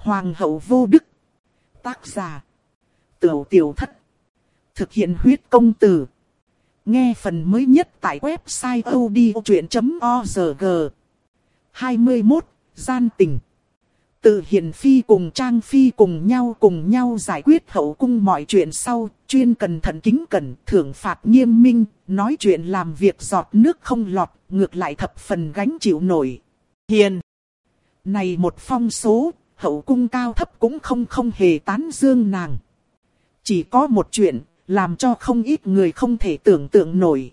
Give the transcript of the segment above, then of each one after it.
Hoàng hậu vô đức. Tác giả. Tiểu tiểu thất. Thực hiện huyết công từ. Nghe phần mới nhất tại website odchuyện.org. 21. Gian tình. Tự Hiền Phi cùng Trang Phi cùng nhau cùng nhau giải quyết hậu cung mọi chuyện sau, chuyên cần thận kính cẩn, thưởng phạt nghiêm minh, nói chuyện làm việc giọt nước không lọt, ngược lại thập phần gánh chịu nổi. Hiền! Này một phong số, hậu cung cao thấp cũng không không hề tán dương nàng. Chỉ có một chuyện, làm cho không ít người không thể tưởng tượng nổi.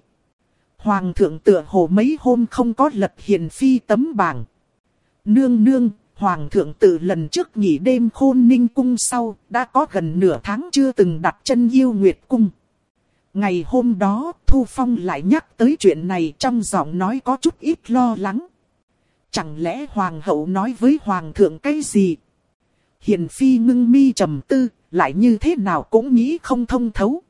Hoàng thượng tựa hồ mấy hôm không có lật hiền phi tấm bảng. Nương nương, Hoàng thượng tự lần trước nghỉ đêm khôn ninh cung sau, đã có gần nửa tháng chưa từng đặt chân yêu nguyệt cung. Ngày hôm đó, Thu Phong lại nhắc tới chuyện này trong giọng nói có chút ít lo lắng. Chẳng lẽ Hoàng hậu nói với Hoàng thượng cái gì? Hiền Phi ngưng mi trầm tư, lại như thế nào cũng nghĩ không thông thấu.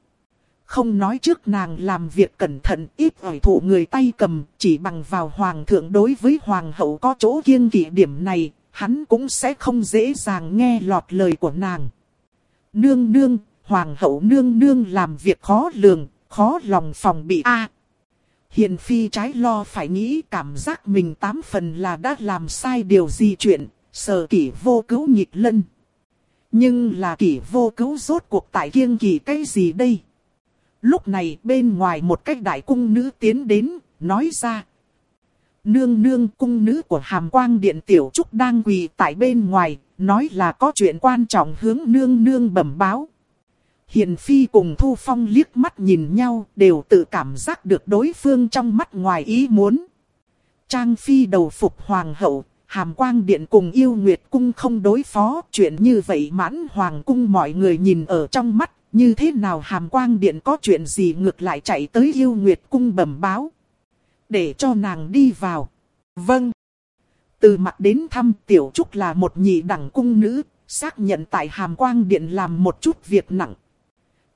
Không nói trước nàng làm việc cẩn thận ít ỏi thụ người tay cầm, chỉ bằng vào Hoàng thượng đối với Hoàng hậu có chỗ kiêng kỵ điểm này, hắn cũng sẽ không dễ dàng nghe lọt lời của nàng. Nương nương, hoàng hậu nương nương làm việc khó lường, khó lòng phòng bị a. Hiền phi trái lo phải nghĩ cảm giác mình tám phần là đã làm sai điều gì chuyện, sợ kỷ vô cứu nhịp lân. Nhưng là kỷ vô cứu rốt cuộc tại kiêng kỳ cái gì đây? Lúc này bên ngoài một cách đại cung nữ tiến đến, nói ra, nương nương cung nữ của hàm quang điện tiểu trúc đang quỳ tại bên ngoài, nói là có chuyện quan trọng hướng nương nương bẩm báo. Hiền Phi cùng Thu Phong liếc mắt nhìn nhau, đều tự cảm giác được đối phương trong mắt ngoài ý muốn. Trang Phi đầu phục Hoàng hậu, Hàm Quang Điện cùng yêu Nguyệt Cung không đối phó, chuyện như vậy mãn Hoàng Cung mọi người nhìn ở trong mắt, như thế nào Hàm Quang Điện có chuyện gì ngược lại chạy tới yêu Nguyệt Cung bẩm báo để cho nàng đi vào. Vâng. Từ mặt đến thăm Tiểu Trúc là một nhị đẳng cung nữ, xác nhận tại Hàm Quang Điện làm một chút việc nặng.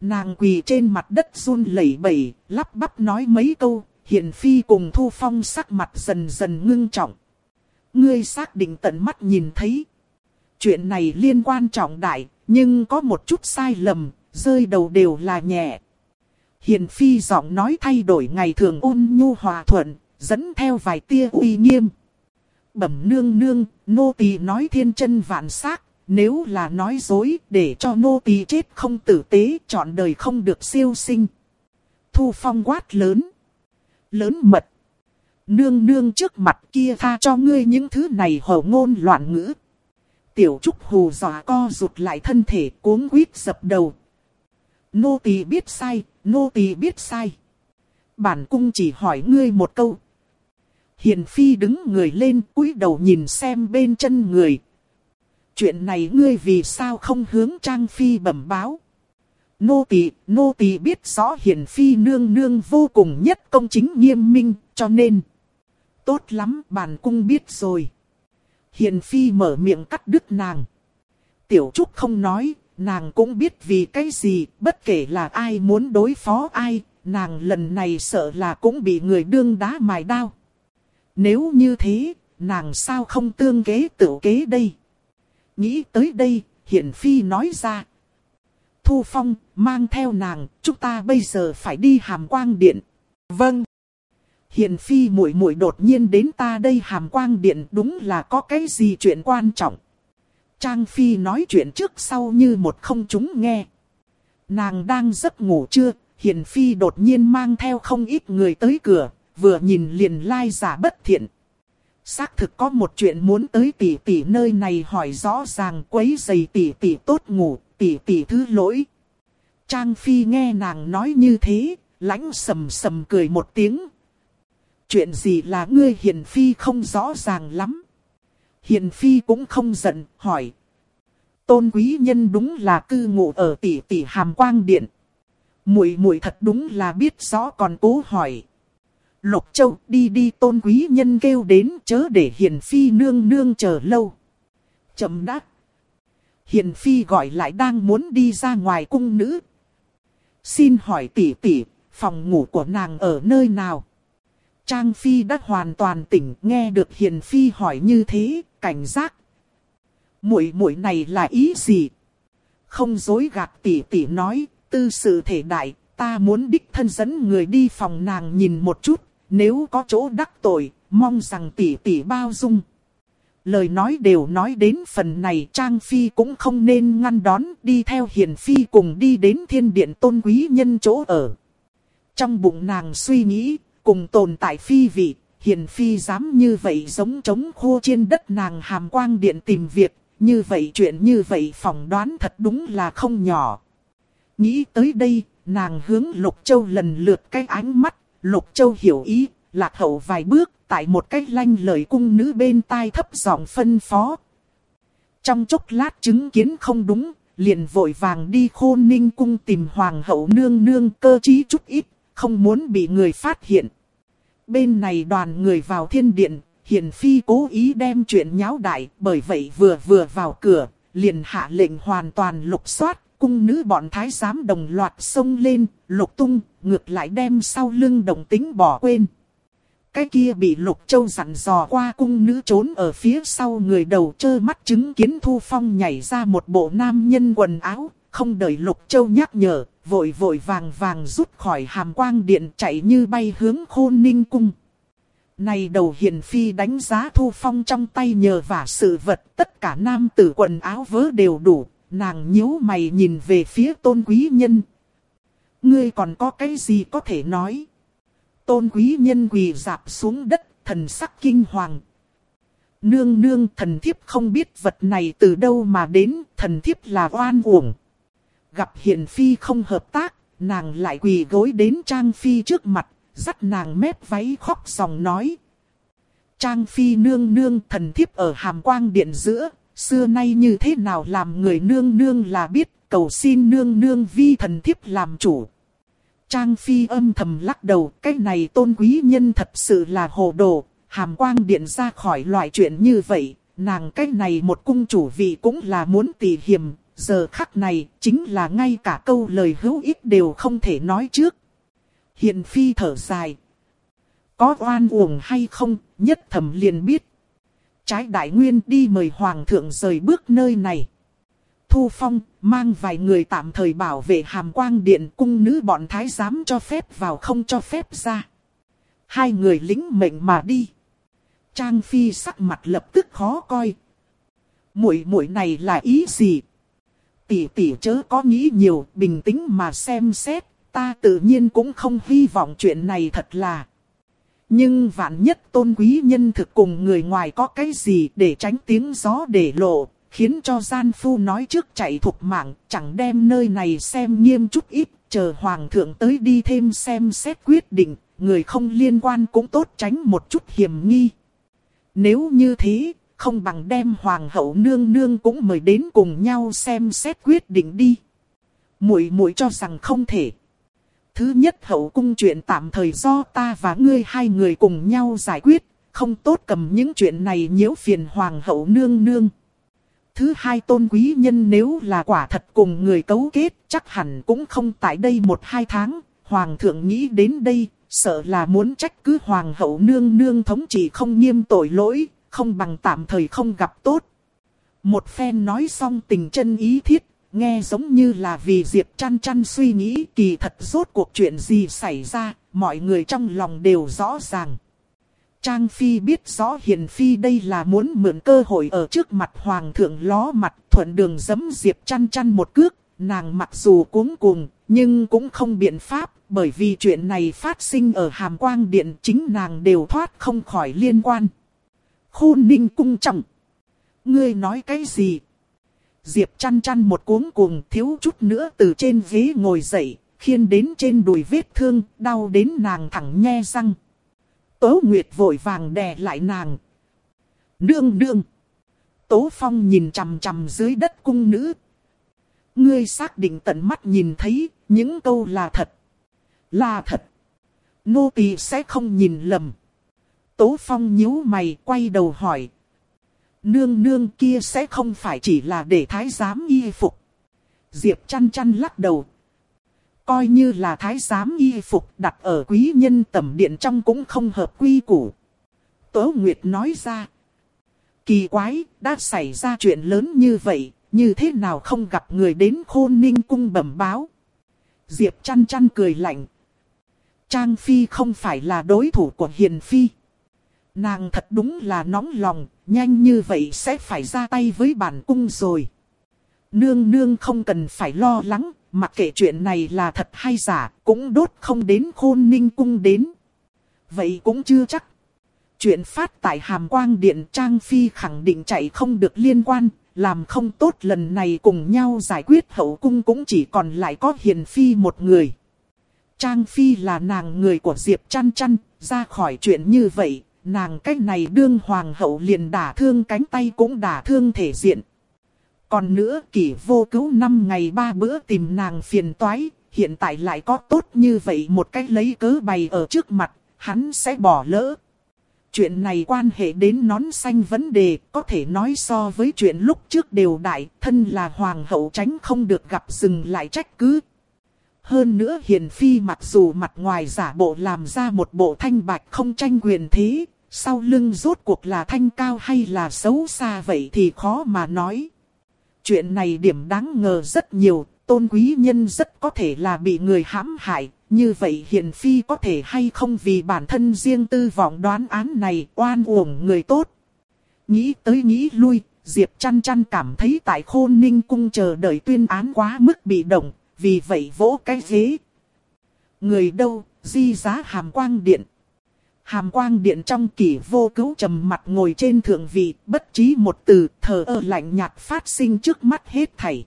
Nàng quỳ trên mặt đất run lẩy bẩy, lắp bắp nói mấy câu, Hiền Phi cùng Thu Phong sắc mặt dần dần ngưng trọng. Ngươi xác định tận mắt nhìn thấy. Chuyện này liên quan trọng đại, nhưng có một chút sai lầm, rơi đầu đều là nhẹ. Hiền phi giọng nói thay đổi ngày thường ôn nhu hòa thuận, dẫn theo vài tia uy nghiêm. Bẩm nương nương, nô tỳ nói thiên chân vạn xác, nếu là nói dối để cho nô tỳ chết không tử tế, chọn đời không được siêu sinh. Thu phong quát lớn. Lớn mật. Nương nương trước mặt kia tha cho ngươi những thứ này hổ ngôn loạn ngữ. Tiểu trúc hù dọa co rụt lại thân thể cuống quýt dập đầu. Nô tỳ biết sai, nô tỳ biết sai. Bản cung chỉ hỏi ngươi một câu. Hiền phi đứng người lên cúi đầu nhìn xem bên chân người. Chuyện này ngươi vì sao không hướng trang phi bẩm báo. Nô tỳ, nô tỳ biết rõ hiền phi nương nương vô cùng nhất công chính nghiêm minh, cho nên. Tốt lắm, bản cung biết rồi. Hiền phi mở miệng cắt đứt nàng. Tiểu Trúc không nói, Nàng cũng biết vì cái gì, bất kể là ai muốn đối phó ai, nàng lần này sợ là cũng bị người đương đá mài đao. Nếu như thế, nàng sao không tương kế tự kế đây? Nghĩ tới đây, Hiển Phi nói ra. Thu Phong, mang theo nàng, chúng ta bây giờ phải đi hàm quang điện. Vâng. Hiền Phi muội muội đột nhiên đến ta đây hàm quang điện đúng là có cái gì chuyện quan trọng. Trang Phi nói chuyện trước sau như một không chúng nghe. Nàng đang giấc ngủ chưa, Hiền Phi đột nhiên mang theo không ít người tới cửa, vừa nhìn liền lai giả bất thiện. Xác thực có một chuyện muốn tới tỷ tỷ nơi này hỏi rõ ràng quấy giày tỷ tỷ tốt ngủ, tỷ tỷ thứ lỗi. Trang Phi nghe nàng nói như thế, lãnh sầm sầm cười một tiếng. Chuyện gì là ngươi Hiền Phi không rõ ràng lắm. Hiền Phi cũng không giận, hỏi. Tôn quý nhân đúng là cư ngụ ở tỷ tỷ hàm quang điện. Muội muội thật đúng là biết rõ còn cố hỏi. Lục Châu đi đi tôn quý nhân kêu đến chớ để Hiền Phi nương nương chờ lâu. Chậm đáp. Hiền Phi gọi lại đang muốn đi ra ngoài cung nữ. Xin hỏi tỷ tỷ, phòng ngủ của nàng ở nơi nào? Trang Phi đã hoàn toàn tỉnh nghe được Hiền Phi hỏi như thế, cảnh giác. muội muội này là ý gì? Không dối gạt tỷ tỷ nói, tư sự thể đại, ta muốn đích thân dẫn người đi phòng nàng nhìn một chút, nếu có chỗ đắc tội, mong rằng tỷ tỷ bao dung. Lời nói đều nói đến phần này Trang Phi cũng không nên ngăn đón đi theo Hiền Phi cùng đi đến thiên điện tôn quý nhân chỗ ở. Trong bụng nàng suy nghĩ, cùng tồn tại phi vị, Hiền Phi dám như vậy giống trống khô trên đất nàng hàm quang điện tìm việc, như vậy chuyện như vậy phỏng đoán thật đúng là không nhỏ. Nghĩ tới đây, nàng hướng Lục Châu lần lượt cái ánh mắt, Lục Châu hiểu ý, lạc hậu vài bước, tại một cách lanh lời cung nữ bên tai thấp giọng phân phó. Trong chốc lát chứng kiến không đúng, liền vội vàng đi khôn ninh cung tìm hoàng hậu nương nương cơ trí chút ít, không muốn bị người phát hiện. Bên này đoàn người vào thiên điện, hiền phi cố ý đem chuyện nháo đại, bởi vậy vừa vừa vào cửa, liền hạ lệnh hoàn toàn lục soát, cung nữ bọn thái giám đồng loạt xông lên, lục tung, ngược lại đem sau lưng đồng tính bỏ quên. Cái kia bị Lục Châu dặn dò qua cung nữ trốn ở phía sau người đầu trơ mắt chứng kiến Thu Phong nhảy ra một bộ nam nhân quần áo, không đợi Lục Châu nhắc nhở, vội vội vàng vàng rút khỏi hàm quang điện chạy như bay hướng khôn ninh cung. Này đầu hiền phi đánh giá Thu Phong trong tay nhờ vả sự vật, tất cả nam tử quần áo vớ đều đủ, nàng nhíu mày nhìn về phía tôn quý nhân. Ngươi còn có cái gì có thể nói? Tôn quý nhân quỳ dạp xuống đất, thần sắc kinh hoàng. Nương nương thần thiếp không biết vật này từ đâu mà đến, thần thiếp là oan uổng. Gặp hiền phi không hợp tác, nàng lại quỳ gối đến trang phi trước mặt, dắt nàng mép váy khóc dòng nói. Trang phi nương nương thần thiếp ở hàm quang điện giữa, xưa nay như thế nào làm người nương nương là biết, cầu xin nương nương vi thần thiếp làm chủ. Trang Phi âm thầm lắc đầu, cái này tôn quý nhân thật sự là hồ đồ, hàm quang điện ra khỏi loại chuyện như vậy, nàng cái này một cung chủ vị cũng là muốn tỉ hiểm, giờ khắc này chính là ngay cả câu lời hữu ích đều không thể nói trước. Hiện Phi thở dài. Có oan uổng hay không, nhất thầm liền biết. Trái đại nguyên đi mời hoàng thượng rời bước nơi này. Thu Phong, mang vài người tạm thời bảo vệ hàm quang điện cung nữ bọn thái giám cho phép vào không cho phép ra. Hai người lính mệnh mà đi. Trang Phi sắc mặt lập tức khó coi. Muội muội này là ý gì? Tỷ tỷ chớ có nghĩ nhiều, bình tĩnh mà xem xét, ta tự nhiên cũng không hy vọng chuyện này thật là. Nhưng vạn nhất tôn quý nhân thực cùng người ngoài có cái gì để tránh tiếng gió để lộ, khiến cho gian phu nói trước chạy thục mạng, chẳng đem nơi này xem nghiêm chút ít, chờ hoàng thượng tới đi thêm xem xét quyết định, người không liên quan cũng tốt tránh một chút hiểm nghi. Nếu như thế, không bằng đem hoàng hậu nương nương cũng mời đến cùng nhau xem xét quyết định đi. Muội muội cho rằng không thể. Thứ nhất hậu cung chuyện tạm thời do ta và ngươi hai người cùng nhau giải quyết, không tốt cầm những chuyện này nhiễu phiền hoàng hậu nương nương. Thứ hai tôn quý nhân nếu là quả thật cùng người cấu kết, chắc hẳn cũng không tại đây một hai tháng. Hoàng thượng nghĩ đến đây, sợ là muốn trách cứ hoàng hậu nương nương thống trị không nghiêm tội lỗi, không bằng tạm thời không gặp tốt. Một phen nói xong tình chân ý thiết, nghe giống như là vì Diệp chăn chăn suy nghĩ kỳ thật rốt cuộc chuyện gì xảy ra, mọi người trong lòng đều rõ ràng. Trang Phi biết rõ Hiền Phi đây là muốn mượn cơ hội ở trước mặt Hoàng thượng ló mặt thuận đường giấm Diệp chăn chăn một cước. Nàng mặc dù cuống cuồng, nhưng cũng không biện pháp, bởi vì chuyện này phát sinh ở hàm quang điện chính nàng đều thoát không khỏi liên quan. Khu ninh cung trọng. Ngươi nói cái gì? Diệp chăn chăn một cuống cuồng thiếu chút nữa từ trên ghế ngồi dậy, khiên đến trên đùi vết thương, đau đến nàng thẳng nhe răng. Tố Nguyệt vội vàng đè lại nàng. Nương nương. Tố Phong nhìn chằm chằm dưới đất cung nữ. Ngươi xác định tận mắt nhìn thấy, những câu là thật. Là thật. Nô tỳ sẽ không nhìn lầm. Tố Phong nhíu mày quay đầu hỏi. Nương nương kia sẽ không phải chỉ là để thái giám y phục. Diệp chăn chăn lắc đầu, coi như là thái giám y phục đặt ở quý nhân tẩm điện trong cũng không hợp quy củ. Tố Nguyệt nói ra. Kỳ quái, đã xảy ra chuyện lớn như vậy, như thế nào không gặp người đến khôn ninh cung bẩm báo. Diệp chăn chăn cười lạnh. Trang Phi không phải là đối thủ của Hiền Phi. Nàng thật đúng là nóng lòng, nhanh như vậy sẽ phải ra tay với bản cung rồi. Nương nương không cần phải lo lắng, mặc kệ chuyện này là thật hay giả, cũng đốt không đến khôn ninh cung đến. Vậy cũng chưa chắc. Chuyện phát tại Hàm Quang Điện Trang Phi khẳng định chạy không được liên quan, làm không tốt lần này cùng nhau giải quyết hậu cung cũng chỉ còn lại có Hiền Phi một người. Trang Phi là nàng người của Diệp Chăn Chăn, ra khỏi chuyện như vậy, nàng cách này đương hoàng hậu liền đả thương cánh tay cũng đả thương thể diện. Còn nữa kỷ vô cứu năm ngày ba bữa tìm nàng phiền toái, hiện tại lại có tốt như vậy một cách lấy cớ bày ở trước mặt, hắn sẽ bỏ lỡ. Chuyện này quan hệ đến nón xanh vấn đề, có thể nói so với chuyện lúc trước đều đại, thân là hoàng hậu tránh không được gặp dừng lại trách cứ. Hơn nữa hiền phi mặc dù mặt ngoài giả bộ làm ra một bộ thanh bạch không tranh quyền thế, sau lưng rốt cuộc là thanh cao hay là xấu xa vậy thì khó mà nói. Chuyện này điểm đáng ngờ rất nhiều, tôn quý nhân rất có thể là bị người hãm hại, như vậy hiền phi có thể hay không vì bản thân riêng tư vọng đoán án này oan uổng người tốt. Nghĩ tới nghĩ lui, Diệp chăn chăn cảm thấy tại khôn ninh cung chờ đợi tuyên án quá mức bị động, vì vậy vỗ cái ghế. Người đâu, di giá hàm quang điện. Hàm quang điện trong kỷ vô cứu trầm mặt ngồi trên thượng vị, bất trí một từ, thờ ơ lạnh nhạt phát sinh trước mắt hết thảy.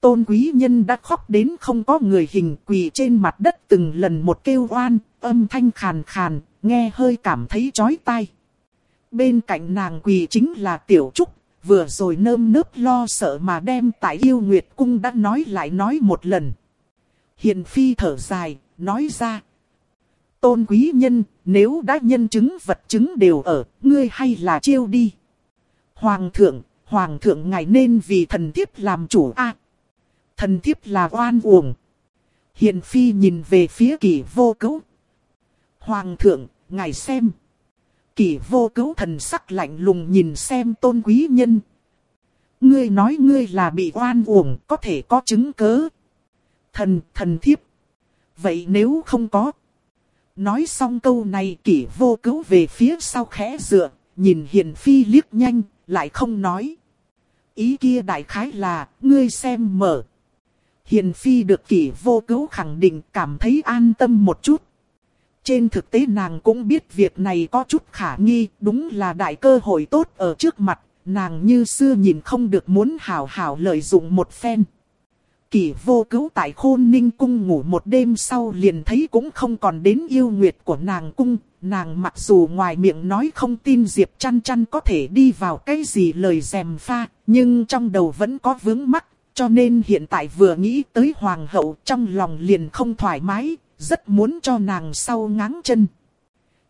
Tôn quý nhân đã khóc đến không có người hình quỳ trên mặt đất từng lần một kêu oan, âm thanh khàn khàn, nghe hơi cảm thấy chói tai. Bên cạnh nàng quỳ chính là Tiểu Trúc, vừa rồi nơm nớp lo sợ mà đem tại yêu Nguyệt Cung đã nói lại nói một lần. Hiền Phi thở dài, nói ra. Tôn quý nhân, nếu đã nhân chứng vật chứng đều ở, ngươi hay là chiêu đi. Hoàng thượng, hoàng thượng ngài nên vì thần thiếp làm chủ a Thần thiếp là oan uổng. Hiền phi nhìn về phía kỷ vô cứu. Hoàng thượng, ngài xem. Kỷ vô cứu thần sắc lạnh lùng nhìn xem tôn quý nhân. Ngươi nói ngươi là bị oan uổng, có thể có chứng cớ. Thần, thần thiếp. Vậy nếu không có. Nói xong câu này kỷ vô cứu về phía sau khẽ dựa, nhìn hiền phi liếc nhanh, lại không nói. Ý kia đại khái là, ngươi xem mở. Hiền phi được kỷ vô cứu khẳng định cảm thấy an tâm một chút. Trên thực tế nàng cũng biết việc này có chút khả nghi, đúng là đại cơ hội tốt ở trước mặt, nàng như xưa nhìn không được muốn hào hào lợi dụng một phen kỳ vô cứu tại khôn ninh cung ngủ một đêm sau liền thấy cũng không còn đến yêu nguyệt của nàng cung. Nàng mặc dù ngoài miệng nói không tin Diệp chăn chăn có thể đi vào cái gì lời dèm pha, nhưng trong đầu vẫn có vướng mắc. Cho nên hiện tại vừa nghĩ tới hoàng hậu trong lòng liền không thoải mái, rất muốn cho nàng sau ngáng chân.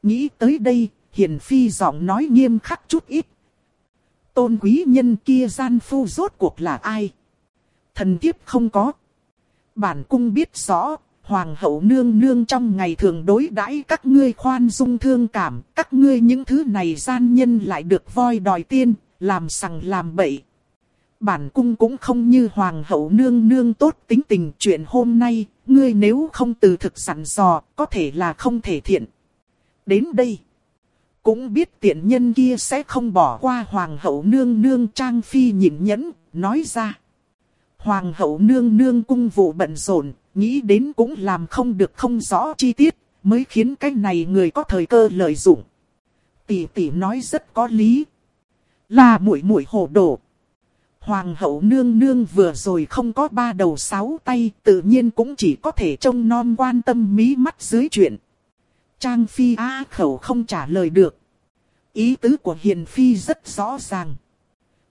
Nghĩ tới đây, hiền phi giọng nói nghiêm khắc chút ít. Tôn quý nhân kia gian phu rốt cuộc là ai? Thần thiếp không có. Bản cung biết rõ, hoàng hậu nương nương trong ngày thường đối đãi các ngươi khoan dung thương cảm, các ngươi những thứ này gian nhân lại được voi đòi tiên, làm sằng làm bậy. Bản cung cũng không như hoàng hậu nương nương tốt tính tình chuyện hôm nay, ngươi nếu không từ thực sẵn dò, có thể là không thể thiện. Đến đây, cũng biết tiện nhân kia sẽ không bỏ qua hoàng hậu nương nương trang phi nhịn nhẫn, nói ra. Hoàng hậu nương nương cung vụ bận rộn, nghĩ đến cũng làm không được không rõ chi tiết, mới khiến cái này người có thời cơ lợi dụng. Tỷ tỷ nói rất có lý. Là muội muội hồ đồ. Hoàng hậu nương nương vừa rồi không có ba đầu sáu tay, tự nhiên cũng chỉ có thể trông non quan tâm mí mắt dưới chuyện. Trang Phi á khẩu không trả lời được. Ý tứ của Hiền Phi rất rõ ràng.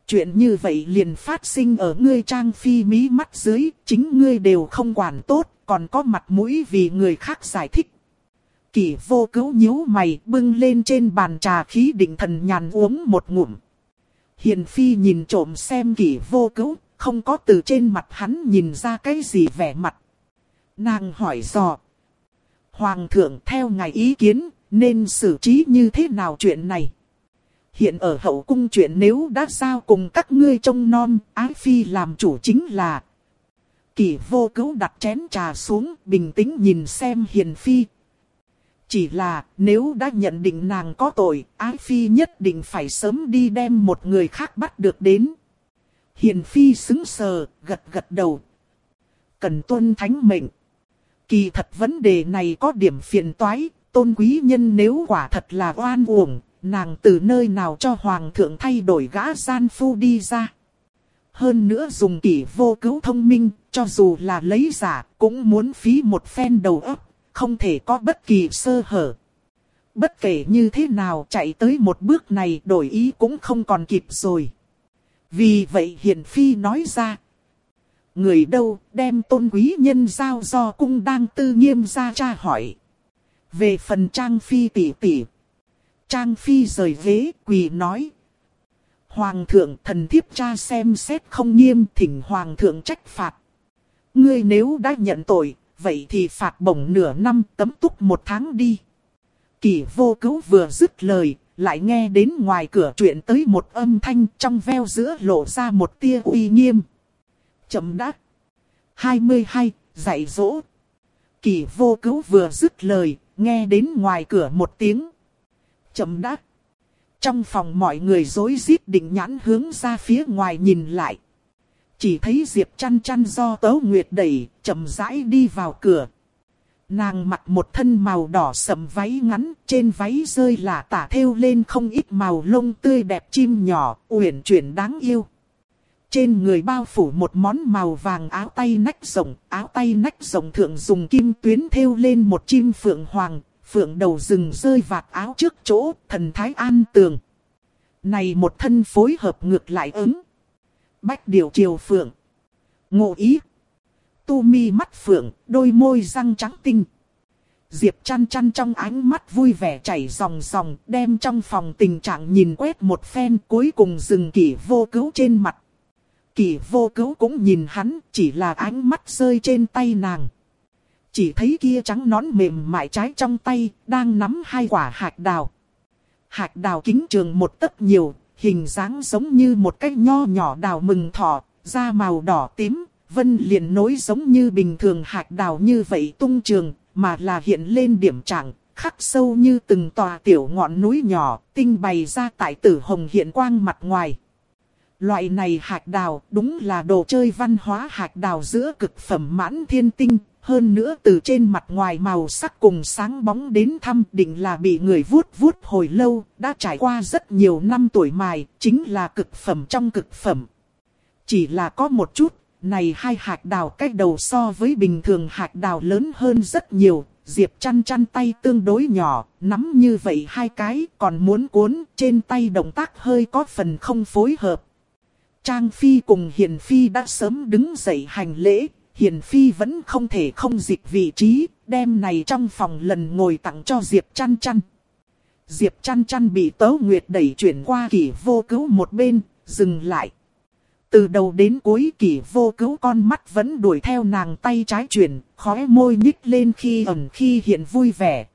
Chuyện như vậy liền phát sinh ở ngươi trang phi mí mắt dưới, chính ngươi đều không quản tốt, còn có mặt mũi vì người khác giải thích. Kỷ vô cứu nhíu mày bưng lên trên bàn trà khí định thần nhàn uống một ngụm. Hiền phi nhìn trộm xem kỷ vô cứu, không có từ trên mặt hắn nhìn ra cái gì vẻ mặt. Nàng hỏi dò. Hoàng thượng theo ngài ý kiến, nên xử trí như thế nào chuyện này? Hiện ở hậu cung chuyện nếu đã giao cùng các ngươi trông non, ái phi làm chủ chính là. Kỳ vô cứu đặt chén trà xuống, bình tĩnh nhìn xem hiền phi. Chỉ là, nếu đã nhận định nàng có tội, ái phi nhất định phải sớm đi đem một người khác bắt được đến. Hiền phi xứng sờ, gật gật đầu. Cần tuân thánh mệnh. Kỳ thật vấn đề này có điểm phiền toái, tôn quý nhân nếu quả thật là oan uổng, nàng từ nơi nào cho hoàng thượng thay đổi gã gian phu đi ra. Hơn nữa dùng kỷ vô cứu thông minh, cho dù là lấy giả, cũng muốn phí một phen đầu óc, không thể có bất kỳ sơ hở. Bất kể như thế nào chạy tới một bước này đổi ý cũng không còn kịp rồi. Vì vậy Hiền Phi nói ra. Người đâu đem tôn quý nhân giao do cung đang tư nghiêm ra tra hỏi. Về phần Trang Phi tỷ tỷ. Trang Phi rời ghế quỳ nói. Hoàng thượng thần thiếp cha xem xét không nghiêm thỉnh Hoàng thượng trách phạt. Ngươi nếu đã nhận tội, vậy thì phạt bổng nửa năm tấm túc một tháng đi. Kỳ vô cứu vừa dứt lời, lại nghe đến ngoài cửa chuyện tới một âm thanh trong veo giữa lộ ra một tia uy nghiêm. Chậm đã. 22. Dạy dỗ. Kỳ vô cứu vừa dứt lời, nghe đến ngoài cửa một tiếng. Chậm đã. Trong phòng mọi người rối rít định nhãn hướng ra phía ngoài nhìn lại. Chỉ thấy Diệp chăn chăn do tấu nguyệt đẩy, chậm rãi đi vào cửa. Nàng mặc một thân màu đỏ sầm váy ngắn, trên váy rơi là tả thêu lên không ít màu lông tươi đẹp chim nhỏ, uyển chuyển đáng yêu. Trên người bao phủ một món màu vàng áo tay nách rộng, áo tay nách rộng thượng dùng kim tuyến thêu lên một chim phượng hoàng, phượng đầu rừng rơi vạt áo trước chỗ, thần thái an tường. Này một thân phối hợp ngược lại ứng. Bách điều triều phượng. Ngộ ý. Tu mi mắt phượng, đôi môi răng trắng tinh. Diệp chăn chăn trong ánh mắt vui vẻ chảy ròng ròng, đem trong phòng tình trạng nhìn quét một phen cuối cùng dừng kỷ vô cứu trên mặt. Kỷ vô cứu cũng nhìn hắn, chỉ là ánh mắt rơi trên tay nàng. Chỉ thấy kia trắng nón mềm mại trái trong tay, đang nắm hai quả hạt đào. Hạt đào kính trường một tấc nhiều, hình dáng giống như một cái nho nhỏ đào mừng thọ, da màu đỏ tím, vân liền nối giống như bình thường hạt đào như vậy tung trường, mà là hiện lên điểm trạng, khắc sâu như từng tòa tiểu ngọn núi nhỏ, tinh bày ra tại tử hồng hiện quang mặt ngoài. Loại này hạt đào đúng là đồ chơi văn hóa hạt đào giữa cực phẩm mãn thiên tinh, hơn nữa từ trên mặt ngoài màu sắc cùng sáng bóng đến thăm định là bị người vuốt vuốt hồi lâu, đã trải qua rất nhiều năm tuổi mài, chính là cực phẩm trong cực phẩm. Chỉ là có một chút, này hai hạt đào cách đầu so với bình thường hạt đào lớn hơn rất nhiều, Diệp chăn chăn tay tương đối nhỏ, nắm như vậy hai cái, còn muốn cuốn, trên tay động tác hơi có phần không phối hợp. Trang Phi cùng Hiền Phi đã sớm đứng dậy hành lễ, Hiền Phi vẫn không thể không dịch vị trí, đem này trong phòng lần ngồi tặng cho Diệp chăn chăn. Diệp chăn chăn bị Tấu Nguyệt đẩy chuyển qua kỷ vô cứu một bên, dừng lại. Từ đầu đến cuối kỷ vô cứu con mắt vẫn đuổi theo nàng tay trái chuyển, khóe môi nhích lên khi ẩn khi hiện vui vẻ.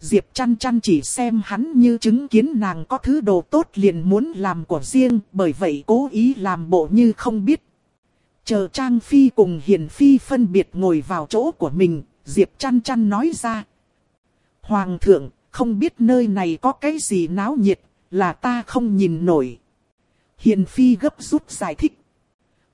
Diệp chăn chăn chỉ xem hắn như chứng kiến nàng có thứ đồ tốt liền muốn làm của riêng, bởi vậy cố ý làm bộ như không biết. Chờ Trang Phi cùng Hiền Phi phân biệt ngồi vào chỗ của mình, Diệp chăn chăn nói ra. Hoàng thượng, không biết nơi này có cái gì náo nhiệt, là ta không nhìn nổi. Hiền Phi gấp rút giải thích.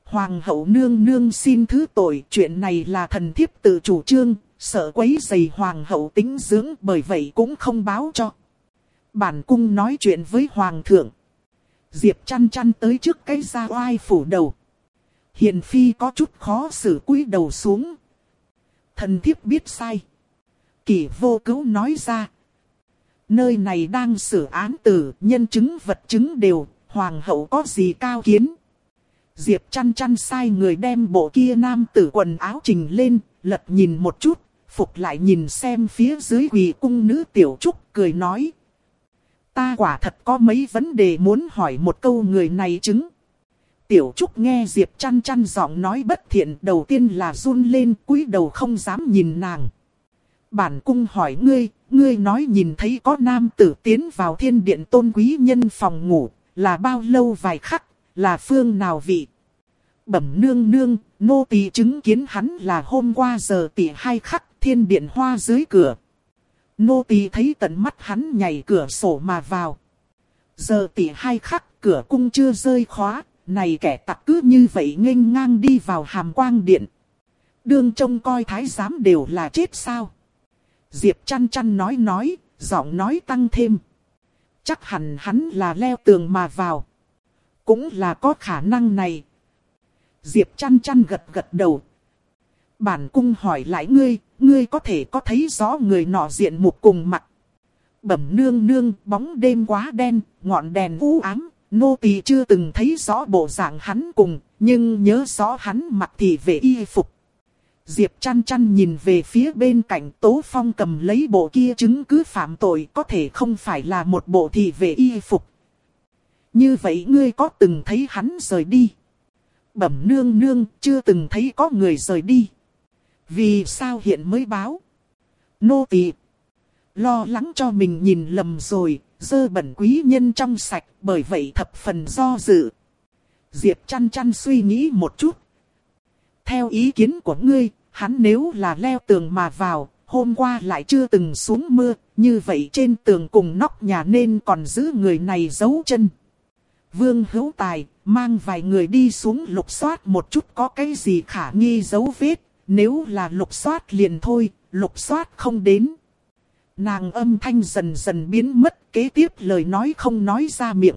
Hoàng hậu nương nương xin thứ tội, chuyện này là thần thiếp tự chủ trương, sợ quấy dày hoàng hậu tính dưỡng bởi vậy cũng không báo cho. Bản cung nói chuyện với hoàng thượng. Diệp chăn chăn tới trước cái ra oai phủ đầu. Hiền phi có chút khó xử cúi đầu xuống. Thần thiếp biết sai. Kỷ vô cứu nói ra. Nơi này đang xử án tử, nhân chứng vật chứng đều, hoàng hậu có gì cao kiến. Diệp chăn chăn sai người đem bộ kia nam tử quần áo trình lên, lật nhìn một chút, phục lại nhìn xem phía dưới quỳ cung nữ tiểu trúc cười nói. Ta quả thật có mấy vấn đề muốn hỏi một câu người này chứng. Tiểu Trúc nghe Diệp chăn chăn giọng nói bất thiện đầu tiên là run lên cúi đầu không dám nhìn nàng. Bản cung hỏi ngươi, ngươi nói nhìn thấy có nam tử tiến vào thiên điện tôn quý nhân phòng ngủ, là bao lâu vài khắc, là phương nào vị. Bẩm nương nương, nô tỳ chứng kiến hắn là hôm qua giờ tỷ hai khắc thiên điện hoa dưới cửa. Nô tỳ thấy tận mắt hắn nhảy cửa sổ mà vào. Giờ tỷ hai khắc cửa cung chưa rơi khóa, này kẻ tặc cứ như vậy nghênh ngang đi vào hàm quang điện. Đương trông coi thái giám đều là chết sao. Diệp chăn chăn nói nói, giọng nói tăng thêm. Chắc hẳn hắn là leo tường mà vào. Cũng là có khả năng này. Diệp chăn chăn gật gật đầu. Bản cung hỏi lại ngươi, ngươi có thể có thấy rõ người nọ diện mục cùng mặt. Bẩm nương nương, bóng đêm quá đen, ngọn đèn u ám, nô tỳ chưa từng thấy rõ bộ dạng hắn cùng, nhưng nhớ rõ hắn mặc thì về y phục. Diệp chăn chăn nhìn về phía bên cạnh Tố Phong cầm lấy bộ kia chứng cứ phạm tội có thể không phải là một bộ thì về y phục. Như vậy ngươi có từng thấy hắn rời đi? Bẩm nương nương chưa từng thấy có người rời đi. Vì sao hiện mới báo? Nô tỳ Lo lắng cho mình nhìn lầm rồi, dơ bẩn quý nhân trong sạch, bởi vậy thập phần do dự. Diệp chăn chăn suy nghĩ một chút. Theo ý kiến của ngươi, hắn nếu là leo tường mà vào, hôm qua lại chưa từng xuống mưa, như vậy trên tường cùng nóc nhà nên còn giữ người này giấu chân. Vương hữu tài, mang vài người đi xuống lục soát một chút có cái gì khả nghi dấu vết, nếu là lục soát liền thôi, lục soát không đến. Nàng âm thanh dần dần biến mất, kế tiếp lời nói không nói ra miệng.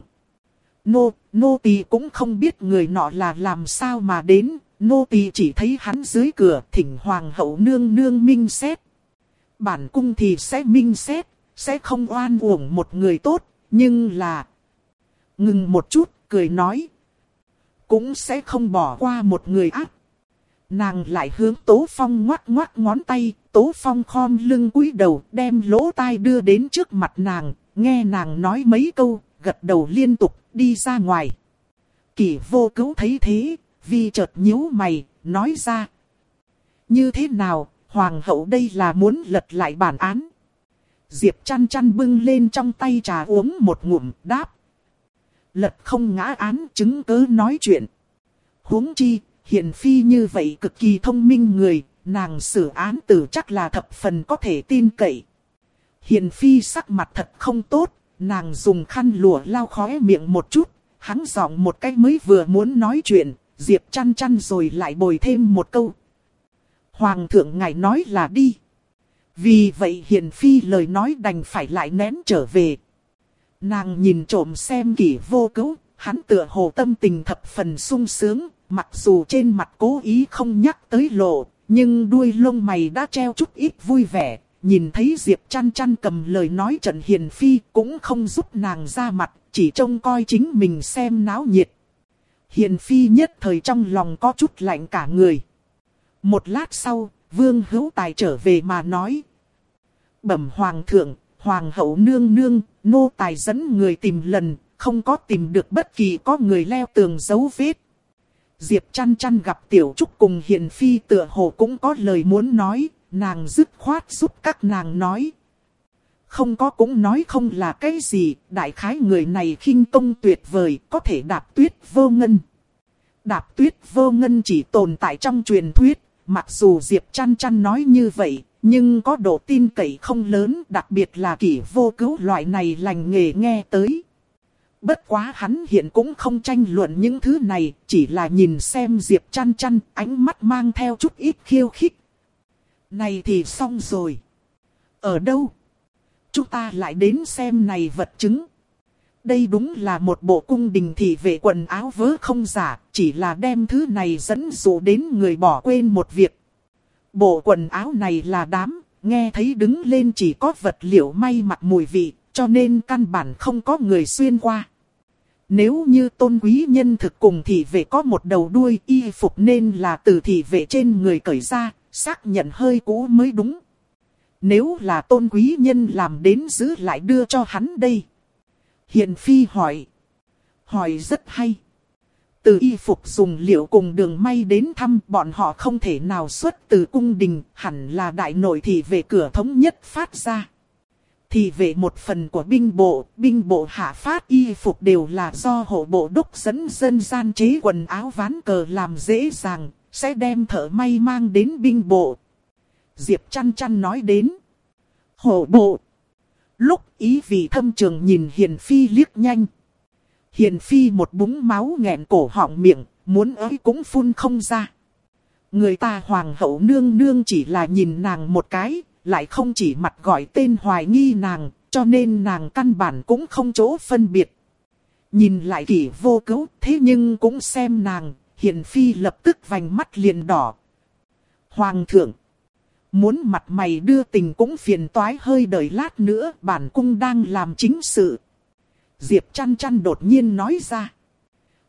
Nô, nô tỳ cũng không biết người nọ là làm sao mà đến, nô tỳ chỉ thấy hắn dưới cửa thỉnh hoàng hậu nương nương minh xét. Bản cung thì sẽ minh xét, sẽ không oan uổng một người tốt, nhưng là... Ngừng một chút, cười nói. Cũng sẽ không bỏ qua một người ác. Nàng lại hướng Tố Phong ngoắt ngoắt ngón tay, Tố Phong khom lưng cúi đầu đem lỗ tai đưa đến trước mặt nàng, nghe nàng nói mấy câu, gật đầu liên tục, đi ra ngoài. Kỷ vô cứu thấy thế, vì chợt nhíu mày, nói ra. Như thế nào, hoàng hậu đây là muốn lật lại bản án. Diệp chăn chăn bưng lên trong tay trà uống một ngụm, đáp. Lật không ngã án chứng cứ nói chuyện. huống chi, Hiền phi như vậy cực kỳ thông minh người, nàng xử án tử chắc là thập phần có thể tin cậy. Hiền phi sắc mặt thật không tốt, nàng dùng khăn lụa lau khóe miệng một chút, hắn giọng một cách mới vừa muốn nói chuyện, Diệp chăn chăn rồi lại bồi thêm một câu. Hoàng thượng ngài nói là đi. Vì vậy hiền phi lời nói đành phải lại nén trở về. Nàng nhìn trộm xem kỷ vô cứu, hắn tựa hồ tâm tình thập phần sung sướng, Mặc dù trên mặt cố ý không nhắc tới lộ, nhưng đuôi lông mày đã treo chút ít vui vẻ. Nhìn thấy Diệp chăn chăn cầm lời nói trần hiền phi cũng không giúp nàng ra mặt, chỉ trông coi chính mình xem náo nhiệt. Hiền phi nhất thời trong lòng có chút lạnh cả người. Một lát sau, vương hữu tài trở về mà nói. Bẩm hoàng thượng, hoàng hậu nương nương, nô tài dẫn người tìm lần, không có tìm được bất kỳ có người leo tường dấu vết. Diệp chăn chăn gặp Tiểu Trúc cùng Hiền Phi tựa hồ cũng có lời muốn nói, nàng dứt khoát giúp các nàng nói. Không có cũng nói không là cái gì, đại khái người này khinh công tuyệt vời, có thể đạp tuyết vô ngân. Đạp tuyết vô ngân chỉ tồn tại trong truyền thuyết, mặc dù Diệp chăn chăn nói như vậy, nhưng có độ tin cậy không lớn, đặc biệt là kỷ vô cứu loại này lành nghề nghe tới. Bất quá hắn hiện cũng không tranh luận những thứ này, chỉ là nhìn xem Diệp chăn chăn, ánh mắt mang theo chút ít khiêu khích. Này thì xong rồi. Ở đâu? Chúng ta lại đến xem này vật chứng. Đây đúng là một bộ cung đình thị vệ quần áo vớ không giả, chỉ là đem thứ này dẫn dụ đến người bỏ quên một việc. Bộ quần áo này là đám, nghe thấy đứng lên chỉ có vật liệu may mặc mùi vị, cho nên căn bản không có người xuyên qua. Nếu như tôn quý nhân thực cùng thị vệ có một đầu đuôi y phục nên là từ thị vệ trên người cởi ra, xác nhận hơi cũ mới đúng. Nếu là tôn quý nhân làm đến giữ lại đưa cho hắn đây. Hiền Phi hỏi. Hỏi rất hay. Từ y phục dùng liệu cùng đường may đến thăm bọn họ không thể nào xuất từ cung đình, hẳn là đại nội thị về cửa thống nhất phát ra thì về một phần của binh bộ, binh bộ hạ phát y phục đều là do hộ bộ đốc dẫn dân gian chế quần áo ván cờ làm dễ dàng, sẽ đem thợ may mang đến binh bộ. Diệp chăn chăn nói đến. Hộ bộ. Lúc ý vì thâm trường nhìn Hiền Phi liếc nhanh. Hiền Phi một búng máu nghẹn cổ họng miệng, muốn ới cũng phun không ra. Người ta hoàng hậu nương nương chỉ là nhìn nàng một cái, lại không chỉ mặt gọi tên hoài nghi nàng, cho nên nàng căn bản cũng không chỗ phân biệt. Nhìn lại kỷ vô cứu, thế nhưng cũng xem nàng, hiền phi lập tức vành mắt liền đỏ. Hoàng thượng, muốn mặt mày đưa tình cũng phiền toái hơi đợi lát nữa, bản cung đang làm chính sự. Diệp chăn chăn đột nhiên nói ra.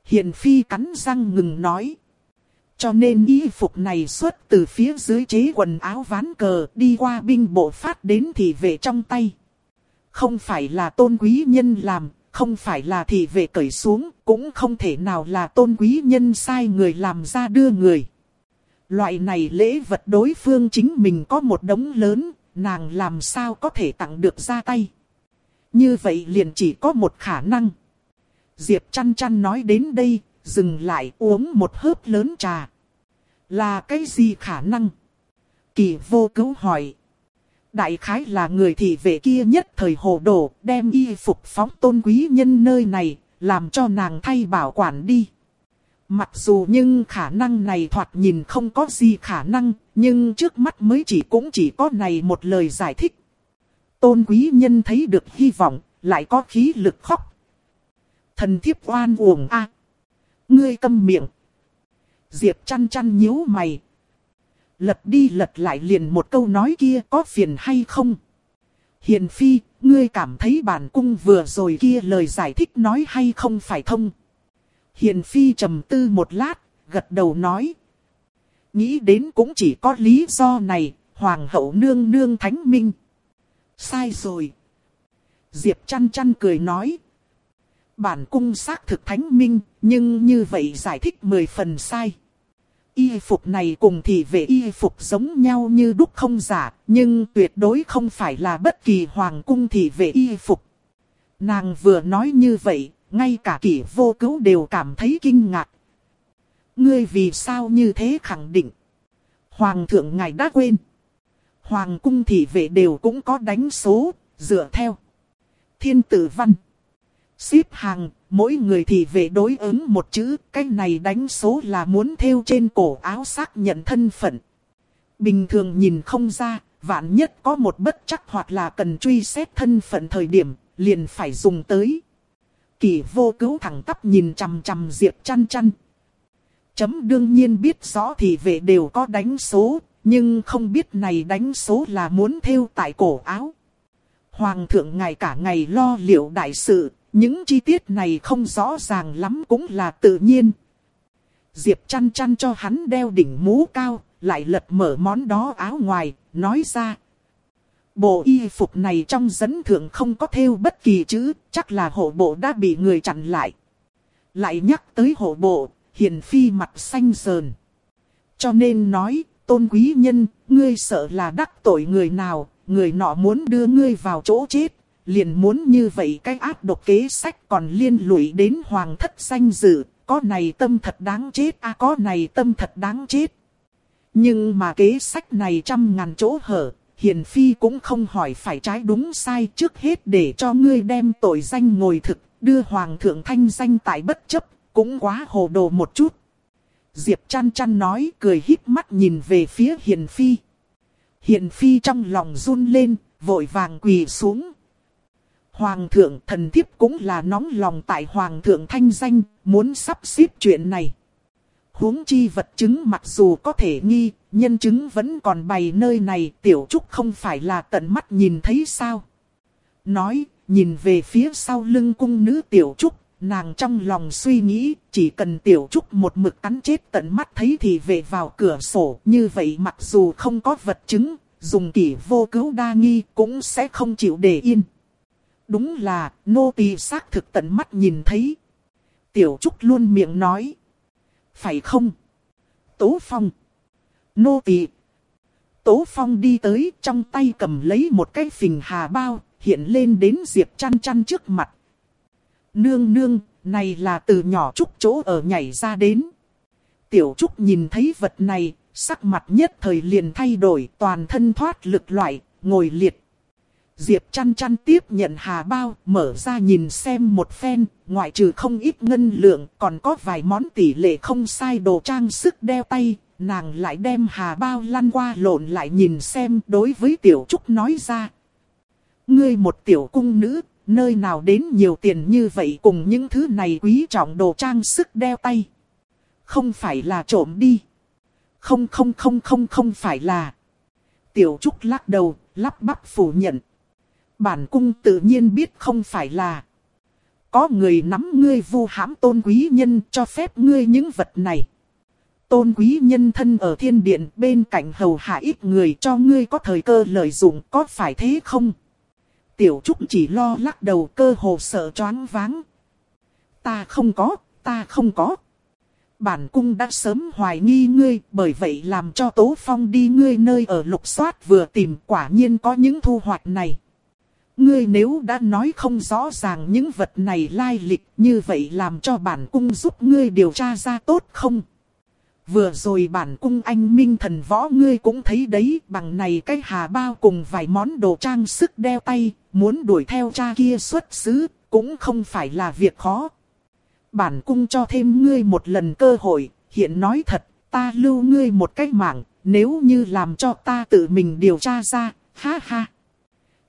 Hiền phi cắn răng ngừng nói. Cho nên y phục này xuất từ phía dưới chế quần áo ván cờ đi qua binh bộ phát đến thị vệ trong tay. Không phải là tôn quý nhân làm, không phải là thị vệ cởi xuống, cũng không thể nào là tôn quý nhân sai người làm ra đưa người. Loại này lễ vật đối phương chính mình có một đống lớn, nàng làm sao có thể tặng được ra tay. Như vậy liền chỉ có một khả năng. Diệp chăn chăn nói đến đây, dừng lại uống một hớp lớn trà. Là cái gì khả năng? Kỳ vô cứu hỏi. Đại khái là người thị vệ kia nhất thời hồ đồ, đem y phục phóng tôn quý nhân nơi này, làm cho nàng thay bảo quản đi. Mặc dù nhưng khả năng này thoạt nhìn không có gì khả năng, nhưng trước mắt mới chỉ cũng chỉ có này một lời giải thích. Tôn quý nhân thấy được hy vọng, lại có khí lực khóc. Thần thiếp oan uổng a Ngươi câm miệng. Diệp chăn chăn nhíu mày. Lật đi lật lại liền một câu nói kia có phiền hay không? Hiền phi, ngươi cảm thấy bản cung vừa rồi kia lời giải thích nói hay không phải thông? Hiền phi trầm tư một lát, gật đầu nói. Nghĩ đến cũng chỉ có lý do này, hoàng hậu nương nương thánh minh. Sai rồi. Diệp chăn chăn cười nói, bản cung xác thực thánh minh, nhưng như vậy giải thích mười phần sai. Y phục này cùng thì về y phục giống nhau như đúc không giả, nhưng tuyệt đối không phải là bất kỳ hoàng cung thì về y phục. Nàng vừa nói như vậy, ngay cả kỷ vô cứu đều cảm thấy kinh ngạc. Ngươi vì sao như thế khẳng định? Hoàng thượng ngài đã quên. Hoàng cung thị vệ đều cũng có đánh số, dựa theo. Thiên tử văn. Xếp hàng, mỗi người thì về đối ứng một chữ, cái này đánh số là muốn theo trên cổ áo xác nhận thân phận. Bình thường nhìn không ra, vạn nhất có một bất chắc hoặc là cần truy xét thân phận thời điểm, liền phải dùng tới. Kỳ vô cứu thẳng tắp nhìn chằm chằm Diệp chăn chăn. Chấm đương nhiên biết rõ thì về đều có đánh số, nhưng không biết này đánh số là muốn theo tại cổ áo. Hoàng thượng ngài cả ngày lo liệu đại sự, những chi tiết này không rõ ràng lắm cũng là tự nhiên. Diệp chăn chăn cho hắn đeo đỉnh mũ cao, lại lật mở món đó áo ngoài, nói ra. Bộ y phục này trong dẫn thượng không có theo bất kỳ chữ, chắc là hộ bộ đã bị người chặn lại. Lại nhắc tới hộ bộ, hiền phi mặt xanh sờn. Cho nên nói, tôn quý nhân, ngươi sợ là đắc tội người nào, người nọ muốn đưa ngươi vào chỗ chết, liền muốn như vậy cái áp độc kế sách còn liên lụy đến hoàng thất danh dự, có này tâm thật đáng chết a à, có này tâm thật đáng chết. Nhưng mà kế sách này trăm ngàn chỗ hở, hiền phi cũng không hỏi phải trái đúng sai trước hết để cho ngươi đem tội danh ngồi thực, đưa hoàng thượng thanh danh tại bất chấp, cũng quá hồ đồ một chút. Diệp chăn chăn nói cười híp mắt nhìn về phía hiền phi. Hiền phi trong lòng run lên, vội vàng quỳ xuống, Hoàng thượng thần thiếp cũng là nóng lòng tại hoàng thượng thanh danh, muốn sắp xếp chuyện này. huống chi vật chứng mặc dù có thể nghi, nhân chứng vẫn còn bày nơi này, tiểu trúc không phải là tận mắt nhìn thấy sao. Nói, nhìn về phía sau lưng cung nữ tiểu trúc, nàng trong lòng suy nghĩ, chỉ cần tiểu trúc một mực cắn chết tận mắt thấy thì về vào cửa sổ, như vậy mặc dù không có vật chứng, dùng kỷ vô cứu đa nghi cũng sẽ không chịu để yên đúng là nô tỳ xác thực tận mắt nhìn thấy. Tiểu Trúc luôn miệng nói. Phải không? Tố Phong. Nô tỳ. Tố Phong đi tới trong tay cầm lấy một cái phình hà bao, hiện lên đến Diệp chăn chăn trước mặt. Nương nương, này là từ nhỏ Trúc chỗ ở nhảy ra đến. Tiểu Trúc nhìn thấy vật này, sắc mặt nhất thời liền thay đổi, toàn thân thoát lực loại, ngồi liệt. Diệp chăn chăn tiếp nhận hà bao, mở ra nhìn xem một phen, ngoại trừ không ít ngân lượng, còn có vài món tỷ lệ không sai đồ trang sức đeo tay, nàng lại đem hà bao lăn qua lộn lại nhìn xem đối với tiểu trúc nói ra. Ngươi một tiểu cung nữ, nơi nào đến nhiều tiền như vậy cùng những thứ này quý trọng đồ trang sức đeo tay. Không phải là trộm đi. Không không không không không phải là. Tiểu Trúc lắc đầu, lắp bắp phủ nhận. Bản cung tự nhiên biết không phải là. Có người nắm ngươi vu hãm tôn quý nhân cho phép ngươi những vật này. Tôn quý nhân thân ở thiên điện bên cạnh hầu hạ ít người cho ngươi có thời cơ lợi dụng có phải thế không? Tiểu Trúc chỉ lo lắc đầu cơ hồ sợ choáng váng. Ta không có, ta không có. Bản cung đã sớm hoài nghi ngươi, bởi vậy làm cho Tố Phong đi ngươi nơi ở lục soát vừa tìm quả nhiên có những thu hoạch này. Ngươi nếu đã nói không rõ ràng những vật này lai lịch như vậy làm cho bản cung giúp ngươi điều tra ra tốt không? Vừa rồi bản cung anh minh thần võ ngươi cũng thấy đấy bằng này cái hà bao cùng vài món đồ trang sức đeo tay, muốn đuổi theo cha kia xuất xứ, cũng không phải là việc khó. Bản cung cho thêm ngươi một lần cơ hội, hiện nói thật, ta lưu ngươi một cái mạng, nếu như làm cho ta tự mình điều tra ra, ha ha.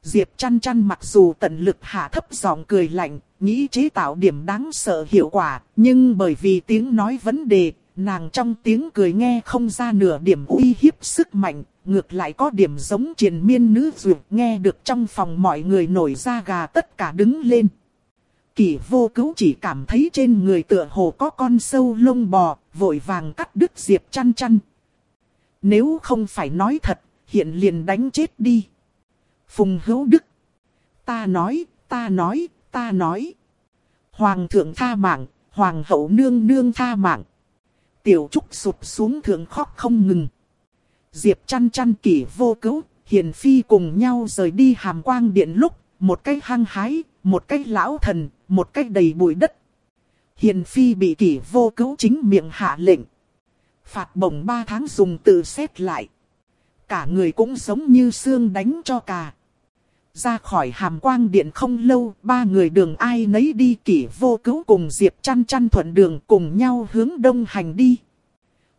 Diệp chăn chăn mặc dù tận lực hạ thấp giọng cười lạnh, nghĩ chế tạo điểm đáng sợ hiệu quả, nhưng bởi vì tiếng nói vấn đề, nàng trong tiếng cười nghe không ra nửa điểm uy hiếp sức mạnh, ngược lại có điểm giống triền miên nữ duyệt nghe được trong phòng mọi người nổi da gà tất cả đứng lên. Kỷ vô cứu chỉ cảm thấy trên người tựa hồ có con sâu lông bò, vội vàng cắt đứt diệp chăn chăn. Nếu không phải nói thật, hiện liền đánh chết đi. Phùng hữu đức. Ta nói, ta nói, ta nói. Hoàng thượng tha mạng, hoàng hậu nương nương tha mạng. Tiểu trúc sụp xuống thượng khóc không ngừng. Diệp chăn chăn kỷ vô cứu, hiền phi cùng nhau rời đi hàm quang điện lúc, một cái hăng hái, một cái lão thần, một cái đầy bụi đất. Hiền phi bị kỷ vô cứu chính miệng hạ lệnh. Phạt bổng ba tháng dùng tự xét lại. Cả người cũng sống như xương đánh cho cả. Ra khỏi hàm quang điện không lâu, ba người đường ai nấy đi kỷ vô cứu cùng Diệp chăn chăn thuận đường cùng nhau hướng đông hành đi.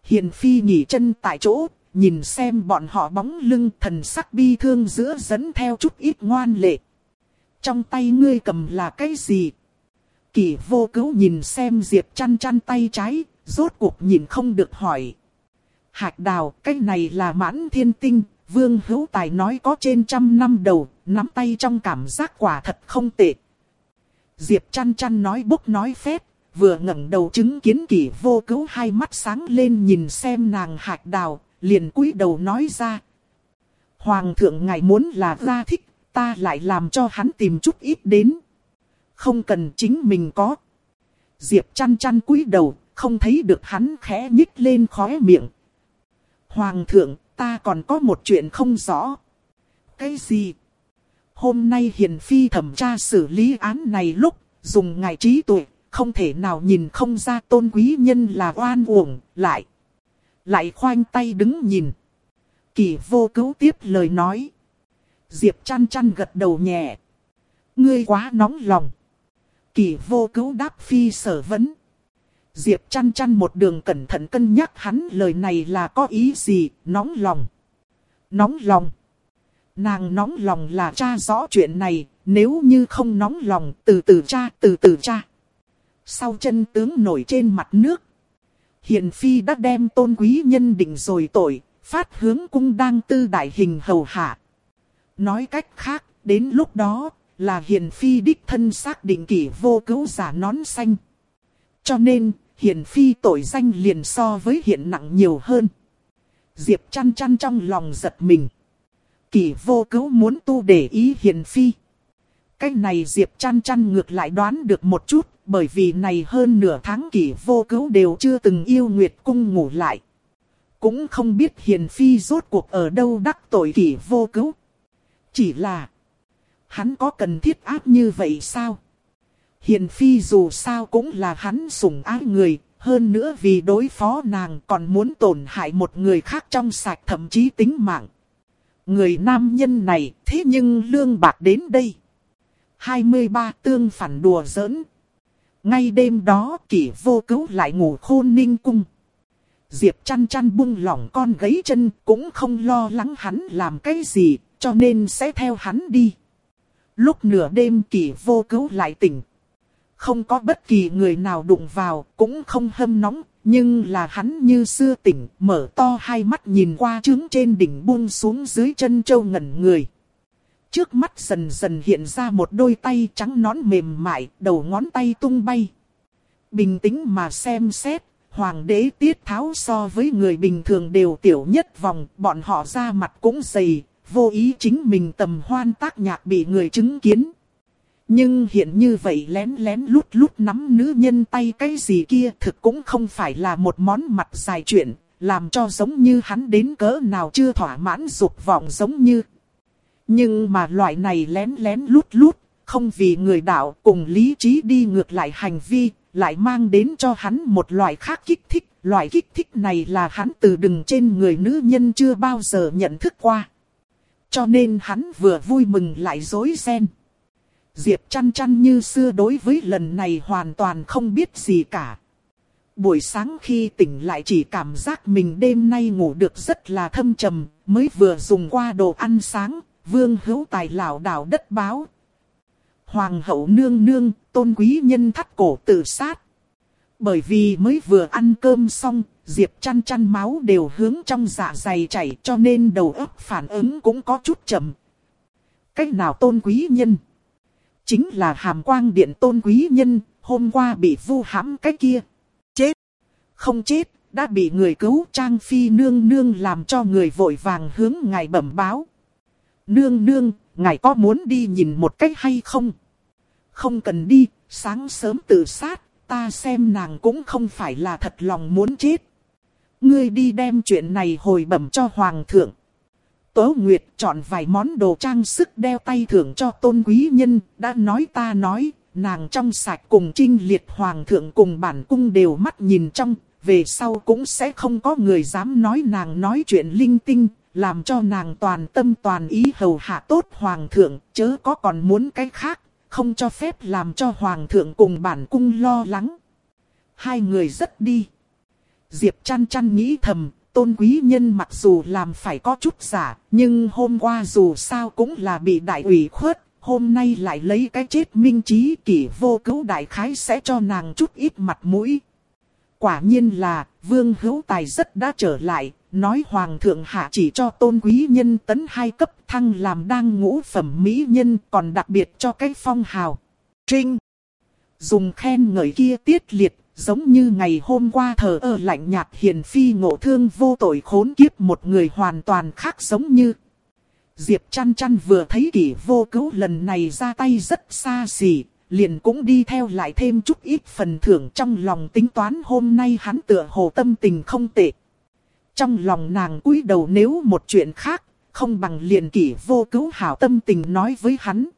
Hiền phi nghỉ chân tại chỗ, nhìn xem bọn họ bóng lưng thần sắc bi thương giữa dẫn theo chút ít ngoan lệ. Trong tay ngươi cầm là cái gì? Kỷ vô cứu nhìn xem Diệp chăn chăn tay trái, rốt cuộc nhìn không được hỏi. Hạc đào, cái này là mãn thiên tinh, vương hữu tài nói có trên trăm năm đầu, nắm tay trong cảm giác quả thật không tệ. Diệp chăn chăn nói bốc nói phép, vừa ngẩng đầu chứng kiến kỷ vô cứu hai mắt sáng lên nhìn xem nàng hạc đào, liền cúi đầu nói ra. Hoàng thượng ngài muốn là ra thích, ta lại làm cho hắn tìm chút ít đến. Không cần chính mình có. Diệp chăn chăn cúi đầu, không thấy được hắn khẽ nhích lên khóe miệng. Hoàng thượng, ta còn có một chuyện không rõ. Cái gì? Hôm nay hiền phi thẩm tra xử lý án này lúc, dùng ngài trí tuệ, không thể nào nhìn không ra tôn quý nhân là oan uổng, lại. Lại khoanh tay đứng nhìn. Kỳ vô cứu tiếp lời nói. Diệp chăn chăn gật đầu nhẹ. Ngươi quá nóng lòng. Kỳ vô cứu đáp phi sở vấn. Diệp chăn chăn một đường cẩn thận cân nhắc hắn lời này là có ý gì, nóng lòng. Nóng lòng. Nàng nóng lòng là cha rõ chuyện này, nếu như không nóng lòng từ từ cha, từ từ cha. Sau chân tướng nổi trên mặt nước. Hiền Phi đã đem tôn quý nhân định rồi tội, phát hướng cung đang tư đại hình hầu hạ. Nói cách khác, đến lúc đó, là Hiền Phi đích thân xác định kỷ vô cứu giả nón xanh. Cho nên, Hiền Phi tội danh liền so với hiện nặng nhiều hơn. Diệp chăn chăn trong lòng giật mình kỳ vô cứu muốn tu để ý Hiền Phi. Cái này Diệp chăn chăn ngược lại đoán được một chút, bởi vì này hơn nửa tháng kỳ vô cứu đều chưa từng yêu Nguyệt Cung ngủ lại. Cũng không biết Hiền Phi rốt cuộc ở đâu đắc tội kỳ vô cứu. Chỉ là Hắn có cần thiết áp như vậy sao? Hiền phi dù sao cũng là hắn sủng ái người, hơn nữa vì đối phó nàng còn muốn tổn hại một người khác trong sạch thậm chí tính mạng. Người nam nhân này thế nhưng lương bạc đến đây. 23 tương phản đùa giỡn. Ngay đêm đó kỷ vô cứu lại ngủ khôn ninh cung. Diệp chăn chăn buông lỏng con gấy chân cũng không lo lắng hắn làm cái gì cho nên sẽ theo hắn đi. Lúc nửa đêm kỷ vô cứu lại tỉnh. Không có bất kỳ người nào đụng vào, cũng không hâm nóng, nhưng là hắn như xưa tỉnh, mở to hai mắt nhìn qua trứng trên đỉnh buông xuống dưới chân châu ngẩn người. Trước mắt dần dần hiện ra một đôi tay trắng nón mềm mại, đầu ngón tay tung bay. Bình tĩnh mà xem xét, hoàng đế tiết tháo so với người bình thường đều tiểu nhất vòng, bọn họ ra mặt cũng dày, vô ý chính mình tầm hoan tác nhạc bị người chứng kiến. Nhưng hiện như vậy lén lén lút lút nắm nữ nhân tay cái gì kia thực cũng không phải là một món mặt dài chuyện, làm cho giống như hắn đến cỡ nào chưa thỏa mãn dục vọng giống như. Nhưng mà loại này lén lén lút lút, không vì người đạo cùng lý trí đi ngược lại hành vi, lại mang đến cho hắn một loại khác kích thích. Loại kích thích này là hắn từ đừng trên người nữ nhân chưa bao giờ nhận thức qua. Cho nên hắn vừa vui mừng lại dối ren. Diệp chăn chăn như xưa đối với lần này hoàn toàn không biết gì cả. Buổi sáng khi tỉnh lại chỉ cảm giác mình đêm nay ngủ được rất là thâm trầm, mới vừa dùng qua đồ ăn sáng, vương hữu tài lão đảo đất báo. Hoàng hậu nương nương, tôn quý nhân thắt cổ tự sát. Bởi vì mới vừa ăn cơm xong, Diệp chăn chăn máu đều hướng trong dạ dày chảy cho nên đầu óc phản ứng cũng có chút chậm. Cách nào tôn quý nhân? Chính là hàm quang điện tôn quý nhân, hôm qua bị vu hãm cái kia. Chết! Không chết, đã bị người cứu trang phi nương nương làm cho người vội vàng hướng ngài bẩm báo. Nương nương, ngài có muốn đi nhìn một cách hay không? Không cần đi, sáng sớm tự sát, ta xem nàng cũng không phải là thật lòng muốn chết. Ngươi đi đem chuyện này hồi bẩm cho hoàng thượng. Tố Nguyệt chọn vài món đồ trang sức đeo tay thưởng cho tôn quý nhân, đã nói ta nói, nàng trong sạch cùng trinh liệt hoàng thượng cùng bản cung đều mắt nhìn trong, về sau cũng sẽ không có người dám nói nàng nói chuyện linh tinh, làm cho nàng toàn tâm toàn ý hầu hạ tốt hoàng thượng, chớ có còn muốn cái khác, không cho phép làm cho hoàng thượng cùng bản cung lo lắng. Hai người rất đi. Diệp chăn chăn nghĩ thầm, tôn quý nhân mặc dù làm phải có chút giả, nhưng hôm qua dù sao cũng là bị đại ủy khuất, hôm nay lại lấy cái chết minh trí kỷ vô cứu đại khái sẽ cho nàng chút ít mặt mũi. Quả nhiên là, vương hữu tài rất đã trở lại, nói hoàng thượng hạ chỉ cho tôn quý nhân tấn hai cấp thăng làm đang ngũ phẩm mỹ nhân còn đặc biệt cho cái phong hào. Trinh! Dùng khen ngợi kia tiết liệt Giống như ngày hôm qua thờ ơ lạnh nhạt hiền phi ngộ thương vô tội khốn kiếp một người hoàn toàn khác giống như. Diệp chăn chăn vừa thấy kỷ vô cứu lần này ra tay rất xa xỉ, liền cũng đi theo lại thêm chút ít phần thưởng trong lòng tính toán hôm nay hắn tựa hồ tâm tình không tệ. Trong lòng nàng cúi đầu nếu một chuyện khác, không bằng liền kỷ vô cứu hảo tâm tình nói với hắn.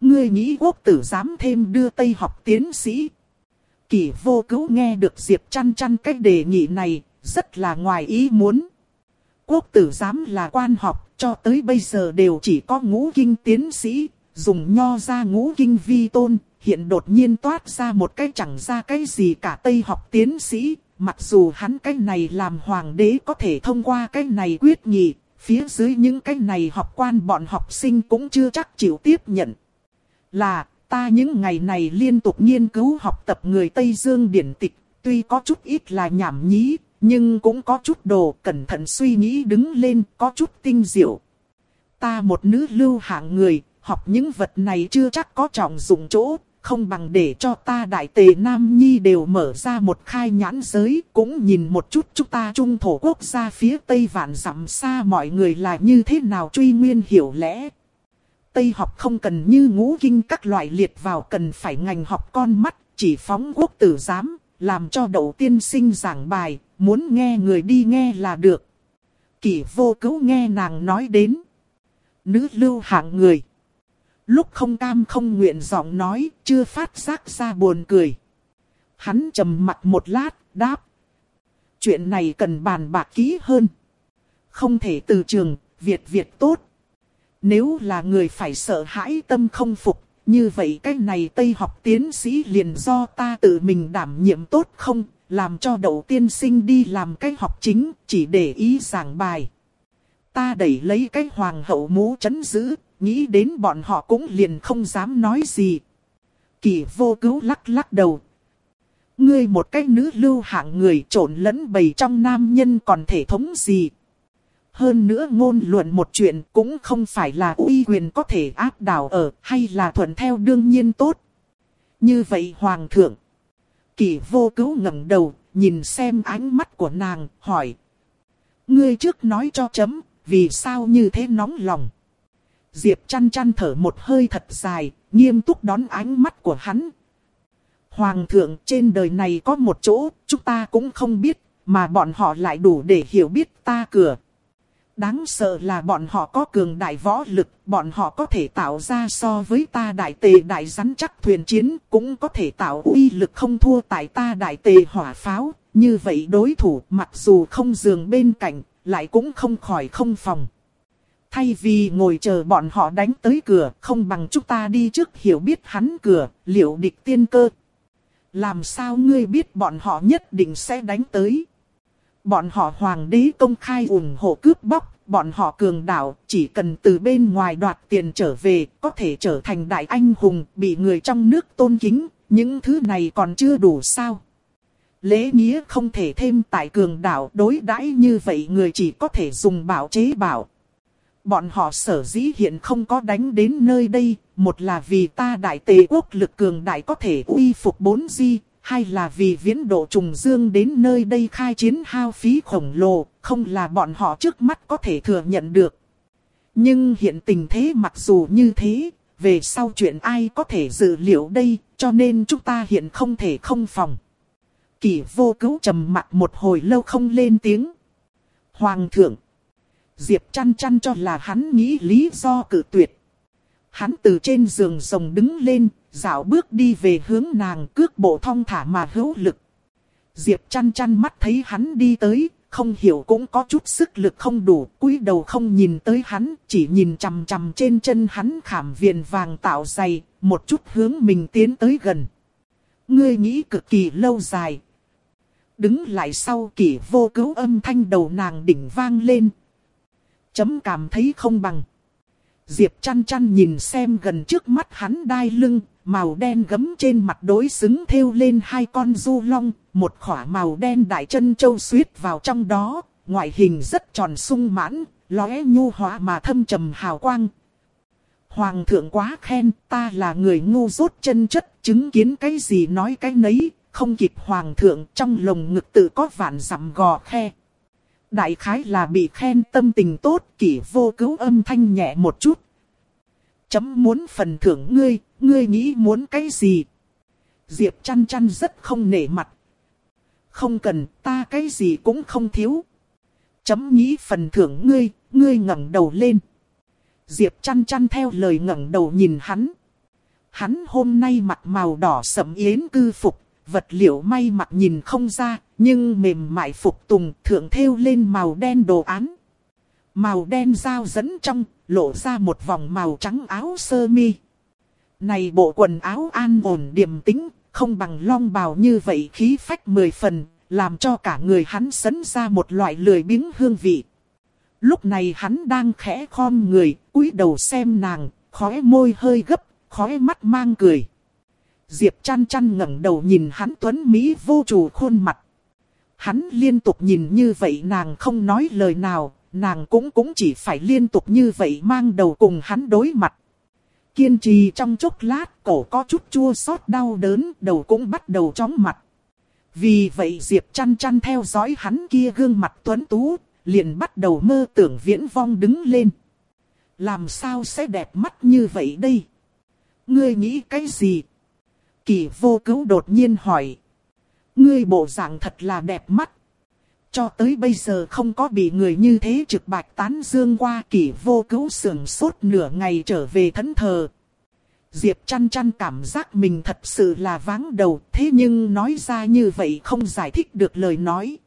Ngươi nghĩ quốc tử dám thêm đưa Tây học tiến sĩ, kỳ vô cứu nghe được Diệp chăn chăn cách đề nghị này, rất là ngoài ý muốn. Quốc tử giám là quan học, cho tới bây giờ đều chỉ có ngũ kinh tiến sĩ, dùng nho ra ngũ kinh vi tôn, hiện đột nhiên toát ra một cái chẳng ra cái gì cả Tây học tiến sĩ, mặc dù hắn cái này làm hoàng đế có thể thông qua cái này quyết nghị, phía dưới những cái này học quan bọn học sinh cũng chưa chắc chịu tiếp nhận. Là, Ta những ngày này liên tục nghiên cứu học tập người Tây Dương điển tịch, tuy có chút ít là nhảm nhí, nhưng cũng có chút đồ cẩn thận suy nghĩ đứng lên, có chút tinh diệu. Ta một nữ lưu hạng người, học những vật này chưa chắc có trọng dụng chỗ, không bằng để cho ta đại tề Nam Nhi đều mở ra một khai nhãn giới, cũng nhìn một chút chúng ta trung thổ quốc gia phía Tây vạn dặm xa mọi người là như thế nào truy nguyên hiểu lẽ. Tây học không cần như ngũ kinh các loại liệt vào cần phải ngành học con mắt, chỉ phóng quốc tử giám, làm cho đậu tiên sinh giảng bài, muốn nghe người đi nghe là được. Kỷ vô cứu nghe nàng nói đến. Nữ lưu hạng người. Lúc không cam không nguyện giọng nói, chưa phát giác ra buồn cười. Hắn trầm mặt một lát, đáp. Chuyện này cần bàn bạc kỹ hơn. Không thể từ trường, Việt Việt tốt. Nếu là người phải sợ hãi tâm không phục, như vậy cái này Tây học tiến sĩ liền do ta tự mình đảm nhiệm tốt không, làm cho đậu tiên sinh đi làm cái học chính, chỉ để ý giảng bài. Ta đẩy lấy cái hoàng hậu mũ chấn giữ, nghĩ đến bọn họ cũng liền không dám nói gì. Kỳ vô cứu lắc lắc đầu. Ngươi một cái nữ lưu hạng người trộn lẫn bầy trong nam nhân còn thể thống gì. Hơn nữa ngôn luận một chuyện cũng không phải là uy quyền có thể áp đảo ở hay là thuận theo đương nhiên tốt. Như vậy hoàng thượng. Kỳ vô cứu ngẩng đầu, nhìn xem ánh mắt của nàng, hỏi. Ngươi trước nói cho chấm, vì sao như thế nóng lòng. Diệp chăn chăn thở một hơi thật dài, nghiêm túc đón ánh mắt của hắn. Hoàng thượng trên đời này có một chỗ, chúng ta cũng không biết, mà bọn họ lại đủ để hiểu biết ta cửa. Đáng sợ là bọn họ có cường đại võ lực, bọn họ có thể tạo ra so với ta đại tề đại rắn chắc thuyền chiến, cũng có thể tạo uy lực không thua tại ta đại tề hỏa pháo. Như vậy đối thủ mặc dù không giường bên cạnh, lại cũng không khỏi không phòng. Thay vì ngồi chờ bọn họ đánh tới cửa, không bằng chúng ta đi trước hiểu biết hắn cửa, liệu địch tiên cơ. Làm sao ngươi biết bọn họ nhất định sẽ đánh tới? Bọn họ hoàng đế công khai ủng hộ cướp bóc, bọn họ cường đảo chỉ cần từ bên ngoài đoạt tiền trở về, có thể trở thành đại anh hùng, bị người trong nước tôn kính, những thứ này còn chưa đủ sao? Lễ nghĩa không thể thêm tại cường đảo đối đãi như vậy người chỉ có thể dùng bảo chế bảo. Bọn họ sở dĩ hiện không có đánh đến nơi đây, một là vì ta đại tề quốc lực cường đại có thể uy phục bốn di, hay là vì viễn độ trùng dương đến nơi đây khai chiến hao phí khổng lồ, không là bọn họ trước mắt có thể thừa nhận được. Nhưng hiện tình thế mặc dù như thế, về sau chuyện ai có thể dự liệu đây, cho nên chúng ta hiện không thể không phòng. Kỷ vô cứu trầm mặt một hồi lâu không lên tiếng. Hoàng thượng. Diệp chăn chăn cho là hắn nghĩ lý do cử tuyệt. Hắn từ trên giường rồng đứng lên, dạo bước đi về hướng nàng cước bộ thong thả mà hữu lực. Diệp chăn chăn mắt thấy hắn đi tới, không hiểu cũng có chút sức lực không đủ, cúi đầu không nhìn tới hắn, chỉ nhìn chằm chằm trên chân hắn khảm viền vàng tạo dày, một chút hướng mình tiến tới gần. Ngươi nghĩ cực kỳ lâu dài. Đứng lại sau kỷ vô cứu âm thanh đầu nàng đỉnh vang lên. Chấm cảm thấy không bằng. Diệp chăn chăn nhìn xem gần trước mắt hắn đai lưng, màu đen gấm trên mặt đối xứng thêu lên hai con du long, một khỏa màu đen đại chân châu xuyết vào trong đó, ngoại hình rất tròn sung mãn, lóe nhu hóa mà thâm trầm hào quang. Hoàng thượng quá khen, ta là người ngu dốt chân chất, chứng kiến cái gì nói cái nấy, không kịp hoàng thượng trong lồng ngực tự có vạn dặm gò khe. Đại khái là bị khen tâm tình tốt, kỷ vô cứu âm thanh nhẹ một chút. Chấm muốn phần thưởng ngươi, ngươi nghĩ muốn cái gì? Diệp chăn chăn rất không nể mặt. Không cần, ta cái gì cũng không thiếu. Chấm nghĩ phần thưởng ngươi, ngươi ngẩng đầu lên. Diệp chăn chăn theo lời ngẩng đầu nhìn hắn. Hắn hôm nay mặc màu đỏ sẫm yến cư phục, vật liệu may mặc nhìn không ra, nhưng mềm mại phục tùng thượng thêu lên màu đen đồ án. Màu đen dao dẫn trong, lộ ra một vòng màu trắng áo sơ mi. Này bộ quần áo an ổn điềm tĩnh, không bằng long bào như vậy khí phách mười phần, làm cho cả người hắn sấn ra một loại lười biếng hương vị. Lúc này hắn đang khẽ khom người, cúi đầu xem nàng, khóe môi hơi gấp, khóe mắt mang cười. Diệp chăn chăn ngẩng đầu nhìn hắn tuấn Mỹ vô chủ khuôn mặt. Hắn liên tục nhìn như vậy nàng không nói lời nào, nàng cũng cũng chỉ phải liên tục như vậy mang đầu cùng hắn đối mặt. Kiên trì trong chốc lát, cổ có chút chua xót đau đớn, đầu cũng bắt đầu chóng mặt. Vì vậy Diệp chăn chăn theo dõi hắn kia gương mặt tuấn tú, liền bắt đầu mơ tưởng viễn vong đứng lên. Làm sao sẽ đẹp mắt như vậy đây? Ngươi nghĩ cái gì? Kỳ vô cứu đột nhiên hỏi. Ngươi bộ dạng thật là đẹp mắt. Cho tới bây giờ không có bị người như thế trực bạch tán dương qua kỷ vô cứu sưởng sốt nửa ngày trở về thẫn thờ. Diệp chăn chăn cảm giác mình thật sự là váng đầu, thế nhưng nói ra như vậy không giải thích được lời nói.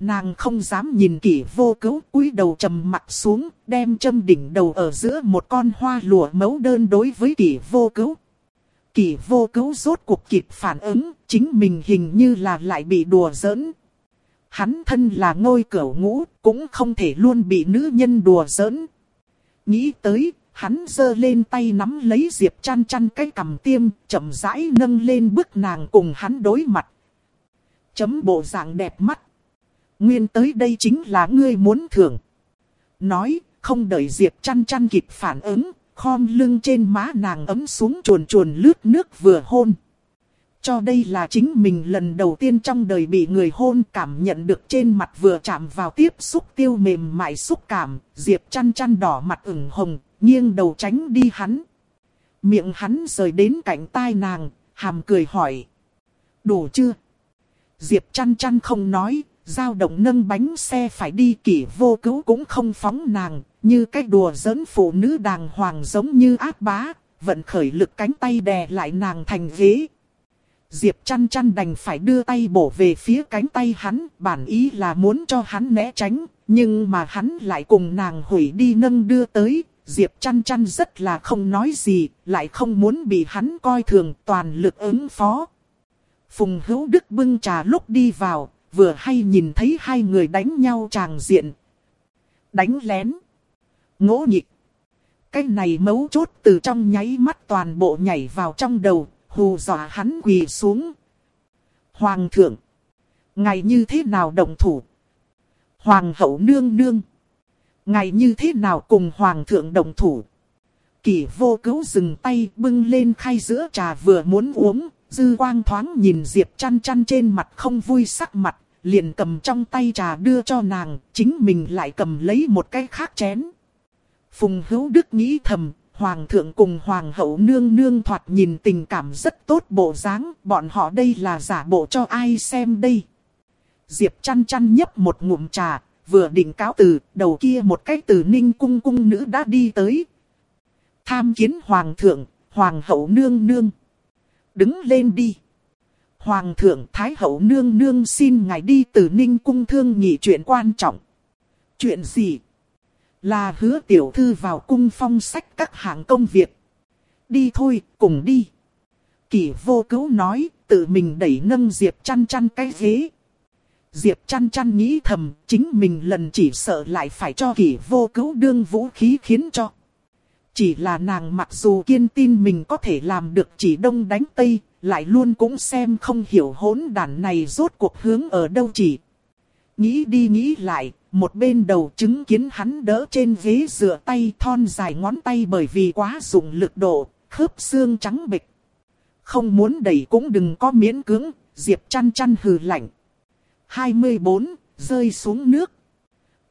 Nàng không dám nhìn kỷ vô cứu, cúi đầu trầm mặt xuống, đem châm đỉnh đầu ở giữa một con hoa lụa mấu đơn đối với kỷ vô cứu. Kỷ vô cứu rốt cuộc kịp phản ứng, chính mình hình như là lại bị đùa giỡn. Hắn thân là ngôi cửu ngũ, cũng không thể luôn bị nữ nhân đùa giỡn. Nghĩ tới, hắn giơ lên tay nắm lấy Diệp chăn chăn cái cầm tiêm, chậm rãi nâng lên bước nàng cùng hắn đối mặt. Chấm bộ dạng đẹp mắt. Nguyên tới đây chính là ngươi muốn thưởng. Nói, không đợi Diệp chăn chăn kịp phản ứng, khom lưng trên má nàng ấm xuống chuồn chuồn lướt nước vừa hôn. Cho đây là chính mình lần đầu tiên trong đời bị người hôn cảm nhận được trên mặt vừa chạm vào tiếp xúc tiêu mềm mại xúc cảm, Diệp chăn chăn đỏ mặt ửng hồng, nghiêng đầu tránh đi hắn. Miệng hắn rời đến cạnh tai nàng, hàm cười hỏi. Đủ chưa? Diệp chăn chăn không nói, dao động nâng bánh xe phải đi kỷ vô cứu cũng không phóng nàng, như cách đùa giỡn phụ nữ đàng hoàng giống như ác bá, vận khởi lực cánh tay đè lại nàng thành ghế. Diệp chăn chăn đành phải đưa tay bổ về phía cánh tay hắn, bản ý là muốn cho hắn né tránh, nhưng mà hắn lại cùng nàng hủy đi nâng đưa tới, Diệp chăn chăn rất là không nói gì, lại không muốn bị hắn coi thường toàn lực ứng phó. Phùng hữu đức bưng trà lúc đi vào, vừa hay nhìn thấy hai người đánh nhau tràng diện. Đánh lén. Ngỗ nhịp. Cái này mấu chốt từ trong nháy mắt toàn bộ nhảy vào trong đầu, hù dọa hắn quỳ xuống. Hoàng thượng. ngài như thế nào đồng thủ? Hoàng hậu nương nương. ngài như thế nào cùng hoàng thượng đồng thủ? Kỷ vô cứu dừng tay bưng lên khay giữa trà vừa muốn uống, dư quang thoáng nhìn Diệp chăn chăn trên mặt không vui sắc mặt, liền cầm trong tay trà đưa cho nàng, chính mình lại cầm lấy một cái khác chén. Phùng hữu đức nghĩ thầm, hoàng thượng cùng hoàng hậu nương nương thoạt nhìn tình cảm rất tốt bộ dáng, bọn họ đây là giả bộ cho ai xem đây. Diệp chăn chăn nhấp một ngụm trà, vừa định cáo từ, đầu kia một cái từ ninh cung cung nữ đã đi tới. Tham kiến hoàng thượng, hoàng hậu nương nương. Đứng lên đi. Hoàng thượng Thái hậu nương nương xin ngài đi từ ninh cung thương nghị chuyện quan trọng. Chuyện gì? Là hứa tiểu thư vào cung phong sách các hạng công việc. Đi thôi, cùng đi. Kỷ vô cứu nói, tự mình đẩy nâng Diệp chăn chăn cái ghế. Diệp chăn chăn nghĩ thầm, chính mình lần chỉ sợ lại phải cho kỷ vô cứu đương vũ khí khiến cho. Chỉ là nàng mặc dù kiên tin mình có thể làm được chỉ đông đánh tây, lại luôn cũng xem không hiểu hỗn đàn này rốt cuộc hướng ở đâu chỉ. Nghĩ đi nghĩ lại, một bên đầu chứng kiến hắn đỡ trên ghế dựa tay thon dài ngón tay bởi vì quá dùng lực độ, khớp xương trắng bịch. Không muốn đẩy cũng đừng có miễn cưỡng, Diệp chăn chăn hừ lạnh. 24, rơi xuống nước.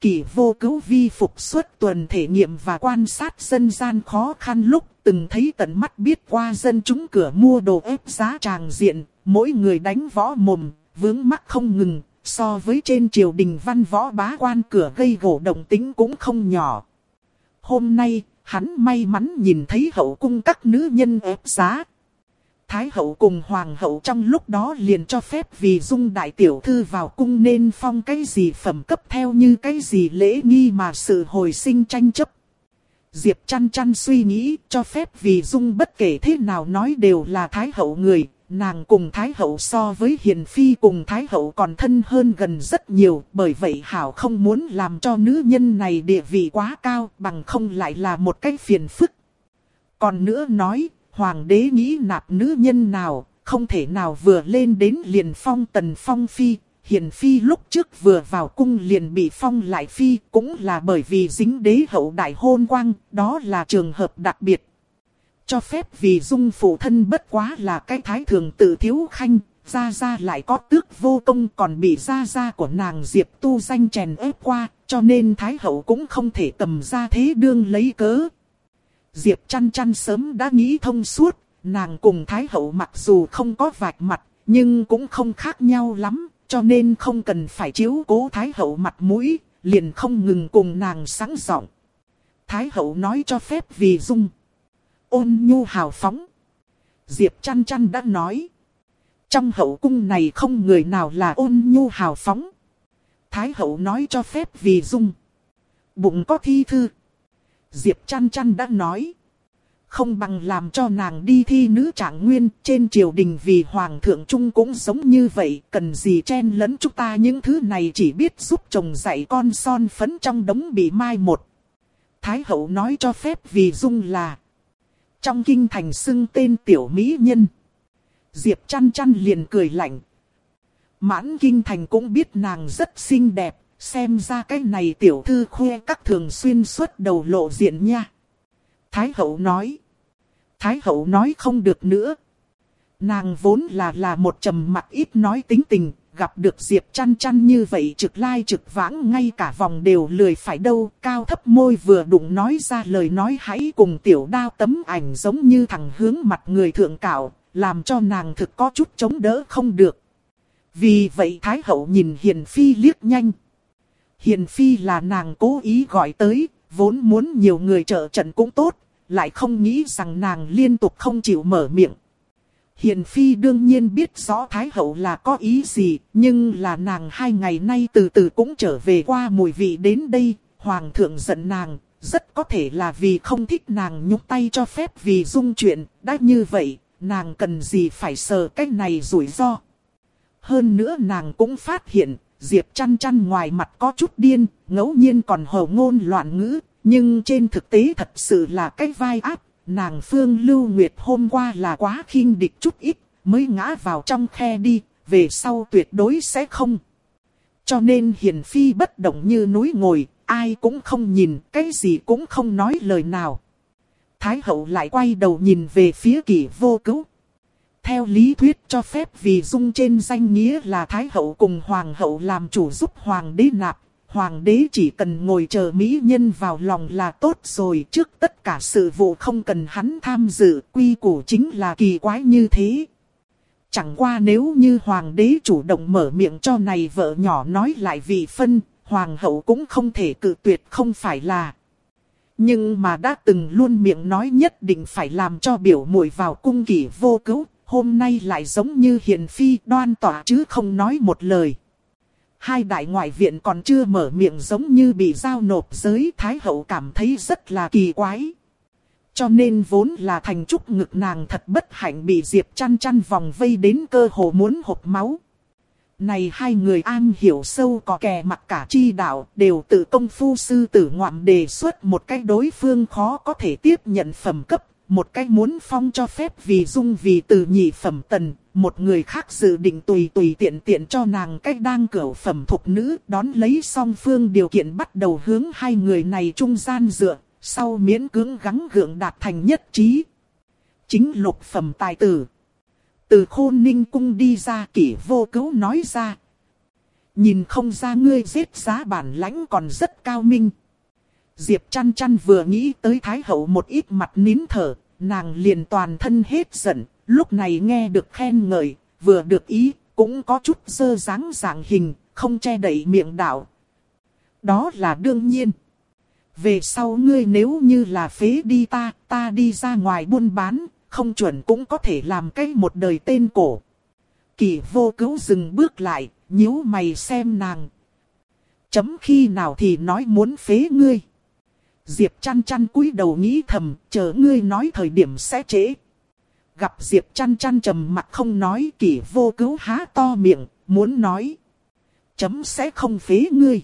Kỳ vô cứu vi phục suốt tuần thể nghiệm và quan sát dân gian khó khăn lúc từng thấy tận mắt biết qua dân chúng cửa mua đồ ép giá tràng diện, mỗi người đánh võ mồm, vướng mắc không ngừng, so với trên triều đình văn võ bá quan cửa gây gỗ đồng tính cũng không nhỏ. Hôm nay, hắn may mắn nhìn thấy hậu cung các nữ nhân ép giá, Thái hậu cùng hoàng hậu trong lúc đó liền cho phép vì dung đại tiểu thư vào cung nên phong cái gì phẩm cấp theo như cái gì lễ nghi mà sự hồi sinh tranh chấp. Diệp chăn chăn suy nghĩ cho phép vì dung bất kể thế nào nói đều là thái hậu người, nàng cùng thái hậu so với hiền phi cùng thái hậu còn thân hơn gần rất nhiều, bởi vậy hảo không muốn làm cho nữ nhân này địa vị quá cao bằng không lại là một cái phiền phức. Còn nữa nói, hoàng đế nghĩ nạp nữ nhân nào, không thể nào vừa lên đến liền phong tần phong phi. Hiền phi lúc trước vừa vào cung liền bị phong lại phi cũng là bởi vì dính đế hậu đại hôn quang, đó là trường hợp đặc biệt. Cho phép vì dung phụ thân bất quá là cái thái thường tự thiếu khanh, ra ra lại có tước vô công còn bị ra ra của nàng Diệp tu danh chèn ép qua, cho nên thái hậu cũng không thể cầm ra thế đương lấy cớ, Diệp chăn chăn sớm đã nghĩ thông suốt, nàng cùng Thái Hậu mặc dù không có vạch mặt, nhưng cũng không khác nhau lắm, cho nên không cần phải chiếu cố Thái Hậu mặt mũi, liền không ngừng cùng nàng sáng giọng. Thái Hậu nói cho phép vì dung ôn nhu hào phóng. Diệp chăn chăn đã nói. Trong hậu cung này không người nào là ôn nhu hào phóng. Thái hậu nói cho phép vì dung. Bụng có thi thư. Diệp chăn chăn đã nói. Không bằng làm cho nàng đi thi nữ trạng nguyên trên triều đình vì hoàng thượng trung cũng giống như vậy. Cần gì chen lẫn chúng ta những thứ này chỉ biết giúp chồng dạy con son phấn trong đống bị mai một. Thái hậu nói cho phép vì dung là. Trong kinh thành xưng tên tiểu mỹ nhân. Diệp chăn chăn liền cười lạnh. Mãn kinh thành cũng biết nàng rất xinh đẹp, xem ra cái này tiểu thư khoe các thường xuyên xuất đầu lộ diện nha. Thái hậu nói. Thái hậu nói không được nữa. Nàng vốn là là một trầm mặt ít nói tính tình, gặp được Diệp chăn chăn như vậy trực lai trực vãng ngay cả vòng đều lười phải đâu, cao thấp môi vừa đụng nói ra lời nói hãy cùng tiểu đao tấm ảnh giống như thằng hướng mặt người thượng cạo, làm cho nàng thực có chút chống đỡ không được. Vì vậy Thái hậu nhìn Hiền Phi liếc nhanh. Hiền Phi là nàng cố ý gọi tới, vốn muốn nhiều người trợ trận cũng tốt, lại không nghĩ rằng nàng liên tục không chịu mở miệng. Hiền Phi đương nhiên biết rõ Thái Hậu là có ý gì, nhưng là nàng hai ngày nay từ từ cũng trở về qua mùi vị đến đây, Hoàng thượng giận nàng, rất có thể là vì không thích nàng nhúc tay cho phép vì dung chuyện, đã như vậy, nàng cần gì phải sờ cái này rủi ro. Hơn nữa nàng cũng phát hiện, Diệp chăn chăn ngoài mặt có chút điên, ngẫu nhiên còn hồ ngôn loạn ngữ, nhưng trên thực tế thật sự là cái vai áp. Nàng Phương Lưu Nguyệt hôm qua là quá khinh địch chút ít, mới ngã vào trong khe đi, về sau tuyệt đối sẽ không. Cho nên hiền phi bất động như núi ngồi, ai cũng không nhìn, cái gì cũng không nói lời nào. Thái hậu lại quay đầu nhìn về phía kỷ vô cứu. Theo lý thuyết cho phép vì dung trên danh nghĩa là Thái hậu cùng Hoàng hậu làm chủ giúp Hoàng đế nạp. Hoàng đế chỉ cần ngồi chờ mỹ nhân vào lòng là tốt rồi trước tất cả sự vụ không cần hắn tham dự quy củ chính là kỳ quái như thế. Chẳng qua nếu như hoàng đế chủ động mở miệng cho này vợ nhỏ nói lại vị phân, hoàng hậu cũng không thể cự tuyệt không phải là. Nhưng mà đã từng luôn miệng nói nhất định phải làm cho biểu muội vào cung kỷ vô cứu, hôm nay lại giống như hiền phi đoan tỏa chứ không nói một lời. Hai đại ngoại viện còn chưa mở miệng giống như bị giao nộp giới Thái Hậu cảm thấy rất là kỳ quái. Cho nên vốn là thành trúc ngực nàng thật bất hạnh bị Diệp chăn chăn vòng vây đến cơ hồ muốn hộp máu. Này hai người an hiểu sâu có kẻ mặt cả chi đạo đều tự công phu sư tử ngoạm đề xuất một cách đối phương khó có thể tiếp nhận phẩm cấp một cách muốn phong cho phép vì dung vì từ nhị phẩm tần, một người khác dự định tùy tùy tiện tiện cho nàng cách đang cửu phẩm thuộc nữ đón lấy song phương điều kiện bắt đầu hướng hai người này trung gian dựa, sau miễn cưỡng gắng gượng đạt thành nhất trí. Chính lục phẩm tài tử. Từ khôn ninh cung đi ra kỷ vô cứu nói ra. Nhìn không ra ngươi giết giá bản lãnh còn rất cao minh. Diệp chăn chăn vừa nghĩ tới Thái Hậu một ít mặt nín thở, nàng liền toàn thân hết giận, lúc này nghe được khen ngợi, vừa được ý, cũng có chút dơ dáng dạng hình, không che đậy miệng đạo. Đó là đương nhiên. Về sau ngươi nếu như là phế đi ta, ta đi ra ngoài buôn bán, không chuẩn cũng có thể làm cái một đời tên cổ. Kỳ vô cứu dừng bước lại, nhíu mày xem nàng. Chấm khi nào thì nói muốn phế ngươi. Diệp chăn chăn cúi đầu nghĩ thầm, chờ ngươi nói thời điểm sẽ trễ. Gặp Diệp chăn chăn trầm mặt không nói kỷ vô cứu há to miệng, muốn nói. Chấm sẽ không phế ngươi.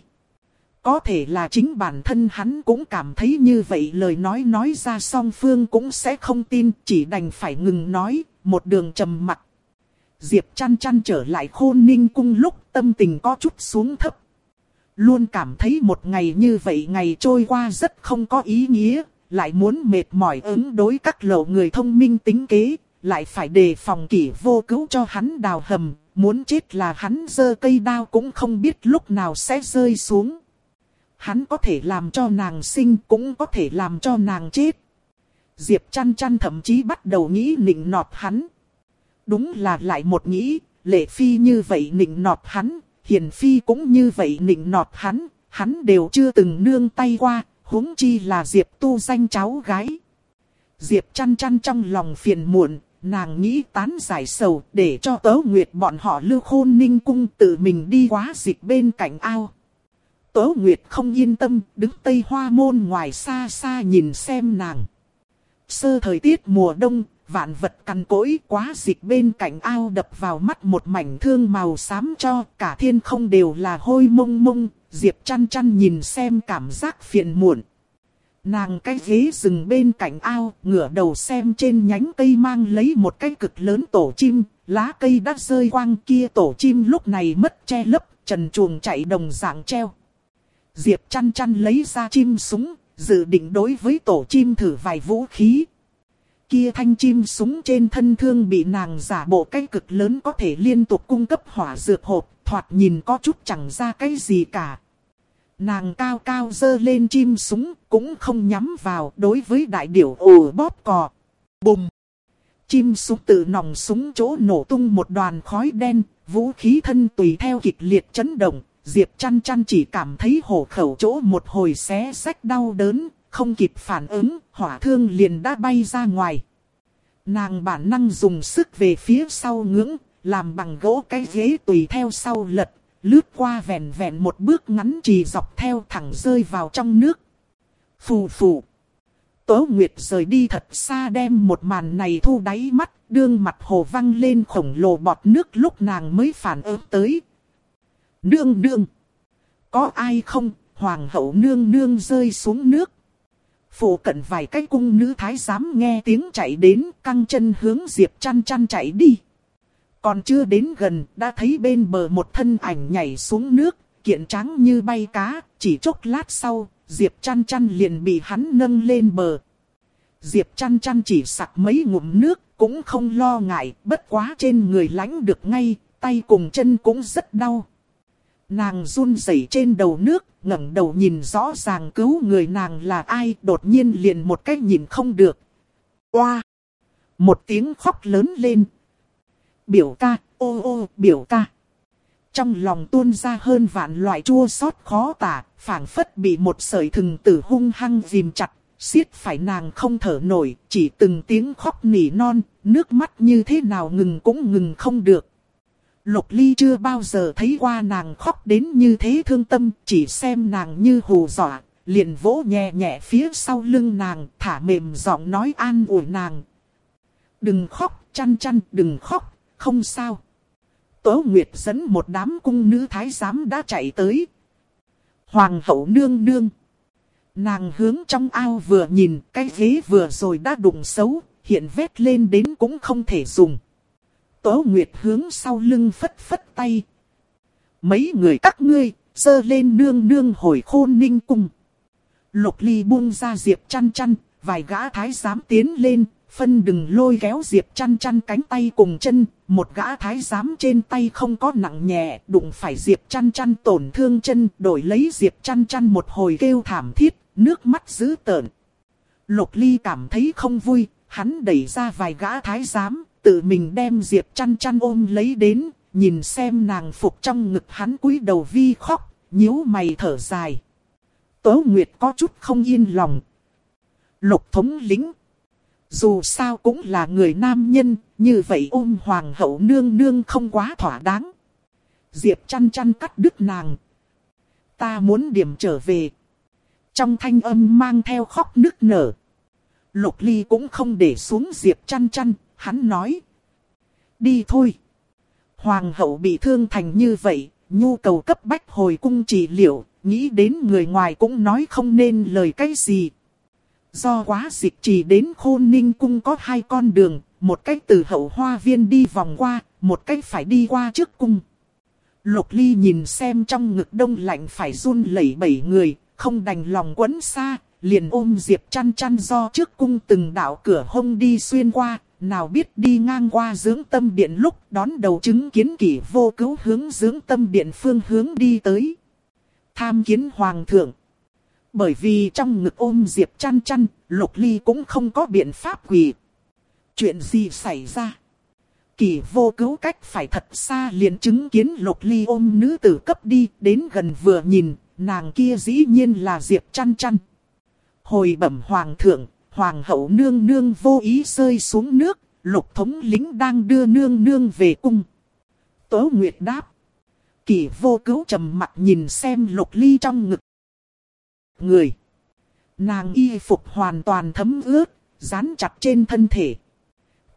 Có thể là chính bản thân hắn cũng cảm thấy như vậy lời nói nói ra song phương cũng sẽ không tin, chỉ đành phải ngừng nói, một đường trầm mặt. Diệp chăn chăn trở lại khôn ninh cung lúc tâm tình có chút xuống thấp. Luôn cảm thấy một ngày như vậy ngày trôi qua rất không có ý nghĩa, lại muốn mệt mỏi ứng đối các lộ người thông minh tính kế, lại phải đề phòng kỷ vô cứu cho hắn đào hầm, muốn chết là hắn giơ cây đao cũng không biết lúc nào sẽ rơi xuống. Hắn có thể làm cho nàng sinh cũng có thể làm cho nàng chết. Diệp chăn chăn thậm chí bắt đầu nghĩ nịnh nọt hắn. Đúng là lại một nghĩ, lệ phi như vậy nịnh nọt hắn, hiền phi cũng như vậy nịnh nọt hắn, hắn đều chưa từng nương tay qua, huống chi là diệp tu danh cháu gái. Diệp chăn chăn trong lòng phiền muộn, nàng nghĩ tán giải sầu để cho tớ nguyệt bọn họ lưu khôn ninh cung tự mình đi quá dịch bên cạnh ao. Tớ nguyệt không yên tâm, đứng tây hoa môn ngoài xa xa nhìn xem nàng. Sơ thời tiết mùa đông, vạn vật cằn cỗi quá dịch bên cạnh ao đập vào mắt một mảnh thương màu xám cho cả thiên không đều là hôi mông mông, Diệp chăn chăn nhìn xem cảm giác phiền muộn. Nàng cái ghế rừng bên cạnh ao, ngửa đầu xem trên nhánh cây mang lấy một cái cực lớn tổ chim, lá cây đã rơi quang kia tổ chim lúc này mất che lấp, trần chuồng chạy đồng dạng treo. Diệp chăn chăn lấy ra chim súng, dự định đối với tổ chim thử vài vũ khí. Kia thanh chim súng trên thân thương bị nàng giả bộ cái cực lớn có thể liên tục cung cấp hỏa dược hộp, thoạt nhìn có chút chẳng ra cái gì cả. Nàng cao cao dơ lên chim súng, cũng không nhắm vào đối với đại điểu ồ bóp cò. Bùm! Chim súng tự nòng súng chỗ nổ tung một đoàn khói đen, vũ khí thân tùy theo kịch liệt chấn động. Diệp chăn chăn chỉ cảm thấy hổ khẩu chỗ một hồi xé sách đau đớn, không kịp phản ứng, hỏa thương liền đã bay ra ngoài. Nàng bản năng dùng sức về phía sau ngưỡng, làm bằng gỗ cái ghế tùy theo sau lật, lướt qua vẹn vẹn một bước ngắn chỉ dọc theo thẳng rơi vào trong nước. Phù phù. Tố Nguyệt rời đi thật xa đem một màn này thu đáy mắt, đương mặt hồ văng lên khổng lồ bọt nước lúc nàng mới phản ứng tới. Nương nương. Có ai không, hoàng hậu nương nương rơi xuống nước phụ cận vài cái cung nữ thái giám nghe tiếng chạy đến, căng chân hướng Diệp chăn chăn chạy đi. Còn chưa đến gần, đã thấy bên bờ một thân ảnh nhảy xuống nước, kiện trắng như bay cá, chỉ chốc lát sau, Diệp chăn chăn liền bị hắn nâng lên bờ. Diệp chăn chăn chỉ sặc mấy ngụm nước, cũng không lo ngại, bất quá trên người lánh được ngay, tay cùng chân cũng rất đau. Nàng run rẩy trên đầu nước, ngẩng đầu nhìn rõ ràng cứu người nàng là ai, đột nhiên liền một cách nhìn không được. Oa! Một tiếng khóc lớn lên. Biểu ca, ô ô, biểu ca. Trong lòng tuôn ra hơn vạn loại chua xót khó tả, phảng phất bị một sợi thừng tử hung hăng dìm chặt, siết phải nàng không thở nổi, chỉ từng tiếng khóc nỉ non, nước mắt như thế nào ngừng cũng ngừng không được. Lục Ly chưa bao giờ thấy qua nàng khóc đến như thế thương tâm, chỉ xem nàng như hù dọa, liền vỗ nhẹ nhẹ phía sau lưng nàng, thả mềm giọng nói an ủi nàng. Đừng khóc, chăn chăn, đừng khóc, không sao. Tố Nguyệt dẫn một đám cung nữ thái giám đã chạy tới. Hoàng hậu nương nương. Nàng hướng trong ao vừa nhìn, cái ghế vừa rồi đã đụng xấu, hiện vết lên đến cũng không thể dùng. Tố Nguyệt hướng sau lưng phất phất tay. Mấy người các ngươi, dơ lên nương nương hồi khôn ninh cung. Lục ly buông ra diệp chăn chăn, vài gã thái giám tiến lên, phân đừng lôi kéo diệp chăn chăn cánh tay cùng chân. Một gã thái giám trên tay không có nặng nhẹ, đụng phải diệp chăn chăn tổn thương chân, đổi lấy diệp chăn chăn một hồi kêu thảm thiết, nước mắt dữ tợn. Lục ly cảm thấy không vui, hắn đẩy ra vài gã thái giám, tự mình đem Diệp chăn chăn ôm lấy đến, nhìn xem nàng phục trong ngực hắn cúi đầu vi khóc, nhíu mày thở dài. Tố Nguyệt có chút không yên lòng. Lục thống lính. Dù sao cũng là người nam nhân, như vậy ôm hoàng hậu nương nương không quá thỏa đáng. Diệp chăn chăn cắt đứt nàng. Ta muốn điểm trở về. Trong thanh âm mang theo khóc nức nở. Lục ly cũng không để xuống diệp chăn chăn, hắn nói. Đi thôi. Hoàng hậu bị thương thành như vậy, nhu cầu cấp bách hồi cung trị liệu, nghĩ đến người ngoài cũng nói không nên lời cái gì. Do quá dịch chỉ đến khôn ninh cung có hai con đường, một cách từ hậu hoa viên đi vòng qua, một cách phải đi qua trước cung. Lục ly nhìn xem trong ngực đông lạnh phải run lẩy bẩy người, không đành lòng quấn xa, liền ôm Diệp chăn chăn do trước cung từng đạo cửa hông đi xuyên qua, nào biết đi ngang qua dưỡng tâm điện lúc đón đầu chứng kiến kỷ vô cứu hướng dưỡng tâm điện phương hướng đi tới. Tham kiến hoàng thượng. Bởi vì trong ngực ôm Diệp chăn chăn, lục ly cũng không có biện pháp quỳ. Chuyện gì xảy ra? Kỳ vô cứu cách phải thật xa liền chứng kiến lục ly ôm nữ tử cấp đi, đến gần vừa nhìn, nàng kia dĩ nhiên là Diệp chăn chăn. Hồi bẩm hoàng thượng, hoàng hậu nương nương vô ý rơi xuống nước, lục thống lính đang đưa nương nương về cung. Tố Nguyệt đáp. Kỷ vô cứu trầm mặt nhìn xem lục ly trong ngực. Người. Nàng y phục hoàn toàn thấm ướt, dán chặt trên thân thể.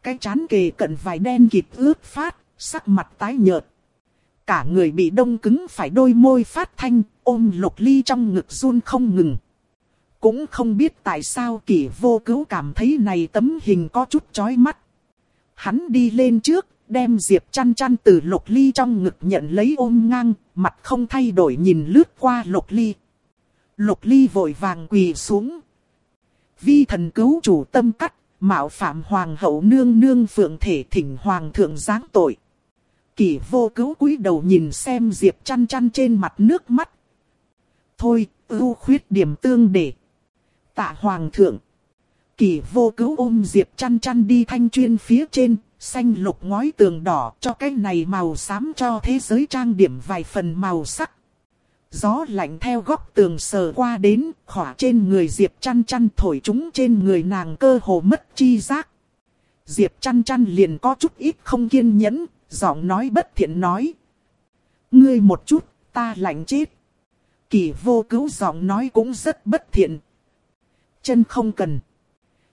Cái chán kề cận vài đen kịp ướt phát, sắc mặt tái nhợt. Cả người bị đông cứng phải đôi môi phát thanh, ôm lục ly trong ngực run không ngừng. Cũng không biết tại sao kỷ vô cứu cảm thấy này tấm hình có chút chói mắt. Hắn đi lên trước, đem Diệp chăn chăn từ lục ly trong ngực nhận lấy ôm ngang, mặt không thay đổi nhìn lướt qua lục ly. Lục ly vội vàng quỳ xuống. Vi thần cứu chủ tâm cắt, mạo phạm hoàng hậu nương nương phượng thể thỉnh hoàng thượng giáng tội. Kỷ vô cứu cúi đầu nhìn xem Diệp chăn chăn trên mặt nước mắt. Thôi, ưu khuyết điểm tương để. Tạ hoàng thượng. Kỷ vô cứu ôm Diệp chăn chăn đi thanh chuyên phía trên, xanh lục ngói tường đỏ cho cái này màu xám cho thế giới trang điểm vài phần màu sắc. Gió lạnh theo góc tường sờ qua đến, khỏa trên người Diệp chăn chăn thổi chúng trên người nàng cơ hồ mất chi giác. Diệp chăn chăn liền có chút ít không kiên nhẫn, giọng nói bất thiện nói. Ngươi một chút, ta lạnh chết. Kỳ vô cứu giọng nói cũng rất bất thiện. Chân không cần.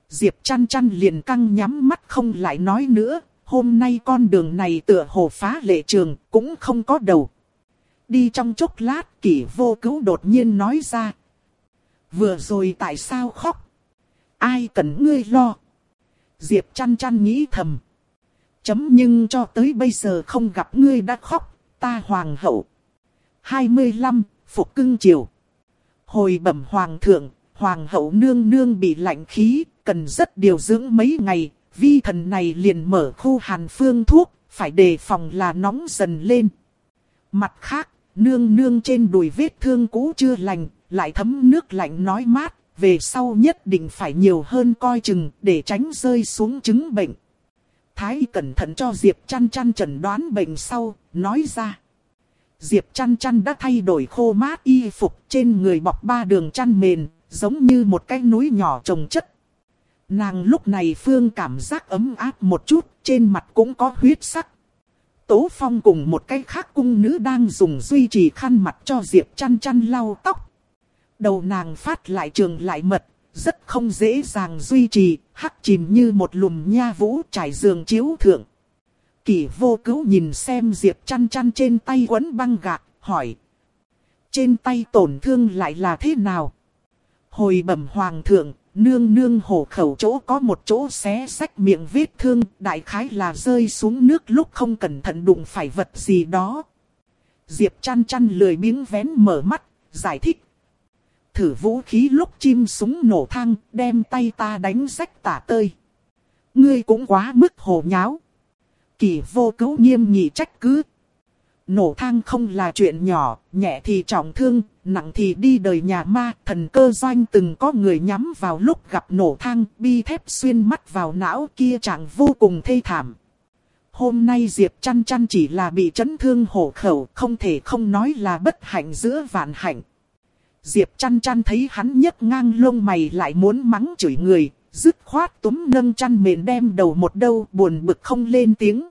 Diệp chăn chăn liền căng nhắm mắt không lại nói nữa. Hôm nay con đường này tựa hồ phá lệ trường, cũng không có đầu. Đi trong chốc lát, kỷ vô cứu đột nhiên nói ra. Vừa rồi tại sao khóc? Ai cần ngươi lo? Diệp chăn chăn nghĩ thầm. Chấm nhưng cho tới bây giờ không gặp ngươi đã khóc, ta hoàng hậu. 25. Phục cưng triều. Hồi bẩm hoàng thượng, hoàng hậu nương nương bị lạnh khí, cần rất điều dưỡng mấy ngày, vi thần này liền mở khu hàn phương thuốc, phải đề phòng là nóng dần lên. Mặt khác, nương nương trên đùi vết thương cũ chưa lành, lại thấm nước lạnh nói mát, về sau nhất định phải nhiều hơn coi chừng để tránh rơi xuống chứng bệnh. Thái cẩn thận cho Diệp chăn chăn chẩn đoán bệnh sau, nói ra. Diệp chăn chăn đã thay đổi khô mát y phục trên người bọc ba đường chăn mền, giống như một cái núi nhỏ trồng chất. Nàng lúc này phương cảm giác ấm áp một chút, trên mặt cũng có huyết sắc. Tố Phong cùng một cái khác cung nữ đang dùng duy trì khăn mặt cho Diệp chăn chăn lau tóc. Đầu nàng phát lại trường lại mật, rất không dễ dàng duy trì, hắc chìm như một lùm nha vũ trải giường chiếu thượng. Kỷ vô cứu nhìn xem Diệp chăn chăn trên tay quấn băng gạc, hỏi. Trên tay tổn thương lại là thế nào? Hồi bẩm hoàng thượng, nương nương hổ khẩu chỗ có một chỗ xé sách miệng vết thương, đại khái là rơi xuống nước lúc không cẩn thận đụng phải vật gì đó. Diệp chăn chăn lười biếng vén mở mắt, giải thích thử vũ khí lúc chim súng nổ thang, đem tay ta đánh rách tả tơi. Ngươi cũng quá mức hồ nháo. Kỳ vô cứu nghiêm nghị trách cứ. Nổ thang không là chuyện nhỏ, nhẹ thì trọng thương, nặng thì đi đời nhà ma. Thần cơ doanh từng có người nhắm vào lúc gặp nổ thang, bi thép xuyên mắt vào não kia chẳng vô cùng thê thảm. Hôm nay Diệp chăn chăn chỉ là bị chấn thương hổ khẩu, không thể không nói là bất hạnh giữa vạn hạnh. Diệp chăn chăn thấy hắn nhấc ngang lông mày lại muốn mắng chửi người, dứt khoát túm nâng chăn mền đem đầu một đâu buồn bực không lên tiếng.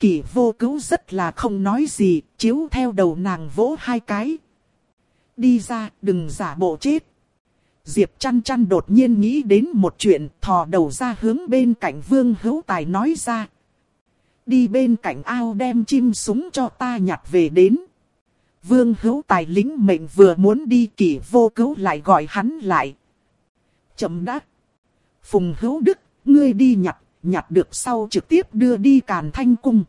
Kỳ vô cứu rất là không nói gì, chiếu theo đầu nàng vỗ hai cái. Đi ra, đừng giả bộ chết. Diệp chăn chăn đột nhiên nghĩ đến một chuyện, thò đầu ra hướng bên cạnh vương hữu tài nói ra. Đi bên cạnh ao đem chim súng cho ta nhặt về đến. Vương hữu tài lính mệnh vừa muốn đi kỳ vô cứu lại gọi hắn lại. Chậm đã. Phùng hữu đức, ngươi đi nhặt, nhặt được sau trực tiếp đưa đi càn thanh cung.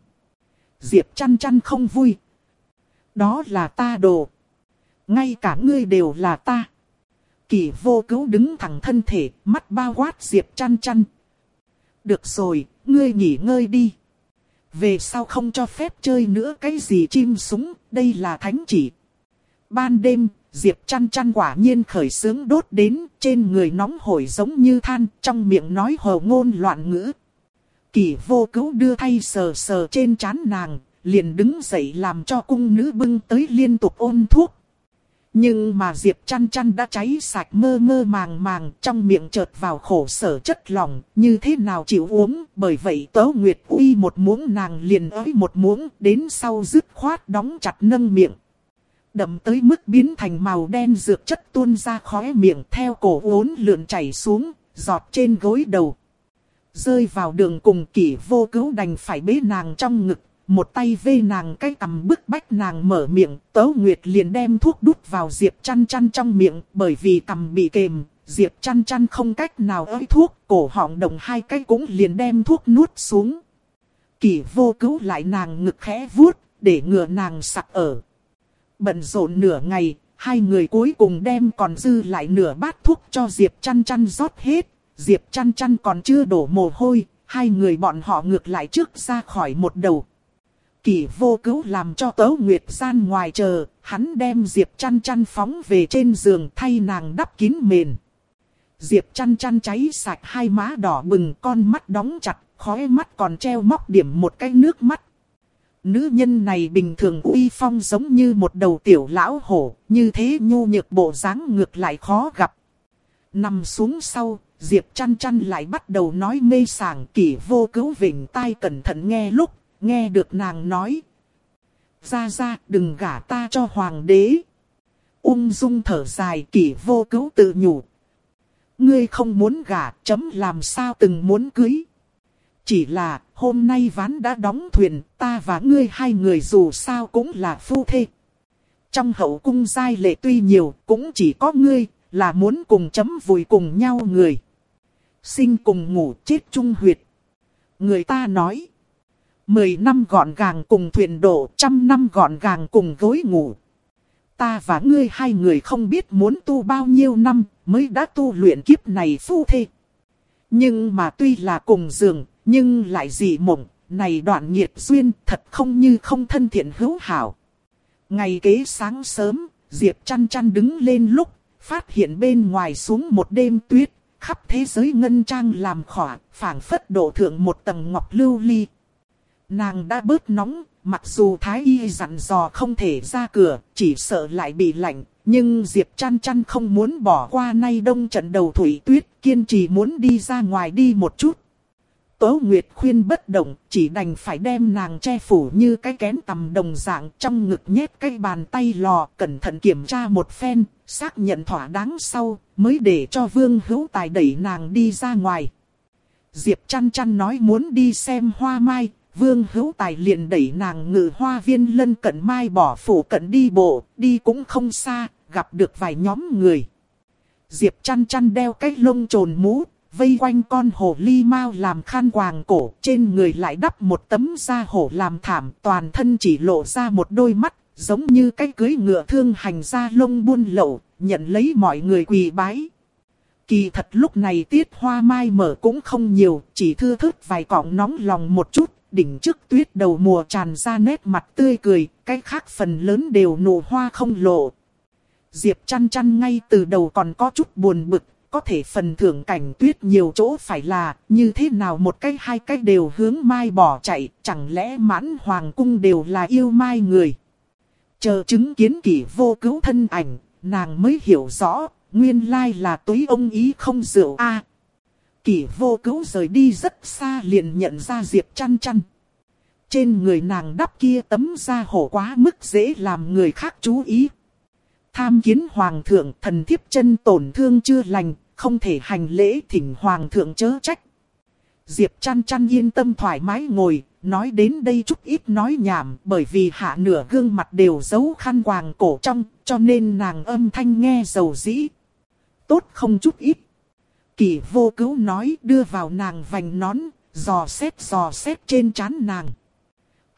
Diệp chăn chăn không vui. Đó là ta đồ. Ngay cả ngươi đều là ta. kỳ vô cứu đứng thẳng thân thể, mắt bao quát Diệp chăn chăn. Được rồi, ngươi nghỉ ngơi đi. Về sau không cho phép chơi nữa cái gì chim súng, đây là thánh chỉ. Ban đêm, Diệp chăn chăn quả nhiên khởi sướng đốt đến, trên người nóng hổi giống như than, trong miệng nói hồ ngôn loạn ngữ. Kỳ vô cứu đưa thay sờ sờ trên chán nàng, liền đứng dậy làm cho cung nữ bưng tới liên tục ôn thuốc. Nhưng mà Diệp chăn chăn đã cháy sạch mơ mơ màng màng trong miệng chợt vào khổ sở chất lòng, như thế nào chịu uống, bởi vậy tớ Nguyệt uy một muỗng nàng liền ới một muỗng, đến sau dứt khoát đóng chặt nâng miệng. Đậm tới mức biến thành màu đen dược chất tuôn ra khóe miệng theo cổ uốn lượn chảy xuống, giọt trên gối đầu. Rơi vào đường cùng kỷ vô cứu đành phải bế nàng trong ngực, một tay vê nàng cái cầm bức bách nàng mở miệng, Tấu Nguyệt liền đem thuốc đút vào Diệp chăn chăn trong miệng, bởi vì cầm bị kềm, Diệp chăn chăn không cách nào ơi thuốc, cổ họng đồng hai cái cũng liền đem thuốc nuốt xuống. Kỷ vô cứu lại nàng ngực khẽ vuốt, để ngừa nàng sặc ở. Bận rộn nửa ngày, hai người cuối cùng đem còn dư lại nửa bát thuốc cho Diệp chăn chăn rót hết. Diệp chăn chăn còn chưa đổ mồ hôi, hai người bọn họ ngược lại trước ra khỏi một đầu. Kỷ vô cứu làm cho tớ Nguyệt gian ngoài chờ, hắn đem Diệp chăn chăn phóng về trên giường thay nàng đắp kín mền. Diệp chăn chăn cháy sạch hai má đỏ bừng con mắt đóng chặt, khóe mắt còn treo móc điểm một cái nước mắt. Nữ nhân này bình thường uy phong giống như một đầu tiểu lão hổ, như thế nhu nhược bộ dáng ngược lại khó gặp. Nằm xuống sau, Diệp chăn chăn lại bắt đầu nói mê sảng kỷ vô cứu vỉnh tai cẩn thận nghe lúc nghe được nàng nói. Ra ra, đừng gả ta cho hoàng đế. Ung dung thở dài kỷ vô cứu tự nhủ. Ngươi không muốn gả, chấm làm sao từng muốn cưới. Chỉ là, hôm nay ván đã đóng thuyền, ta và ngươi hai người dù sao cũng là phu thê. Trong hậu cung giai lệ tuy nhiều, cũng chỉ có ngươi, là muốn cùng chấm vùi cùng nhau người. Sinh cùng ngủ chết chung huyệt. Người ta nói. Mười năm gọn gàng cùng thuyền đổ, trăm năm gọn gàng cùng gối ngủ. Ta và ngươi hai người không biết muốn tu bao nhiêu năm mới đã tu luyện kiếp này phu thê. Nhưng mà tuy là cùng giường, nhưng lại dị mộng, này đoạn nghiệt duyên thật không như không thân thiện hữu hảo. Ngày kế sáng sớm, Diệp chăn chăn đứng lên lúc, phát hiện bên ngoài xuống một đêm tuyết, khắp thế giới ngân trang làm khỏa, phảng phất độ thượng một tầng ngọc lưu ly. Nàng đã bớt nóng, mặc dù Thái Y dặn dò không thể ra cửa, chỉ sợ lại bị lạnh. Nhưng Diệp chăn chăn không muốn bỏ qua nay đông trận đầu thủy tuyết, kiên trì muốn đi ra ngoài đi một chút. Tố Nguyệt khuyên bất động, chỉ đành phải đem nàng che phủ như cái kén tầm đồng dạng trong ngực nhét cái bàn tay lò, cẩn thận kiểm tra một phen, xác nhận thỏa đáng sau, mới để cho Vương Hữu Tài đẩy nàng đi ra ngoài. Diệp chăn chăn nói muốn đi xem hoa mai, Vương hữu tài liền đẩy nàng ngự hoa viên lân cận mai bỏ phủ cận đi bộ, đi cũng không xa, gặp được vài nhóm người. Diệp chăn chăn đeo cái lông trồn mũ, vây quanh con hổ ly mau làm khăn quàng cổ, trên người lại đắp một tấm da hổ làm thảm, toàn thân chỉ lộ ra một đôi mắt, giống như cái cưới ngựa thương hành ra lông buôn lậu, nhận lấy mọi người quỳ bái. Kỳ thật lúc này tiết hoa mai mở cũng không nhiều, chỉ thưa thớt vài cọng nóng lòng một chút, đỉnh trước tuyết đầu mùa tràn ra nét mặt tươi cười, cái khác phần lớn đều nụ hoa không lộ. Diệp chăn chăn ngay từ đầu còn có chút buồn bực, có thể phần thưởng cảnh tuyết nhiều chỗ phải là, như thế nào một cái hai cái đều hướng mai bỏ chạy, chẳng lẽ mãn hoàng cung đều là yêu mai người. Chờ chứng kiến kỷ vô cứu thân ảnh, nàng mới hiểu rõ, nguyên lai là túi ông ý không rượu a Kỷ vô cứu rời đi rất xa liền nhận ra Diệp chăn chăn. Trên người nàng đắp kia tấm da hổ quá mức dễ làm người khác chú ý. Tham kiến hoàng thượng thần thiếp chân tổn thương chưa lành, không thể hành lễ thỉnh hoàng thượng chớ trách. Diệp chăn chăn yên tâm thoải mái ngồi, nói đến đây chút ít nói nhảm bởi vì hạ nửa gương mặt đều giấu khăn quàng cổ trong, cho nên nàng âm thanh nghe dầu dĩ. Tốt không chút ít. Kỳ vô cứu nói đưa vào nàng vành nón, dò xét dò xét trên trán nàng.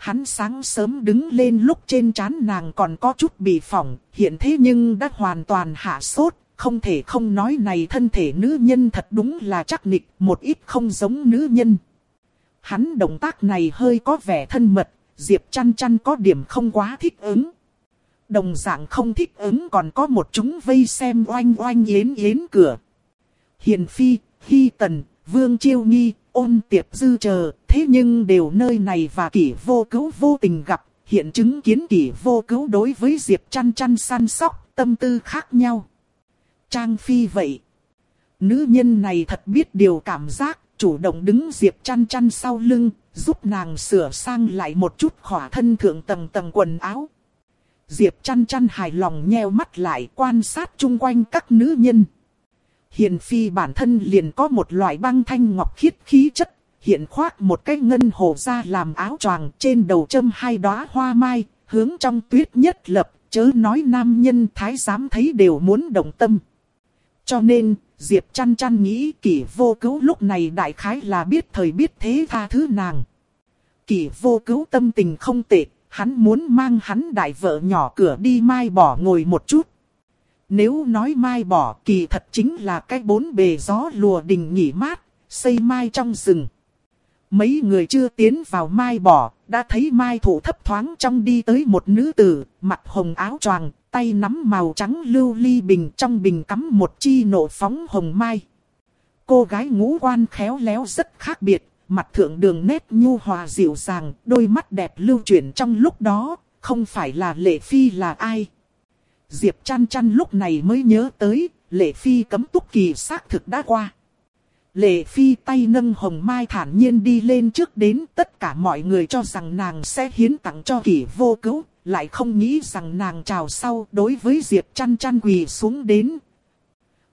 Hắn sáng sớm đứng lên lúc trên trán nàng còn có chút bị phỏng, hiện thế nhưng đã hoàn toàn hạ sốt, không thể không nói này thân thể nữ nhân thật đúng là chắc nịch, một ít không giống nữ nhân. Hắn động tác này hơi có vẻ thân mật, Diệp chăn chăn có điểm không quá thích ứng. Đồng dạng không thích ứng còn có một chúng vây xem oanh oanh yến yến cửa. Hiền Phi, Hy Tần, Vương Chiêu Nghi, ôn tiệp dư chờ, thế nhưng đều nơi này và kỷ vô cứu vô tình gặp, hiện chứng kiến kỷ vô cứu đối với Diệp chăn chăn săn sóc, tâm tư khác nhau. Trang Phi vậy. Nữ nhân này thật biết điều cảm giác, chủ động đứng Diệp chăn chăn sau lưng, giúp nàng sửa sang lại một chút khỏa thân thượng tầng tầng quần áo. Diệp chăn chăn hài lòng nheo mắt lại quan sát chung quanh các nữ nhân. Hiền Phi bản thân liền có một loại băng thanh ngọc khiết khí chất, hiện khoác một cái ngân hồ ra làm áo choàng trên đầu châm hai đóa hoa mai, hướng trong tuyết nhất lập, chớ nói nam nhân thái giám thấy đều muốn động tâm. Cho nên, Diệp chăn chăn nghĩ kỷ vô cứu lúc này đại khái là biết thời biết thế tha thứ nàng. Kỷ vô cứu tâm tình không tệ, hắn muốn mang hắn đại vợ nhỏ cửa đi mai bỏ ngồi một chút. Nếu nói mai bỏ kỳ thật chính là cái bốn bề gió lùa đình nghỉ mát, xây mai trong rừng. Mấy người chưa tiến vào mai bỏ, đã thấy mai thủ thấp thoáng trong đi tới một nữ tử, mặc hồng áo choàng, tay nắm màu trắng lưu ly bình trong bình cắm một chi nổ phóng hồng mai. Cô gái ngũ quan khéo léo rất khác biệt, mặt thượng đường nét nhu hòa dịu dàng, đôi mắt đẹp lưu chuyển trong lúc đó, không phải là Lệ Phi là ai. Diệp chăn chăn lúc này mới nhớ tới, Lệ Phi cấm túc kỳ xác thực đã qua. Lệ Phi tay nâng hồng mai thản nhiên đi lên trước đến tất cả mọi người cho rằng nàng sẽ hiến tặng cho kỷ vô cứu, lại không nghĩ rằng nàng chào sau đối với Diệp chăn chăn quỳ xuống đến.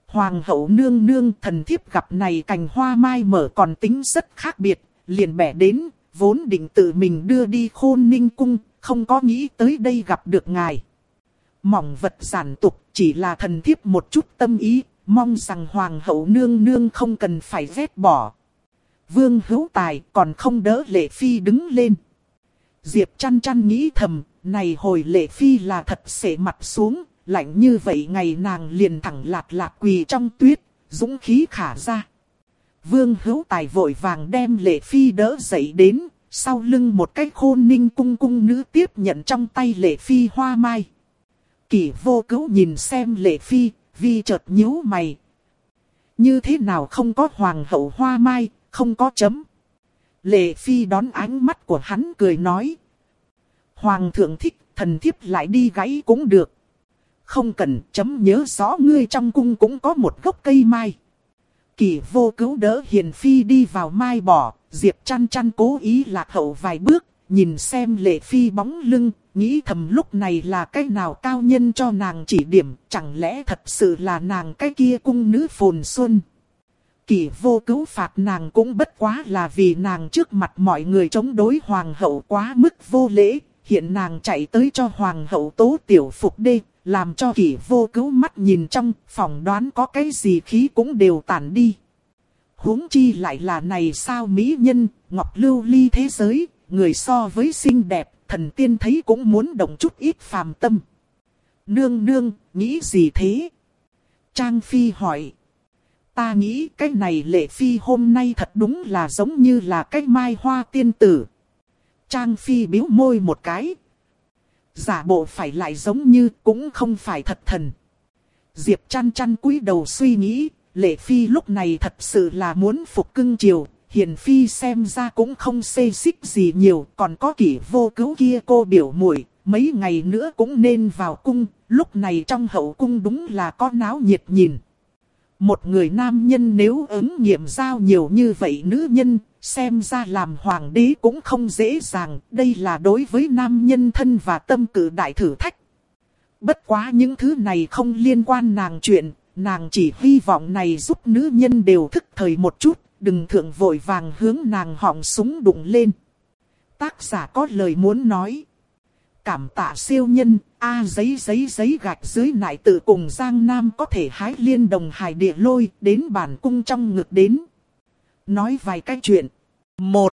Hoàng hậu nương nương thần thiếp gặp này cành hoa mai mở còn tính rất khác biệt, liền bẻ đến, vốn định tự mình đưa đi khôn ninh cung, không có nghĩ tới đây gặp được ngài. Mỏng vật giản tục chỉ là thần thiếp một chút tâm ý, mong rằng hoàng hậu nương nương không cần phải vét bỏ. Vương hữu tài còn không đỡ lệ phi đứng lên. Diệp chăn chăn nghĩ thầm, này hồi lệ phi là thật sể mặt xuống, lạnh như vậy ngày nàng liền thẳng lạt lạt quỳ trong tuyết, dũng khí khả ra. Vương hữu tài vội vàng đem lệ phi đỡ dậy đến, sau lưng một cái khôn ninh cung cung nữ tiếp nhận trong tay lệ phi hoa mai. Kỷ vô cứu nhìn xem lệ phi, vi chợt nhíu mày. Như thế nào không có hoàng hậu hoa mai, không có chấm. Lệ phi đón ánh mắt của hắn cười nói. Hoàng thượng thích, thần thiếp lại đi gãy cũng được. Không cần chấm nhớ rõ ngươi trong cung cũng có một gốc cây mai. Kỳ vô cứu đỡ hiền phi đi vào mai bỏ, diệp chăn chăn cố ý lạc hậu vài bước, nhìn xem lệ phi bóng lưng, nghĩ thầm lúc này là cái nào cao nhân cho nàng chỉ điểm, chẳng lẽ thật sự là nàng cái kia cung nữ phồn xuân. Kỳ vô cứu phạt nàng cũng bất quá là vì nàng trước mặt mọi người chống đối hoàng hậu quá mức vô lễ, hiện nàng chạy tới cho hoàng hậu tố tiểu phục đê, làm cho kỳ vô cứu mắt nhìn trong, phòng đoán có cái gì khí cũng đều tản đi. huống chi lại là này sao mỹ nhân, ngọc lưu ly thế giới, người so với xinh đẹp, thần tiên thấy cũng muốn động chút ít phàm tâm. Nương nương, nghĩ gì thế? Trang Phi hỏi. Ta nghĩ cái này lệ phi hôm nay thật đúng là giống như là cái mai hoa tiên tử. Trang Phi biếu môi một cái. Giả bộ phải lại giống như cũng không phải thật thần. Diệp chăn chăn cúi đầu suy nghĩ, Lệ Phi lúc này thật sự là muốn phục cưng chiều, Hiền Phi xem ra cũng không xê xích gì nhiều, còn có kỷ vô cứu kia cô biểu muội mấy ngày nữa cũng nên vào cung, lúc này trong hậu cung đúng là có náo nhiệt nhìn. Một người nam nhân nếu ứng nghiệm giao nhiều như vậy nữ nhân, xem ra làm hoàng đế cũng không dễ dàng, đây là đối với nam nhân thân và tâm cử đại thử thách. Bất quá những thứ này không liên quan nàng chuyện, nàng chỉ hy vọng này giúp nữ nhân đều thức thời một chút, đừng thượng vội vàng hướng nàng họng súng đụng lên. Tác giả có lời muốn nói. Cảm tạ siêu nhân, a giấy giấy giấy gạch dưới nại tự cùng Giang Nam có thể hái liên đồng hải địa lôi đến bản cung trong ngực đến. Nói vài cái chuyện. Một.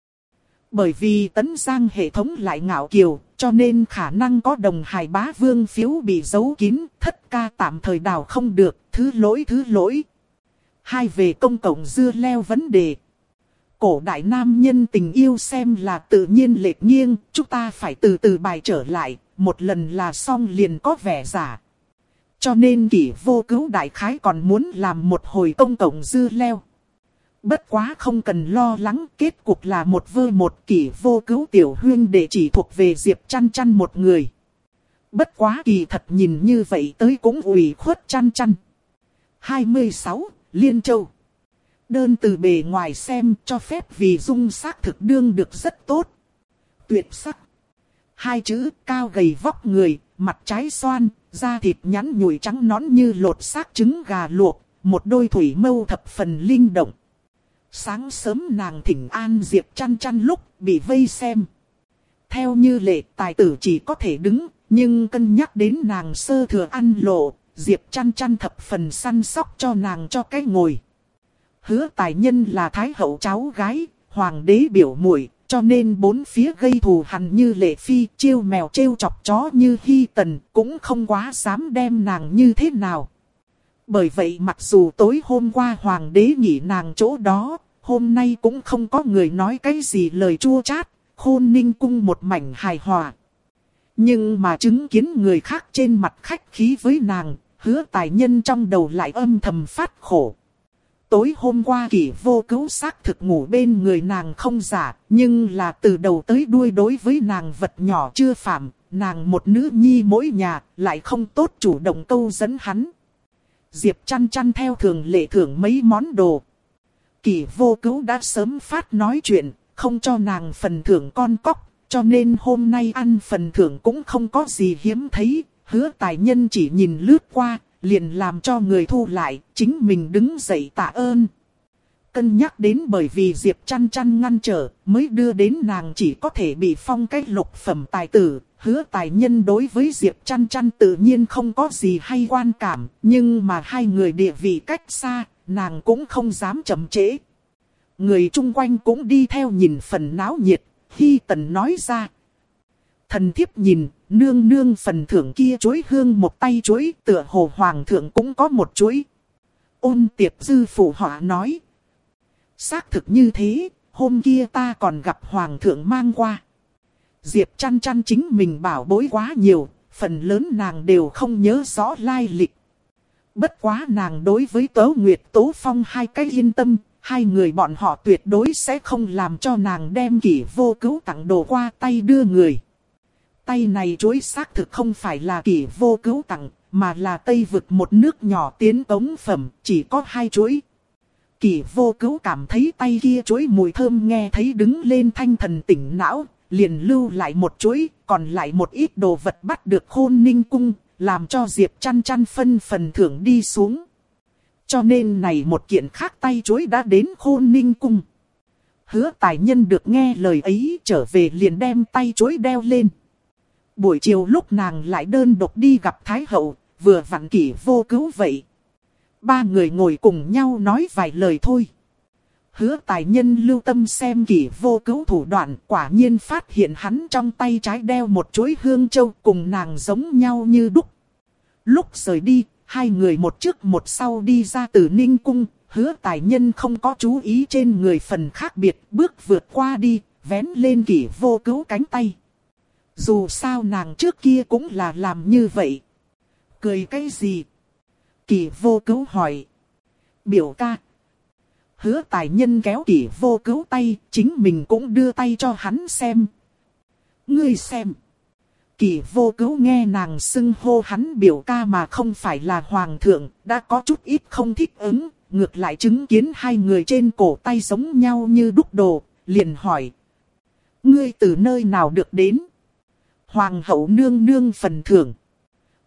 Bởi vì tấn giang hệ thống lại ngạo kiều, cho nên khả năng có đồng hải bá vương phiếu bị giấu kín, thất ca tạm thời đào không được, thứ lỗi thứ lỗi. Hai về công cộng dưa leo vấn đề. Cổ đại nam nhân tình yêu xem là tự nhiên lệch nghiêng, chúng ta phải từ từ bài trở lại, một lần là xong liền có vẻ giả. Cho nên kỷ vô cứu đại khái còn muốn làm một hồi công cộng dư leo. Bất quá không cần lo lắng, kết cục là một vơ một kỷ vô cứu tiểu huyên để chỉ thuộc về Diệp chăn chăn một người. Bất quá kỳ thật nhìn như vậy tới cũng ủy khuất chăn chăn. 26. Liên Châu Đơn từ bề ngoài xem cho phép vì dung sắc thực đương được rất tốt. Tuyệt sắc. Hai chữ cao gầy vóc người, mặt trái xoan, da thịt nhắn nhủi trắng nón như lột xác trứng gà luộc, một đôi thủy mâu thập phần linh động. Sáng sớm nàng thỉnh an Diệp chăn chăn lúc bị vây xem. Theo như lệ tài tử chỉ có thể đứng, nhưng cân nhắc đến nàng sơ thừa ăn lộ, Diệp chăn chăn thập phần săn sóc cho nàng cho cái ngồi. Hứa tài nhân là thái hậu cháu gái, hoàng đế biểu muội cho nên bốn phía gây thù hằn như lệ phi, chiêu mèo trêu chọc chó như hy tần, cũng không quá dám đem nàng như thế nào. Bởi vậy mặc dù tối hôm qua hoàng đế nghỉ nàng chỗ đó, hôm nay cũng không có người nói cái gì lời chua chát, khôn ninh cung một mảnh hài hòa. Nhưng mà chứng kiến người khác trên mặt khách khí với nàng, hứa tài nhân trong đầu lại âm thầm phát khổ. Tối hôm qua kỷ vô cứu xác thực ngủ bên người nàng không giả, nhưng là từ đầu tới đuôi đối với nàng vật nhỏ chưa phạm, nàng một nữ nhi mỗi nhà, lại không tốt chủ động câu dẫn hắn. Diệp chăn chăn theo thường lệ thưởng mấy món đồ. Kỷ vô cứu đã sớm phát nói chuyện, không cho nàng phần thưởng con cóc, cho nên hôm nay ăn phần thưởng cũng không có gì hiếm thấy, hứa tài nhân chỉ nhìn lướt qua, liền làm cho người thu lại, chính mình đứng dậy tạ ơn. Cân nhắc đến bởi vì Diệp chăn chăn ngăn trở, mới đưa đến nàng chỉ có thể bị phong cách lục phẩm tài tử, hứa tài nhân đối với Diệp chăn chăn tự nhiên không có gì hay quan cảm, nhưng mà hai người địa vị cách xa, nàng cũng không dám chậm trễ. Người chung quanh cũng đi theo nhìn phần náo nhiệt, khi Tần nói ra. Thần thiếp nhìn, nương nương phần thưởng kia chuối hương một tay chuối, tựa hồ hoàng thượng cũng có một chuối. Ôn tiệp dư phụ họa nói. Xác thực như thế, hôm kia ta còn gặp hoàng thượng mang qua. Diệp chăn chăn chính mình bảo bối quá nhiều, phần lớn nàng đều không nhớ rõ lai lịch. Bất quá nàng đối với Tố Nguyệt Tố Phong hai cái yên tâm, hai người bọn họ tuyệt đối sẽ không làm cho nàng đem kỷ vô cứu tặng đồ qua tay đưa người. Tay này chối xác thực không phải là kỷ vô cứu tặng, mà là tây vực một nước nhỏ tiến ống phẩm, chỉ có hai chuỗi. Kỷ vô cứu cảm thấy tay kia chuối mùi thơm nghe thấy đứng lên thanh thần tỉnh não, liền lưu lại một chuỗi, còn lại một ít đồ vật bắt được khôn ninh cung, làm cho Diệp chăn chăn phân phần thưởng đi xuống. Cho nên này một kiện khác tay chuối đã đến khôn ninh cung. Hứa tài nhân được nghe lời ấy trở về liền đem tay chuối đeo lên. Buổi chiều lúc nàng lại đơn độc đi gặp Thái Hậu, vừa vặn kỷ vô cứu vậy. Ba người ngồi cùng nhau nói vài lời thôi. Hứa tài nhân lưu tâm xem kỷ vô cứu thủ đoạn quả nhiên phát hiện hắn trong tay trái đeo một chuỗi hương châu cùng nàng giống nhau như đúc. Lúc rời đi, hai người một trước một sau đi ra từ ninh cung, hứa tài nhân không có chú ý trên người phần khác biệt, bước vượt qua đi, vén lên kỷ vô cứu cánh tay. Dù sao nàng trước kia cũng là làm như vậy. Cười cái gì? kỳ vô cứu hỏi. Biểu ca. Hứa tài nhân kéo kỳ vô cứu tay, chính mình cũng đưa tay cho hắn xem. Ngươi xem. kỳ vô cứu nghe nàng xưng hô hắn biểu ca mà không phải là hoàng thượng, đã có chút ít không thích ứng, ngược lại chứng kiến hai người trên cổ tay giống nhau như đúc đồ, liền hỏi. Ngươi từ nơi nào được đến? Hoàng hậu nương nương phần thưởng.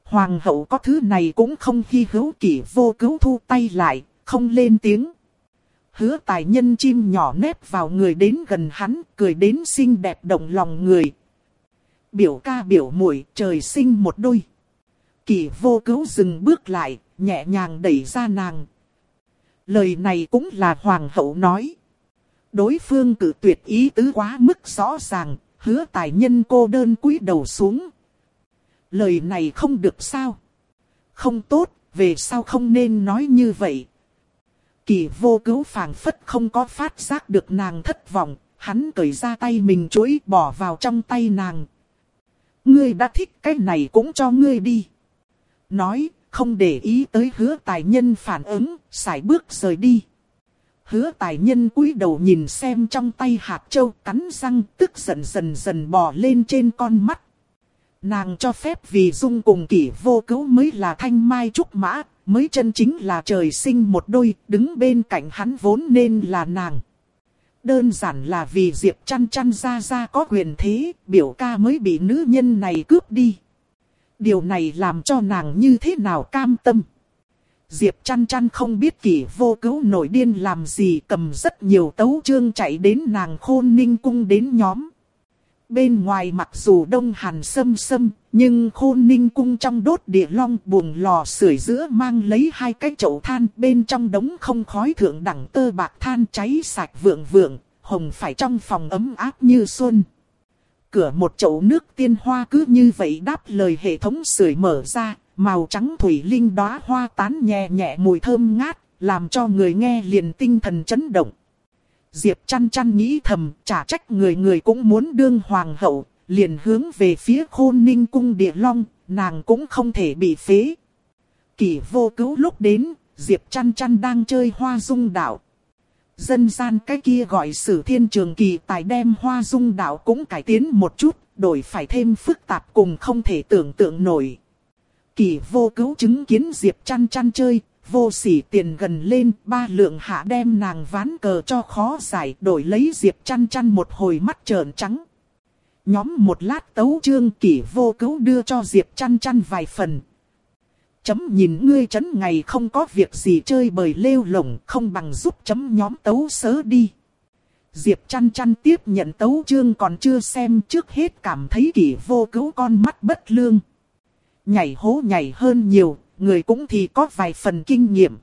Hoàng hậu có thứ này cũng không khi hữu kỷ vô cứu thu tay lại, không lên tiếng. Hứa tài nhân chim nhỏ nép vào người đến gần hắn, cười đến xinh đẹp động lòng người. Biểu ca biểu muội trời sinh một đôi. Kỷ vô cứu dừng bước lại, nhẹ nhàng đẩy ra nàng. Lời này cũng là hoàng hậu nói. Đối phương cử tuyệt ý tứ quá mức rõ ràng, hứa tài nhân cô đơn cúi đầu xuống. Lời này không được sao? Không tốt, về sau không nên nói như vậy. Kỳ vô cứu phảng phất không có phát giác được nàng thất vọng, hắn cởi ra tay mình chuỗi bỏ vào trong tay nàng. Ngươi đã thích cái này cũng cho ngươi đi. Nói, không để ý tới hứa tài nhân phản ứng, xài bước rời đi hứa tài nhân cúi đầu nhìn xem trong tay hạt châu cắn răng tức giận dần dần bò lên trên con mắt. Nàng cho phép vì dung cùng kỷ vô cứu mới là thanh mai trúc mã, mới chân chính là trời sinh một đôi, đứng bên cạnh hắn vốn nên là nàng. Đơn giản là vì Diệp chăn chăn ra ra có quyền thế, biểu ca mới bị nữ nhân này cướp đi. Điều này làm cho nàng như thế nào cam tâm. Diệp chăn chăn không biết kỷ vô cứu nổi điên làm gì cầm rất nhiều tấu chương chạy đến nàng khôn ninh cung đến nhóm. Bên ngoài mặc dù đông hàn sâm sâm, nhưng khôn ninh cung trong đốt địa long buồng lò sưởi giữa mang lấy hai cái chậu than bên trong đống không khói thượng đẳng tơ bạc than cháy sạch vượng vượng, hồng phải trong phòng ấm áp như xuân. Cửa một chậu nước tiên hoa cứ như vậy đáp lời hệ thống sưởi mở ra, màu trắng thủy linh đóa hoa tán nhẹ nhẹ mùi thơm ngát, làm cho người nghe liền tinh thần chấn động. Diệp chăn chăn nghĩ thầm, trả trách người người cũng muốn đương hoàng hậu, liền hướng về phía khôn ninh cung địa long, nàng cũng không thể bị phế. Kỷ vô cứu lúc đến, Diệp chăn chăn đang chơi hoa dung đạo. Dân gian cái kia gọi sử thiên trường kỳ tài đem hoa dung đạo cũng cải tiến một chút, đổi phải thêm phức tạp cùng không thể tưởng tượng nổi. Kỳ vô cứu chứng kiến Diệp chăn chăn chơi, vô sỉ tiền gần lên, ba lượng hạ đem nàng ván cờ cho khó giải, đổi lấy Diệp chăn chăn một hồi mắt trợn trắng. Nhóm một lát tấu trương kỷ vô cứu đưa cho Diệp chăn chăn vài phần. Chấm nhìn ngươi chấn ngày không có việc gì chơi bời lêu lồng không bằng giúp chấm nhóm tấu sớ đi. Diệp chăn chăn tiếp nhận tấu trương còn chưa xem trước hết cảm thấy kỷ vô cứu con mắt bất lương. Nhảy hố nhảy hơn nhiều, người cũng thì có vài phần kinh nghiệm.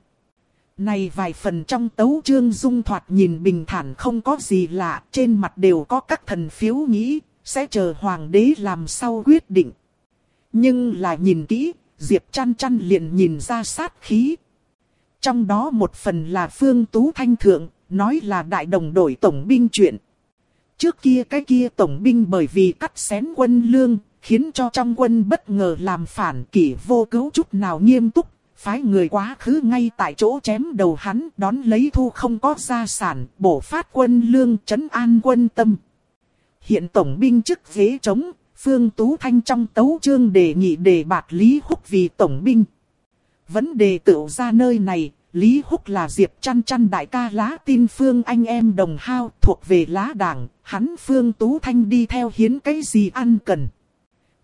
Này vài phần trong tấu chương dung thoạt nhìn bình thản không có gì lạ, trên mặt đều có các thần phiếu nghĩ, sẽ chờ hoàng đế làm sau quyết định. Nhưng là nhìn kỹ, Diệp chăn chăn liền nhìn ra sát khí. Trong đó một phần là Phương Tú Thanh Thượng, nói là đại đồng đội tổng binh chuyện. Trước kia cái kia tổng binh bởi vì cắt xén quân lương, khiến cho trong quân bất ngờ làm phản kỷ vô cứu chút nào nghiêm túc, phái người quá khứ ngay tại chỗ chém đầu hắn, đón lấy thu không có gia sản, bổ phát quân lương trấn an quân tâm. Hiện tổng binh chức ghế trống, Phương Tú Thanh trong tấu chương đề nghị đề bạt Lý Húc vì tổng binh. Vấn đề tựu ra nơi này, Lý Húc là Diệp chăn chăn đại ca lá tin Phương anh em đồng hao thuộc về lá đảng, hắn Phương Tú Thanh đi theo hiến cái gì ăn cần.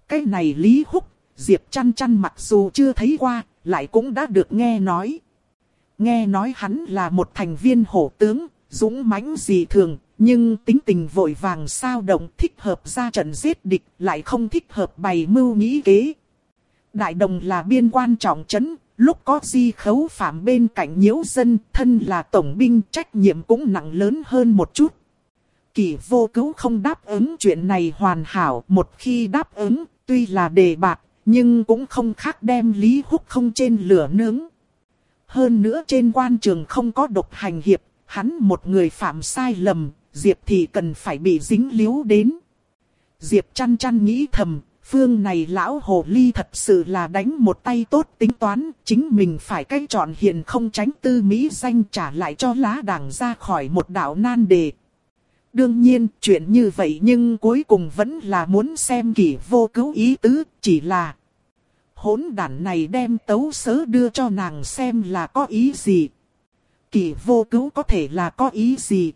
Cái này Lý Húc, Diệp chăn chăn mặc dù chưa thấy qua, lại cũng đã được nghe nói. Nghe nói hắn là một thành viên hổ tướng, dũng mãnh dị thường, nhưng tính tình vội vàng sao động thích hợp ra trận giết địch, lại không thích hợp bày mưu nghĩ kế. Đại đồng là biên quan trọng trấn, lúc có di khấu phạm bên cạnh nhiễu dân, thân là tổng binh trách nhiệm cũng nặng lớn hơn một chút. Kỳ vô cứu không đáp ứng chuyện này hoàn hảo, một khi đáp ứng, tuy là đề bạc, nhưng cũng không khác đem Lý Húc không trên lửa nướng. Hơn nữa trên quan trường không có độc hành hiệp, hắn một người phạm sai lầm, Diệp thì cần phải bị dính líu đến. Diệp chăn chăn nghĩ thầm, phương này lão hồ ly thật sự là đánh một tay tốt tính toán, chính mình phải cách chọn hiền không tránh tư mỹ danh trả lại cho lá đảng ra khỏi một đạo nan đề. Đương nhiên, chuyện như vậy nhưng cuối cùng vẫn là muốn xem kỷ vô cứu ý tứ, chỉ là hỗn đản này đem tấu sớ đưa cho nàng xem là có ý gì. Kỷ vô cứu có thể là có ý gì.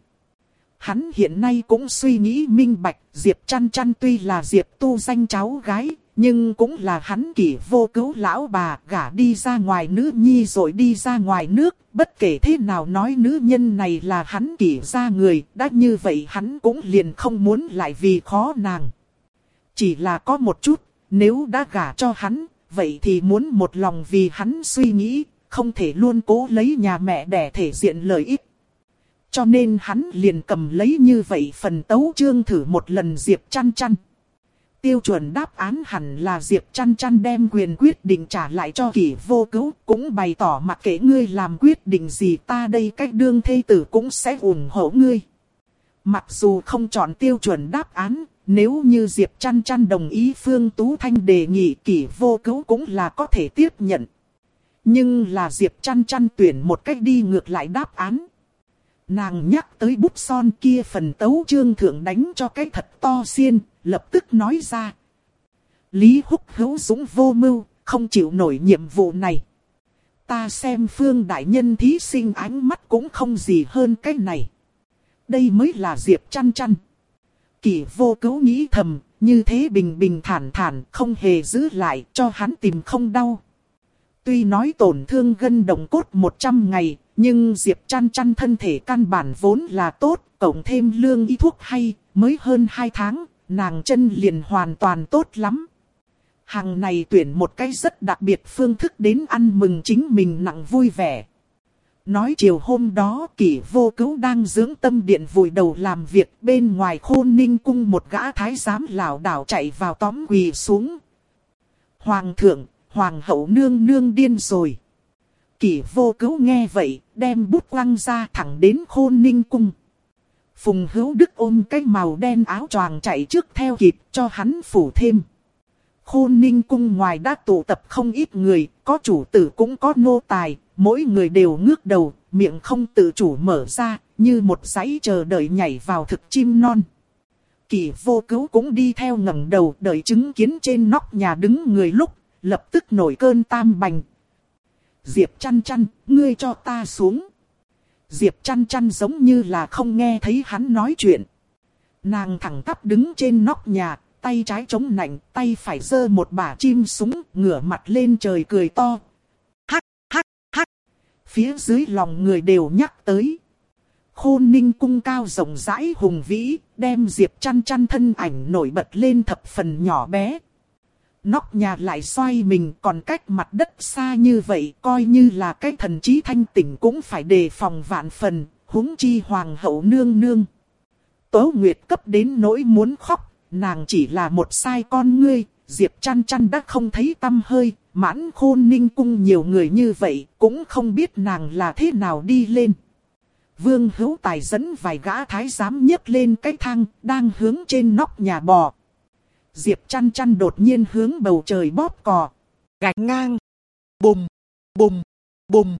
Hắn hiện nay cũng suy nghĩ minh bạch, Diệp chăn chăn tuy là Diệp tu danh cháu gái, nhưng cũng là hắn kỷ vô cứu lão bà gả đi ra ngoài nữ nhi rồi đi ra ngoài nước, bất kể thế nào nói nữ nhân này là hắn kỷ ra người, đã như vậy hắn cũng liền không muốn lại vì khó nàng. Chỉ là có một chút, nếu đã gả cho hắn, vậy thì muốn một lòng vì hắn suy nghĩ, không thể luôn cố lấy nhà mẹ để thể diện lợi ích. Cho nên hắn liền cầm lấy như vậy phần tấu chương thử một lần Diệp chăn chăn. Tiêu chuẩn đáp án hẳn là Diệp chăn chăn đem quyền quyết định trả lại cho kỷ vô cứu, cũng bày tỏ mặc kệ ngươi làm quyết định gì ta đây cách đương thê tử cũng sẽ ủng hộ ngươi. Mặc dù không chọn tiêu chuẩn đáp án, nếu như Diệp chăn chăn đồng ý Phương Tú Thanh đề nghị kỷ vô cứu cũng là có thể tiếp nhận. Nhưng là Diệp chăn chăn tuyển một cách đi ngược lại đáp án. Nàng nhắc tới bút son kia phần tấu chương thượng đánh cho cái thật to xiên, lập tức nói ra. Lý Húc hữu dũng vô mưu, không chịu nổi nhiệm vụ này. Ta xem phương đại nhân thí sinh ánh mắt cũng không gì hơn cái này. Đây mới là Diệp chăn chăn. Kỷ vô cứu nghĩ thầm, như thế bình bình thản thản, không hề giữ lại, cho hắn tìm không đau. Tuy nói tổn thương gân đồng cốt 100 ngày, nhưng Diệp chăn chăn thân thể căn bản vốn là tốt, cộng thêm lương y thuốc hay, mới hơn 2 tháng, nàng chân liền hoàn toàn tốt lắm. Hàng này tuyển một cái rất đặc biệt phương thức đến ăn mừng chính mình nặng vui vẻ. Nói chiều hôm đó kỷ vô cứu đang dưỡng tâm điện vùi đầu làm việc bên ngoài khôn ninh cung một gã thái giám lảo đảo chạy vào tóm quỳ xuống. Hoàng thượng, hoàng hậu nương nương điên rồi. Kỷ vô cứu nghe vậy, đem bút quăng ra thẳng đến khôn ninh cung. Phùng hữu đức ôm cái màu đen áo choàng chạy trước theo kịp cho hắn phủ thêm. Khôn ninh cung ngoài đã tụ tập không ít người, có chủ tử cũng có nô tài, mỗi người đều ngước đầu, miệng không tự chủ mở ra, như một giấy chờ đợi nhảy vào thực chim non. Kỳ vô cứu cũng đi theo ngẩng đầu đợi chứng kiến trên nóc nhà đứng người lúc, lập tức nổi cơn tam bành. Diệp chăn chăn, ngươi cho ta xuống. Diệp chăn chăn giống như là không nghe thấy hắn nói chuyện. Nàng thẳng tắp đứng trên nóc nhà, tay trái chống nạnh, tay phải giơ một bả chim súng, ngửa mặt lên trời cười to. Hắc, hắc, hắc. Phía dưới lòng người đều nhắc tới. Khôn ninh cung cao rộng rãi hùng vĩ, đem Diệp chăn chăn thân ảnh nổi bật lên thập phần nhỏ bé. Nóc nhà lại xoay mình còn cách mặt đất xa như vậy coi như là cái thần trí thanh tỉnh cũng phải đề phòng vạn phần, huống chi hoàng hậu nương nương. Tố Nguyệt cấp đến nỗi muốn khóc, nàng chỉ là một sai con ngươi, Diệp chăn chăn đã không thấy tâm hơi, mãn khôn ninh cung nhiều người như vậy, cũng không biết nàng là thế nào đi lên. Vương hữu tài dẫn vài gã thái giám nhấc lên cái thang, đang hướng trên nóc nhà bò. Diệp chăn chăn đột nhiên hướng bầu trời bóp cò, gạch ngang, bùm, bùm, bùm.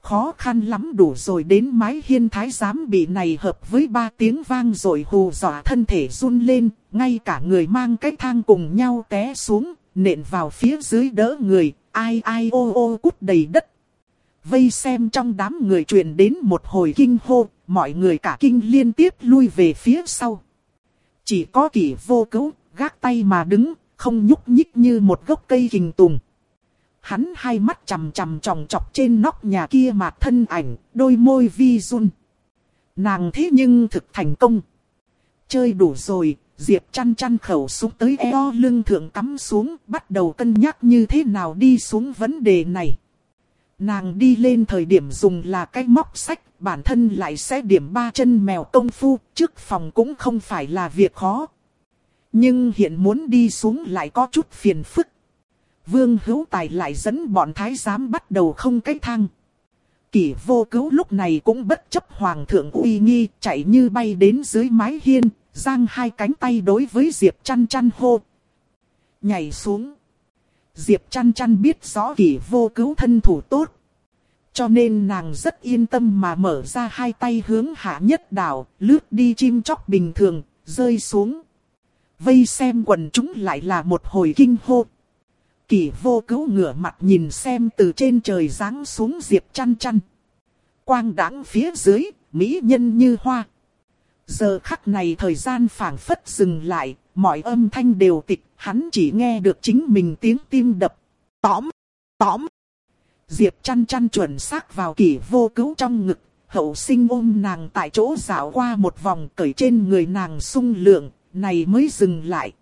Khó khăn lắm đủ rồi đến mái hiên thái giám bị này hợp với ba tiếng vang rồi hù dọa thân thể run lên, ngay cả người mang cái thang cùng nhau té xuống, nện vào phía dưới đỡ người, ai ai ô ô cút đầy đất. Vây xem trong đám người truyền đến một hồi kinh hô, mọi người cả kinh liên tiếp lui về phía sau. Chỉ có kỷ vô cứu, gác tay mà đứng, không nhúc nhích như một gốc cây hình tùng. Hắn hai mắt chằm chằm tròng trọc trên nóc nhà kia mà thân ảnh, đôi môi vi run. Nàng thế nhưng thực thành công. Chơi đủ rồi, Diệp chăn chăn khẩu súng tới eo lưng thượng cắm xuống, bắt đầu cân nhắc như thế nào đi xuống vấn đề này. Nàng đi lên thời điểm dùng là cái móc sách, bản thân lại sẽ điểm ba chân mèo công phu, trước phòng cũng không phải là việc khó. Nhưng hiện muốn đi xuống lại có chút phiền phức. Vương hữu tài lại dẫn bọn thái giám bắt đầu không cái thang. Kỷ vô cứu lúc này cũng bất chấp hoàng thượng uy nghi chạy như bay đến dưới mái hiên, giang hai cánh tay đối với Diệp chăn chăn hô. Nhảy xuống. Diệp chăn chăn biết rõ kỷ vô cứu thân thủ tốt. Cho nên nàng rất yên tâm mà mở ra hai tay hướng hạ nhất đảo, lướt đi chim chóc bình thường, rơi xuống. Vây xem quần chúng lại là một hồi kinh hô. Kỷ vô cứu ngửa mặt nhìn xem từ trên trời giáng xuống diệp chăn chăn. Quang đãng phía dưới, mỹ nhân như hoa. Giờ khắc này thời gian phảng phất dừng lại, mọi âm thanh đều tịch, hắn chỉ nghe được chính mình tiếng tim đập. Tóm, tóm. Diệp chăn chăn chuẩn xác vào kỷ vô cứu trong ngực, hậu sinh ôm nàng tại chỗ dạo qua một vòng cởi trên người nàng sung lượng, này mới dừng lại.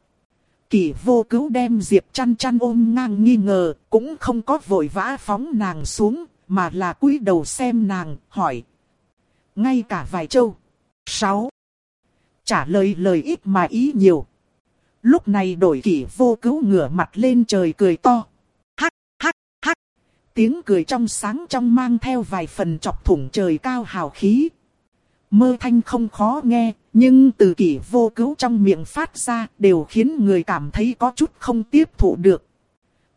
Kỷ vô cứu đem Diệp chăn chăn ôm ngang nghi ngờ, cũng không có vội vã phóng nàng xuống, mà là cúi đầu xem nàng, hỏi. Ngay cả vài châu. Sáu. Trả lời lời ít mà ý nhiều. Lúc này đổi kỷ vô cứu ngửa mặt lên trời cười to. Hắc, hắc, hắc. Tiếng cười trong sáng trong mang theo vài phần chọc thủng trời cao hào khí. Mơ thanh không khó nghe, nhưng từ kỷ vô cứu trong miệng phát ra đều khiến người cảm thấy có chút không tiếp thụ được.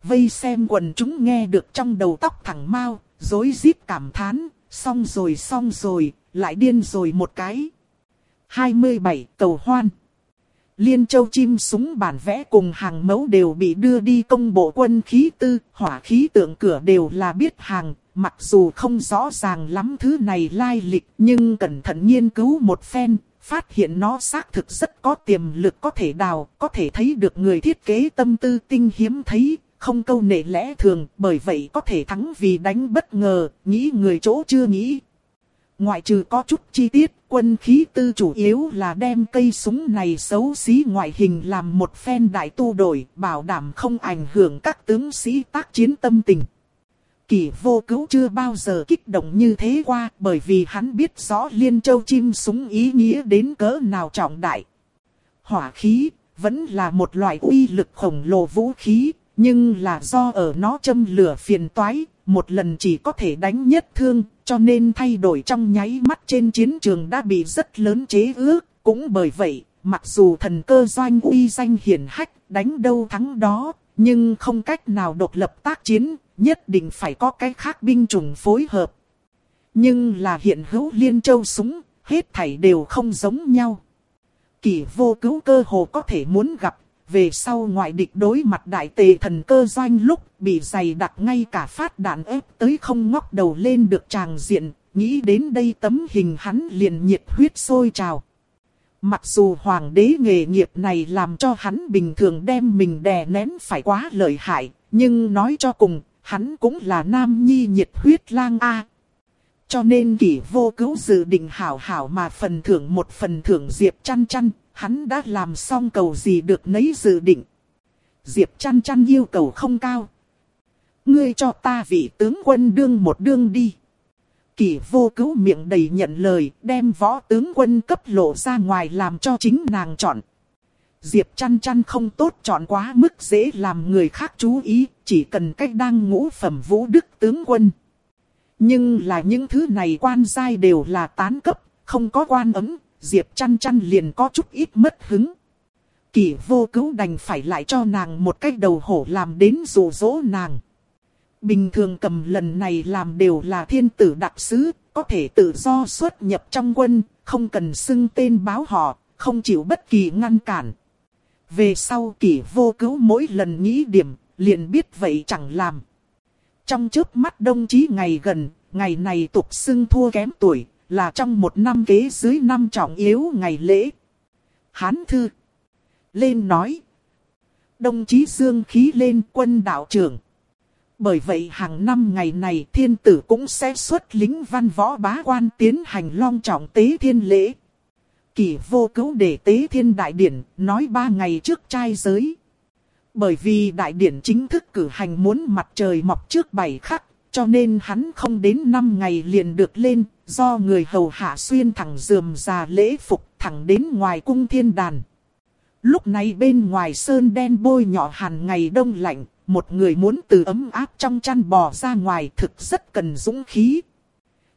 Vây xem quần chúng nghe được trong đầu tóc thẳng mau, dối rít cảm thán, xong rồi xong rồi, lại điên rồi một cái. 27 cầu hoan. Liên châu chim súng bản vẽ cùng hàng mẫu đều bị đưa đi công bộ quân khí tư, hỏa khí tượng cửa đều là biết hàng, mặc dù không rõ ràng lắm thứ này lai lịch nhưng cẩn thận nghiên cứu một phen, phát hiện nó xác thực rất có tiềm lực có thể đào, có thể thấy được người thiết kế tâm tư tinh hiếm thấy, không câu nệ lẽ thường, bởi vậy có thể thắng vì đánh bất ngờ, nghĩ người chỗ chưa nghĩ. Ngoại trừ có chút chi tiết, quân khí tư chủ yếu là đem cây súng này xấu xí ngoại hình làm một phen đại tu đổi, bảo đảm không ảnh hưởng các tướng sĩ tác chiến tâm tình. Kỳ vô cứu chưa bao giờ kích động như thế qua bởi vì hắn biết rõ liên châu chim súng ý nghĩa đến cỡ nào trọng đại. Hỏa khí vẫn là một loại uy lực khổng lồ vũ khí, nhưng là do ở nó châm lửa phiền toái, một lần chỉ có thể đánh nhất thương, cho nên thay đổi trong nháy mắt trên chiến trường đã bị rất lớn chế ước. Cũng bởi vậy, mặc dù thần cơ doanh uy danh hiển hách, đánh đâu thắng đó, nhưng không cách nào độc lập tác chiến, nhất định phải có cái khác binh chủng phối hợp. Nhưng là hiện hữu liên châu súng, hết thảy đều không giống nhau. Kỳ vô cứu cơ hồ có thể muốn gặp về sau ngoại địch đối mặt đại tề thần cơ doanh lúc bị dày đặt ngay cả phát đạn ép tới không ngóc đầu lên được tràng diện, nghĩ đến đây tấm hình hắn liền nhiệt huyết sôi trào. Mặc dù hoàng đế nghề nghiệp này làm cho hắn bình thường đem mình đè nén phải quá lợi hại, nhưng nói cho cùng, hắn cũng là nam nhi nhiệt huyết lang A. Cho nên kỷ vô cứu dự định hảo hảo mà phần thưởng một phần thưởng diệp chăn chăn, hắn đã làm xong cầu gì được nấy dự định. Diệp chăn chăn yêu cầu không cao. Ngươi cho ta vị tướng quân đương một đương đi. kỷ vô cứu miệng đầy nhận lời, đem võ tướng quân cấp lộ ra ngoài làm cho chính nàng chọn. Diệp chăn chăn không tốt chọn quá mức dễ làm người khác chú ý, chỉ cần cách đang ngũ phẩm vũ đức tướng quân. Nhưng là những thứ này quan giai đều là tán cấp, không có quan ấm, Diệp chăn chăn liền có chút ít mất hứng. Kỷ vô cứu đành phải lại cho nàng một cách đầu hổ làm đến rủ dỗ nàng. Bình thường cầm lần này làm đều là thiên tử đặc sứ, có thể tự do xuất nhập trong quân, không cần xưng tên báo họ, không chịu bất kỳ ngăn cản. Về sau kỷ vô cứu mỗi lần nghĩ điểm, liền biết vậy chẳng làm. Trong trước mắt đồng chí ngày gần, ngày này tục xưng thua kém tuổi, là trong một năm kế dưới năm trọng yếu ngày lễ. Hán thư. Lên nói. Đồng chí Dương khí lên quân đạo trưởng. Bởi vậy hàng năm ngày này thiên tử cũng sẽ xuất lính văn võ bá quan tiến hành long trọng tế thiên lễ. Kỳ vô cứu để tế thiên đại điển nói ba ngày trước trai giới. Bởi vì đại điển chính thức cử hành muốn mặt trời mọc trước bảy khắc, cho nên hắn không đến năm ngày liền được lên, do người hầu hạ xuyên thẳng dườm già lễ phục thẳng đến ngoài cung thiên đàn. Lúc này bên ngoài sơn đen bôi nhỏ hàn ngày đông lạnh, một người muốn từ ấm áp trong chăn bò ra ngoài thực rất cần dũng khí.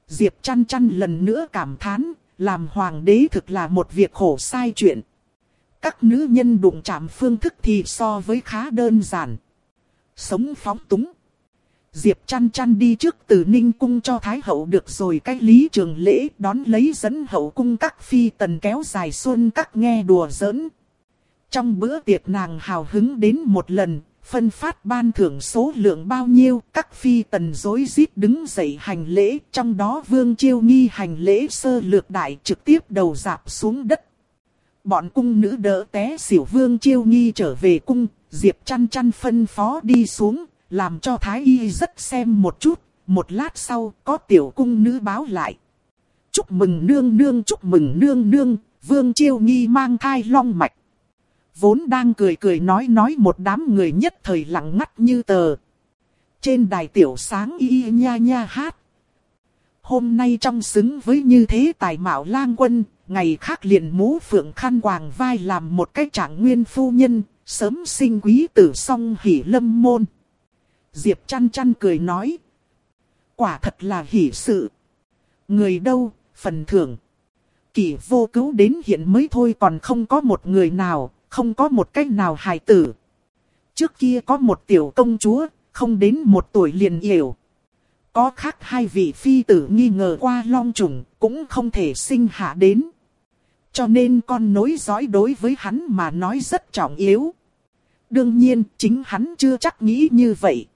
Diệp chăn chăn lần nữa cảm thán, làm hoàng đế thực là một việc khổ sai chuyện. Các nữ nhân đụng chạm phương thức thì so với khá đơn giản. Sống phóng túng. Diệp chăn chăn đi trước từ Ninh Cung cho Thái Hậu được rồi cách lý trường lễ đón lấy dẫn hậu cung các phi tần kéo dài xuân các nghe đùa giỡn. Trong bữa tiệc nàng hào hứng đến một lần, phân phát ban thưởng số lượng bao nhiêu, các phi tần dối rít đứng dậy hành lễ, trong đó vương chiêu nghi hành lễ sơ lược đại trực tiếp đầu dạp xuống đất. Bọn cung nữ đỡ té xỉu vương chiêu nghi trở về cung, diệp chăn chăn phân phó đi xuống, làm cho thái y rất xem một chút, một lát sau có tiểu cung nữ báo lại. Chúc mừng nương nương chúc mừng nương nương, vương chiêu nghi mang thai long mạch vốn đang cười cười nói nói một đám người nhất thời lặng ngắt như tờ. Trên đài tiểu sáng y nha nha hát. Hôm nay trong xứng với như thế tài mạo lang quân, ngày khác liền mũ phượng khăn quàng vai làm một cái trạng nguyên phu nhân, sớm sinh quý tử song hỉ lâm môn. Diệp chăn chăn cười nói. Quả thật là hỉ sự. Người đâu, phần thưởng. Kỷ vô cứu đến hiện mới thôi còn không có một người nào, không có một cách nào hài tử. Trước kia có một tiểu công chúa, không đến một tuổi liền yểu. Có khác hai vị phi tử nghi ngờ qua long trùng, cũng không thể sinh hạ đến. Cho nên con nối dõi đối với hắn mà nói rất trọng yếu. Đương nhiên, chính hắn chưa chắc nghĩ như vậy.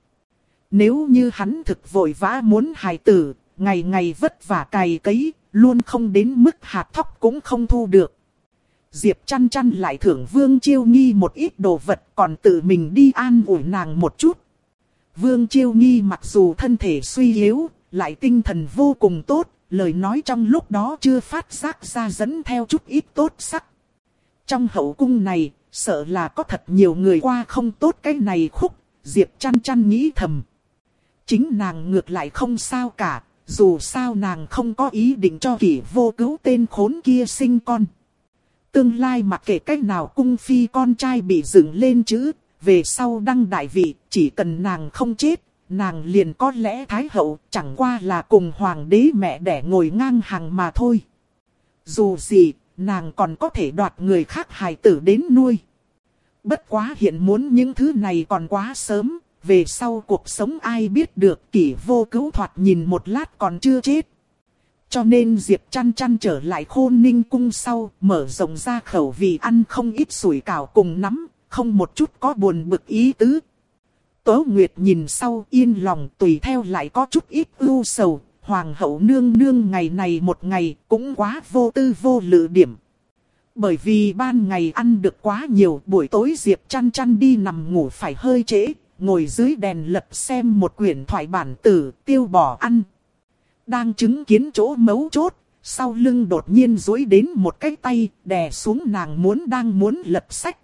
Nếu như hắn thực vội vã muốn hài tử, ngày ngày vất vả cày cấy, luôn không đến mức hạt thóc cũng không thu được. Diệp chăn chăn lại thưởng Vương Chiêu Nghi một ít đồ vật còn tự mình đi an ủi nàng một chút. Vương Chiêu Nghi mặc dù thân thể suy yếu, lại tinh thần vô cùng tốt, lời nói trong lúc đó chưa phát giác ra dẫn theo chút ít tốt sắc. Trong hậu cung này, sợ là có thật nhiều người qua không tốt cái này khúc, Diệp chăn chăn nghĩ thầm. Chính nàng ngược lại không sao cả, dù sao nàng không có ý định cho kỷ vô cứu tên khốn kia sinh con. Tương lai mặc kệ cách nào cung phi con trai bị dựng lên chữ, về sau đăng đại vị, chỉ cần nàng không chết, nàng liền có lẽ thái hậu chẳng qua là cùng hoàng đế mẹ đẻ ngồi ngang hàng mà thôi. Dù gì, nàng còn có thể đoạt người khác hài tử đến nuôi. Bất quá hiện muốn những thứ này còn quá sớm, về sau cuộc sống ai biết được kỷ vô cứu thoạt nhìn một lát còn chưa chết. Cho nên Diệp chăn chăn trở lại khôn ninh cung sau, mở rộng ra khẩu vì ăn không ít sủi cảo cùng nắm, không một chút có buồn bực ý tứ. Tố Nguyệt nhìn sau yên lòng tùy theo lại có chút ít ưu sầu, hoàng hậu nương nương ngày này một ngày cũng quá vô tư vô lự điểm. Bởi vì ban ngày ăn được quá nhiều buổi tối Diệp chăn chăn đi nằm ngủ phải hơi trễ, ngồi dưới đèn lật xem một quyển thoại bản tử tiêu bỏ ăn. Đang chứng kiến chỗ mấu chốt, sau lưng đột nhiên dối đến một cái tay đè xuống nàng muốn đang muốn lật sách.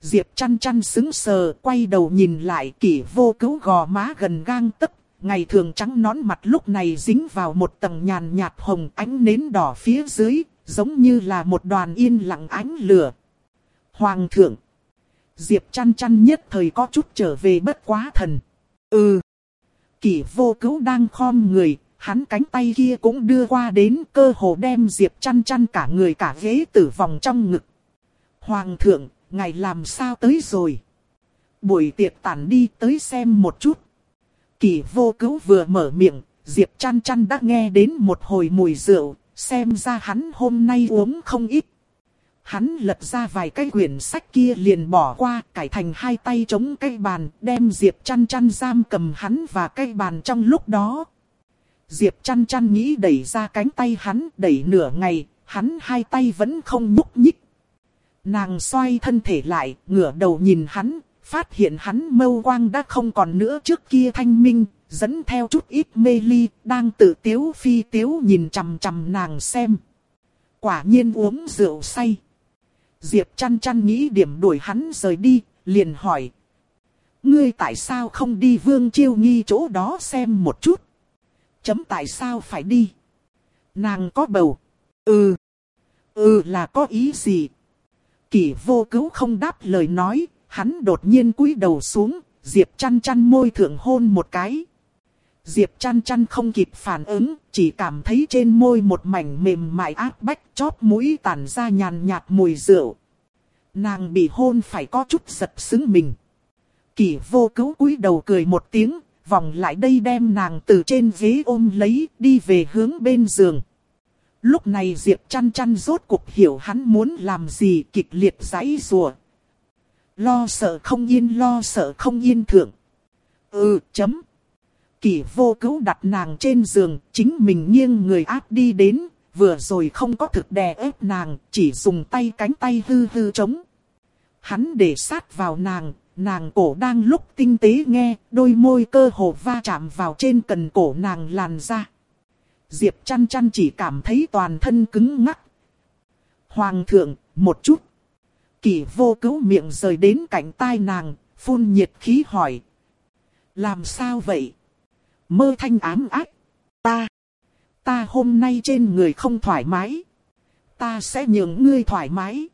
Diệp chăn chăn xứng sờ quay đầu nhìn lại kỷ vô cứu gò má gần gang tấc. Ngày thường trắng nón mặt lúc này dính vào một tầng nhàn nhạt hồng ánh nến đỏ phía dưới, giống như là một đoàn yên lặng ánh lửa. Hoàng thượng. Diệp chăn chăn nhất thời có chút trở về bất quá thần. Ừ. Kỷ vô cứu đang khom người, hắn cánh tay kia cũng đưa qua đến cơ hồ đem Diệp chăn chăn cả người cả ghế tử vòng trong ngực. Hoàng thượng, ngài làm sao tới rồi? Buổi tiệc tản đi tới xem một chút. kỳ vô cứu vừa mở miệng, Diệp chăn chăn đã nghe đến một hồi mùi rượu, xem ra hắn hôm nay uống không ít. Hắn lật ra vài cái quyển sách kia liền bỏ qua, cải thành hai tay chống cây bàn, đem Diệp chăn chăn giam cầm hắn và cây bàn trong lúc đó. Diệp chăn chăn nghĩ đẩy ra cánh tay hắn, đẩy nửa ngày, hắn hai tay vẫn không nhúc nhích. Nàng xoay thân thể lại, ngửa đầu nhìn hắn, phát hiện hắn mâu quang đã không còn nữa trước kia thanh minh, dẫn theo chút ít mê ly, đang tự tiếu phi tiếu nhìn chằm chằm nàng xem. Quả nhiên uống rượu say. Diệp chăn chăn nghĩ điểm đuổi hắn rời đi, liền hỏi. Ngươi tại sao không đi vương chiêu nghi chỗ đó xem một chút? Chấm tại sao phải đi? Nàng có bầu. Ừ. Ừ là có ý gì? Kỷ vô cứu không đáp lời nói, hắn đột nhiên cúi đầu xuống, Diệp chăn chăn môi thượng hôn một cái. Diệp chăn chăn không kịp phản ứng, chỉ cảm thấy trên môi một mảnh mềm mại áp bách chóp mũi tản ra nhàn nhạt mùi rượu. Nàng bị hôn phải có chút giật xứng mình. Kỷ vô cứu cúi đầu cười một tiếng, vòng lại đây đem nàng từ trên ghế ôm lấy, đi về hướng bên giường. Lúc này Diệp chăn chăn rốt cuộc hiểu hắn muốn làm gì kịch liệt giãy rùa. Lo sợ không yên lo sợ không yên thượng. Ừ, chấm. Kỷ vô cứu đặt nàng trên giường, chính mình nghiêng người áp đi đến, vừa rồi không có thực đè ép nàng, chỉ dùng tay cánh tay hư hư chống. Hắn để sát vào nàng, nàng cổ đang lúc tinh tế nghe, đôi môi cơ hồ va chạm vào trên cần cổ nàng làn ra. Diệp chăn chăn chỉ cảm thấy toàn thân cứng ngắc. Hoàng thượng, một chút. Kỷ vô cứu miệng rời đến cạnh tai nàng, phun nhiệt khí hỏi. Làm sao vậy? Mơ thanh ám ác. Ta. Ta hôm nay trên người không thoải mái. Ta sẽ nhường ngươi thoải mái.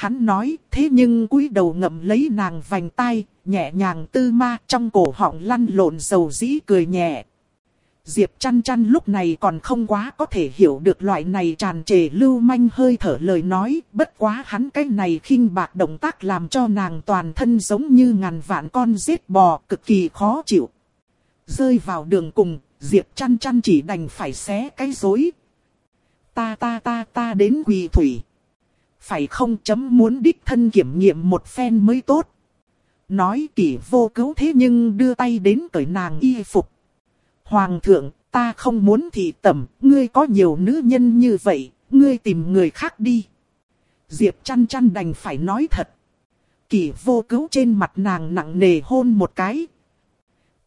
Hắn nói thế nhưng cúi đầu ngậm lấy nàng vành tay, nhẹ nhàng tư ma trong cổ họng lăn lộn dầu dĩ cười nhẹ. Diệp chăn chăn lúc này còn không quá có thể hiểu được loại này tràn trề lưu manh hơi thở lời nói, bất quá hắn cái này khinh bạc động tác làm cho nàng toàn thân giống như ngàn vạn con giết bò cực kỳ khó chịu. Rơi vào đường cùng, Diệp chăn chăn chỉ đành phải xé cái dối. ta ta ta ta đến quỳ thủy. Phải không chấm muốn đích thân kiểm nghiệm một phen mới tốt. Nói kỷ vô cứu thế nhưng đưa tay đến cởi nàng y phục. Hoàng thượng, ta không muốn thị tẩm, ngươi có nhiều nữ nhân như vậy, ngươi tìm người khác đi. Diệp chăn chăn đành phải nói thật. Kỷ vô cứu trên mặt nàng nặng nề hôn một cái.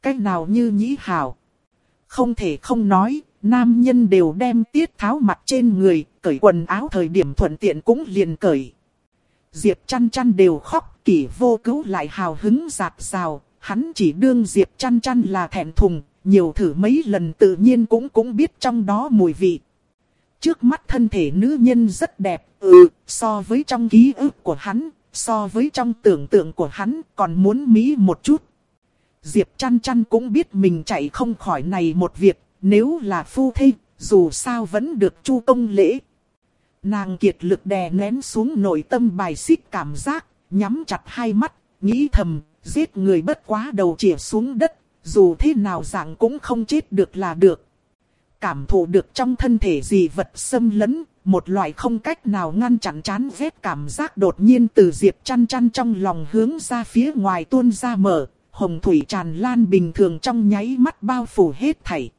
Cách nào như nhĩ hào. Không thể không nói, nam nhân đều đem tiết tháo mặt trên người, cởi quần áo thời điểm thuận tiện cũng liền cởi. Diệp chăn chăn đều khóc, kỷ vô cứu lại hào hứng giạt rào, hắn chỉ đương Diệp chăn chăn là thẹn thùng, nhiều thử mấy lần tự nhiên cũng cũng biết trong đó mùi vị. Trước mắt thân thể nữ nhân rất đẹp, ừ, so với trong ký ức của hắn, so với trong tưởng tượng của hắn còn muốn mỹ một chút. Diệp chăn chăn cũng biết mình chạy không khỏi này một việc, nếu là phu thê, dù sao vẫn được chu công lễ. Nàng kiệt lực đè nén xuống nội tâm bài xích cảm giác, nhắm chặt hai mắt, nghĩ thầm, giết người bất quá đầu chĩa xuống đất, dù thế nào dạng cũng không chết được là được. Cảm thụ được trong thân thể gì vật xâm lấn, một loại không cách nào ngăn chặn chán ghét cảm giác đột nhiên từ diệp chăn chăn trong lòng hướng ra phía ngoài tuôn ra mở, hồng thủy tràn lan bình thường trong nháy mắt bao phủ hết thảy.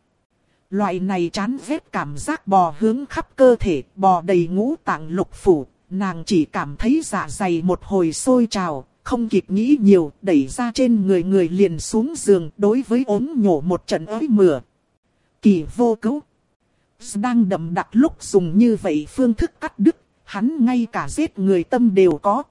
Loại này chán ghét cảm giác bò hướng khắp cơ thể, bò đầy ngũ tạng lục phủ, nàng chỉ cảm thấy dạ dày một hồi sôi trào, không kịp nghĩ nhiều, đẩy ra trên người người liền xuống giường, đối với ốm nhổ một trận ới mửa. Kỳ vô cứu. Đang đậm đặc lúc dùng như vậy phương thức cắt đứt, hắn ngay cả giết người tâm đều có.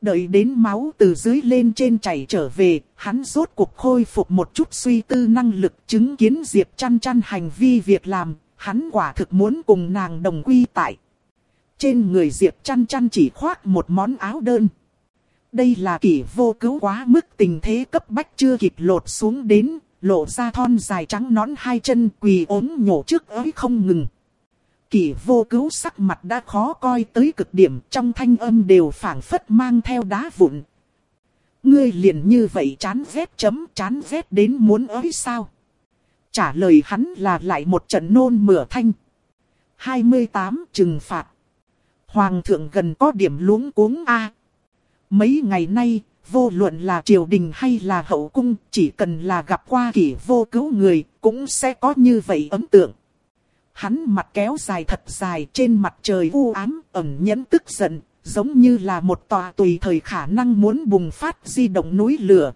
Đợi đến máu từ dưới lên trên chảy trở về, hắn rốt cuộc khôi phục một chút suy tư năng lực chứng kiến Diệp chăn chăn hành vi việc làm, hắn quả thực muốn cùng nàng đồng quy tại. Trên người Diệp chăn chăn chỉ khoác một món áo đơn. Đây là kỷ vô cứu quá mức tình thế cấp bách chưa kịp lột xuống đến, lộ ra thon dài trắng nón hai chân quỳ ốm nhổ trước ấy không ngừng. Kỷ vô cứu sắc mặt đã khó coi tới cực điểm trong thanh âm đều phảng phất mang theo đá vụn. Ngươi liền như vậy chán ghét chấm chán ghét đến muốn ới sao? Trả lời hắn là lại một trận nôn mửa thanh. 28 trừng phạt. Hoàng thượng gần có điểm luống cuống A. Mấy ngày nay, vô luận là triều đình hay là hậu cung, chỉ cần là gặp qua kỷ vô cứu người, cũng sẽ có như vậy ấn tượng. Hắn mặt kéo dài thật dài trên mặt trời u ám, ẩn nhẫn tức giận, giống như là một tòa tùy thời khả năng muốn bùng phát di động núi lửa.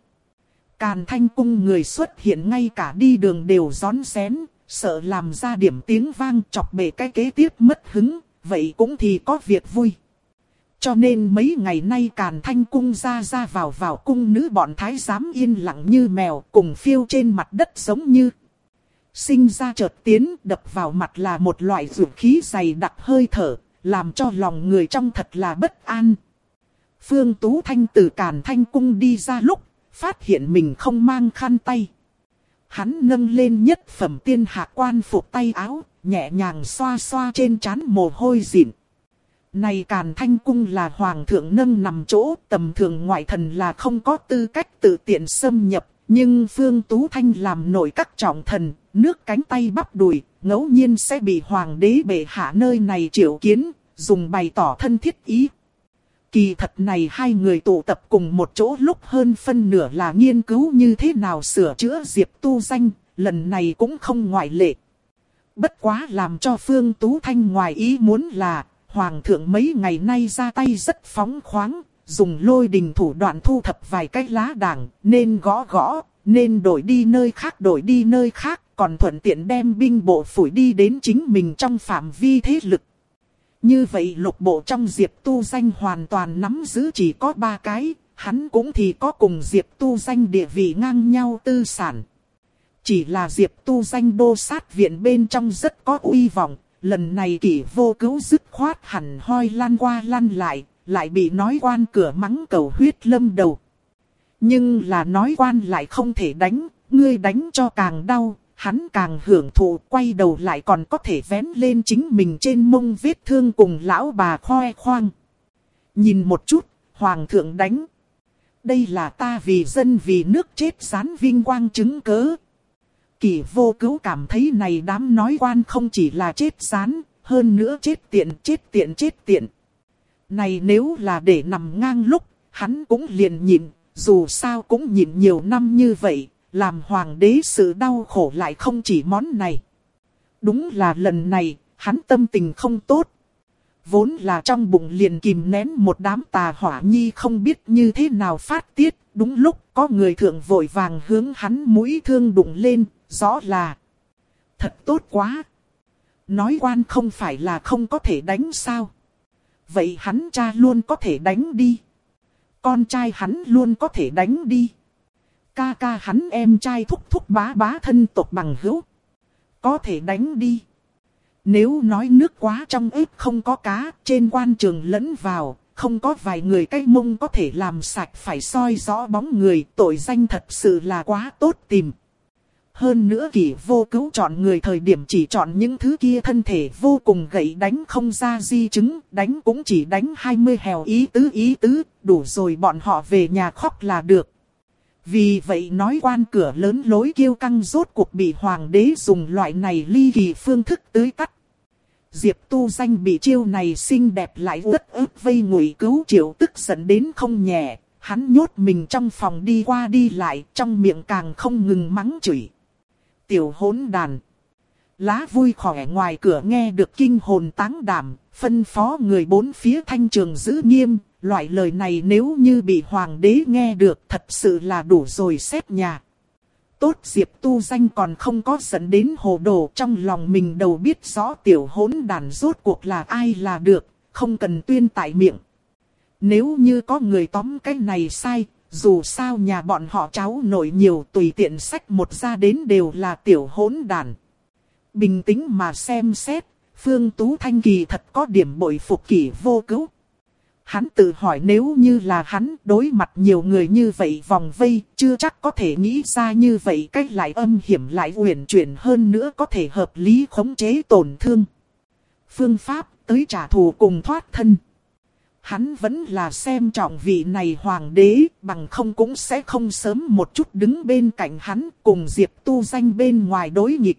Càn thanh cung người xuất hiện ngay cả đi đường đều gión xén, sợ làm ra điểm tiếng vang chọc bể cái kế tiếp mất hứng, vậy cũng thì có việc vui. Cho nên mấy ngày nay càn thanh cung ra ra vào vào cung nữ bọn thái giám yên lặng như mèo cùng phiêu trên mặt đất giống như. Sinh ra chợt tiến đập vào mặt là một loại dụ khí dày đặc hơi thở, làm cho lòng người trong thật là bất an. Phương Tú Thanh từ càn thanh cung đi ra lúc, phát hiện mình không mang khăn tay. Hắn nâng lên nhất phẩm tiên hạ quan phục tay áo, nhẹ nhàng xoa xoa trên trán mồ hôi dịn. Này Càn Thanh Cung là Hoàng thượng nâng nằm chỗ, tầm thường ngoại thần là không có tư cách tự tiện xâm nhập. Nhưng Phương Tú Thanh làm nổi các trọng thần, nước cánh tay bắp đùi, ngẫu nhiên sẽ bị Hoàng đế bệ hạ nơi này triệu kiến, dùng bày tỏ thân thiết ý. Kỳ thật này hai người tụ tập cùng một chỗ lúc hơn phân nửa là nghiên cứu như thế nào sửa chữa Diệp Tu Danh, lần này cũng không ngoại lệ. Bất quá làm cho Phương Tú Thanh ngoài ý muốn là Hoàng thượng mấy ngày nay ra tay rất phóng khoáng, dùng lôi đình thủ đoạn thu thập vài cái lá đảng, nên gõ gõ, nên đổi đi nơi khác đổi đi nơi khác, còn thuận tiện đem binh bộ phủi đi đến chính mình trong phạm vi thế lực. Như vậy lục bộ trong Diệp Tu Danh hoàn toàn nắm giữ chỉ có ba cái, hắn cũng thì có cùng Diệp Tu Danh địa vị ngang nhau tư sản. Chỉ là Diệp Tu Danh đô sát viện bên trong rất có uy vọng, Lần này kỷ vô cứu dứt khoát hẳn hoi lan qua lan lại, lại bị nói quan cửa mắng cầu huyết lâm đầu. Nhưng là nói quan lại không thể đánh, ngươi đánh cho càng đau, hắn càng hưởng thụ quay đầu lại còn có thể vén lên chính mình trên mông vết thương cùng lão bà khoe khoang. Nhìn một chút, hoàng thượng đánh. Đây là ta vì dân vì nước chết sán vinh quang chứng cớ. Kỳ vô cứu cảm thấy này đám nói quan không chỉ là chết rán, hơn nữa chết tiện chết tiện chết tiện. Này nếu là để nằm ngang lúc, hắn cũng liền nhịn, dù sao cũng nhịn nhiều năm như vậy, làm hoàng đế sự đau khổ lại không chỉ món này. Đúng là lần này, hắn tâm tình không tốt. Vốn là trong bụng liền kìm nén một đám tà hỏa nhi không biết như thế nào phát tiết. Đúng lúc có người thượng vội vàng hướng hắn mũi thương đụng lên, rõ là thật tốt quá. Nói quan không phải là không có thể đánh sao. Vậy hắn cha luôn có thể đánh đi. Con trai hắn luôn có thể đánh đi. Ca ca hắn em trai thúc thúc bá bá thân tộc bằng hữu. Có thể đánh đi. Nếu nói nước quá trong ếp không có cá, trên quan trường lẫn vào, không có vài người cây mông có thể làm sạch phải soi rõ bóng người, tội danh thật sự là quá tốt tìm. Hơn nữa kỷ vô cứu chọn người thời điểm chỉ chọn những thứ kia thân thể vô cùng gậy đánh không ra di chứng, đánh cũng chỉ đánh 20 hèo ý tứ ý tứ, đủ rồi bọn họ về nhà khóc là được. Vì vậy nói quan cửa lớn lối kiêu căng rốt cuộc bị hoàng đế dùng loại này ly kỳ phương thức tưới tắt. Diệp tu danh bị chiêu này xinh đẹp lại rất ức vây ngụy cứu triệu tức giận đến không nhẹ. Hắn nhốt mình trong phòng đi qua đi lại trong miệng càng không ngừng mắng chửi. Tiểu hỗn đàn. Lá vui khỏe ngoài cửa nghe được kinh hồn táng đảm, phân phó người bốn phía thanh trường giữ nghiêm, loại lời này nếu như bị hoàng đế nghe được thật sự là đủ rồi xếp nhà. Tốt Diệp tu danh còn không có dẫn đến hồ đồ trong lòng mình đầu biết rõ tiểu hỗn đàn rốt cuộc là ai là được, không cần tuyên tại miệng. Nếu như có người tóm cái này sai, dù sao nhà bọn họ cháu nội nhiều tùy tiện sách một ra đến đều là tiểu hỗn đàn. Bình tĩnh mà xem xét, Phương Tú Thanh Kỳ thật có điểm bội phục kỳ vô cứu. Hắn tự hỏi nếu như là hắn đối mặt nhiều người như vậy vòng vây, chưa chắc có thể nghĩ ra như vậy cách lại âm hiểm lại uyển chuyển hơn nữa có thể hợp lý khống chế tổn thương. Phương pháp tới trả thù cùng thoát thân. Hắn vẫn là xem trọng vị này hoàng đế, bằng không cũng sẽ không sớm một chút đứng bên cạnh hắn cùng Diệp tu danh bên ngoài đối nghịch.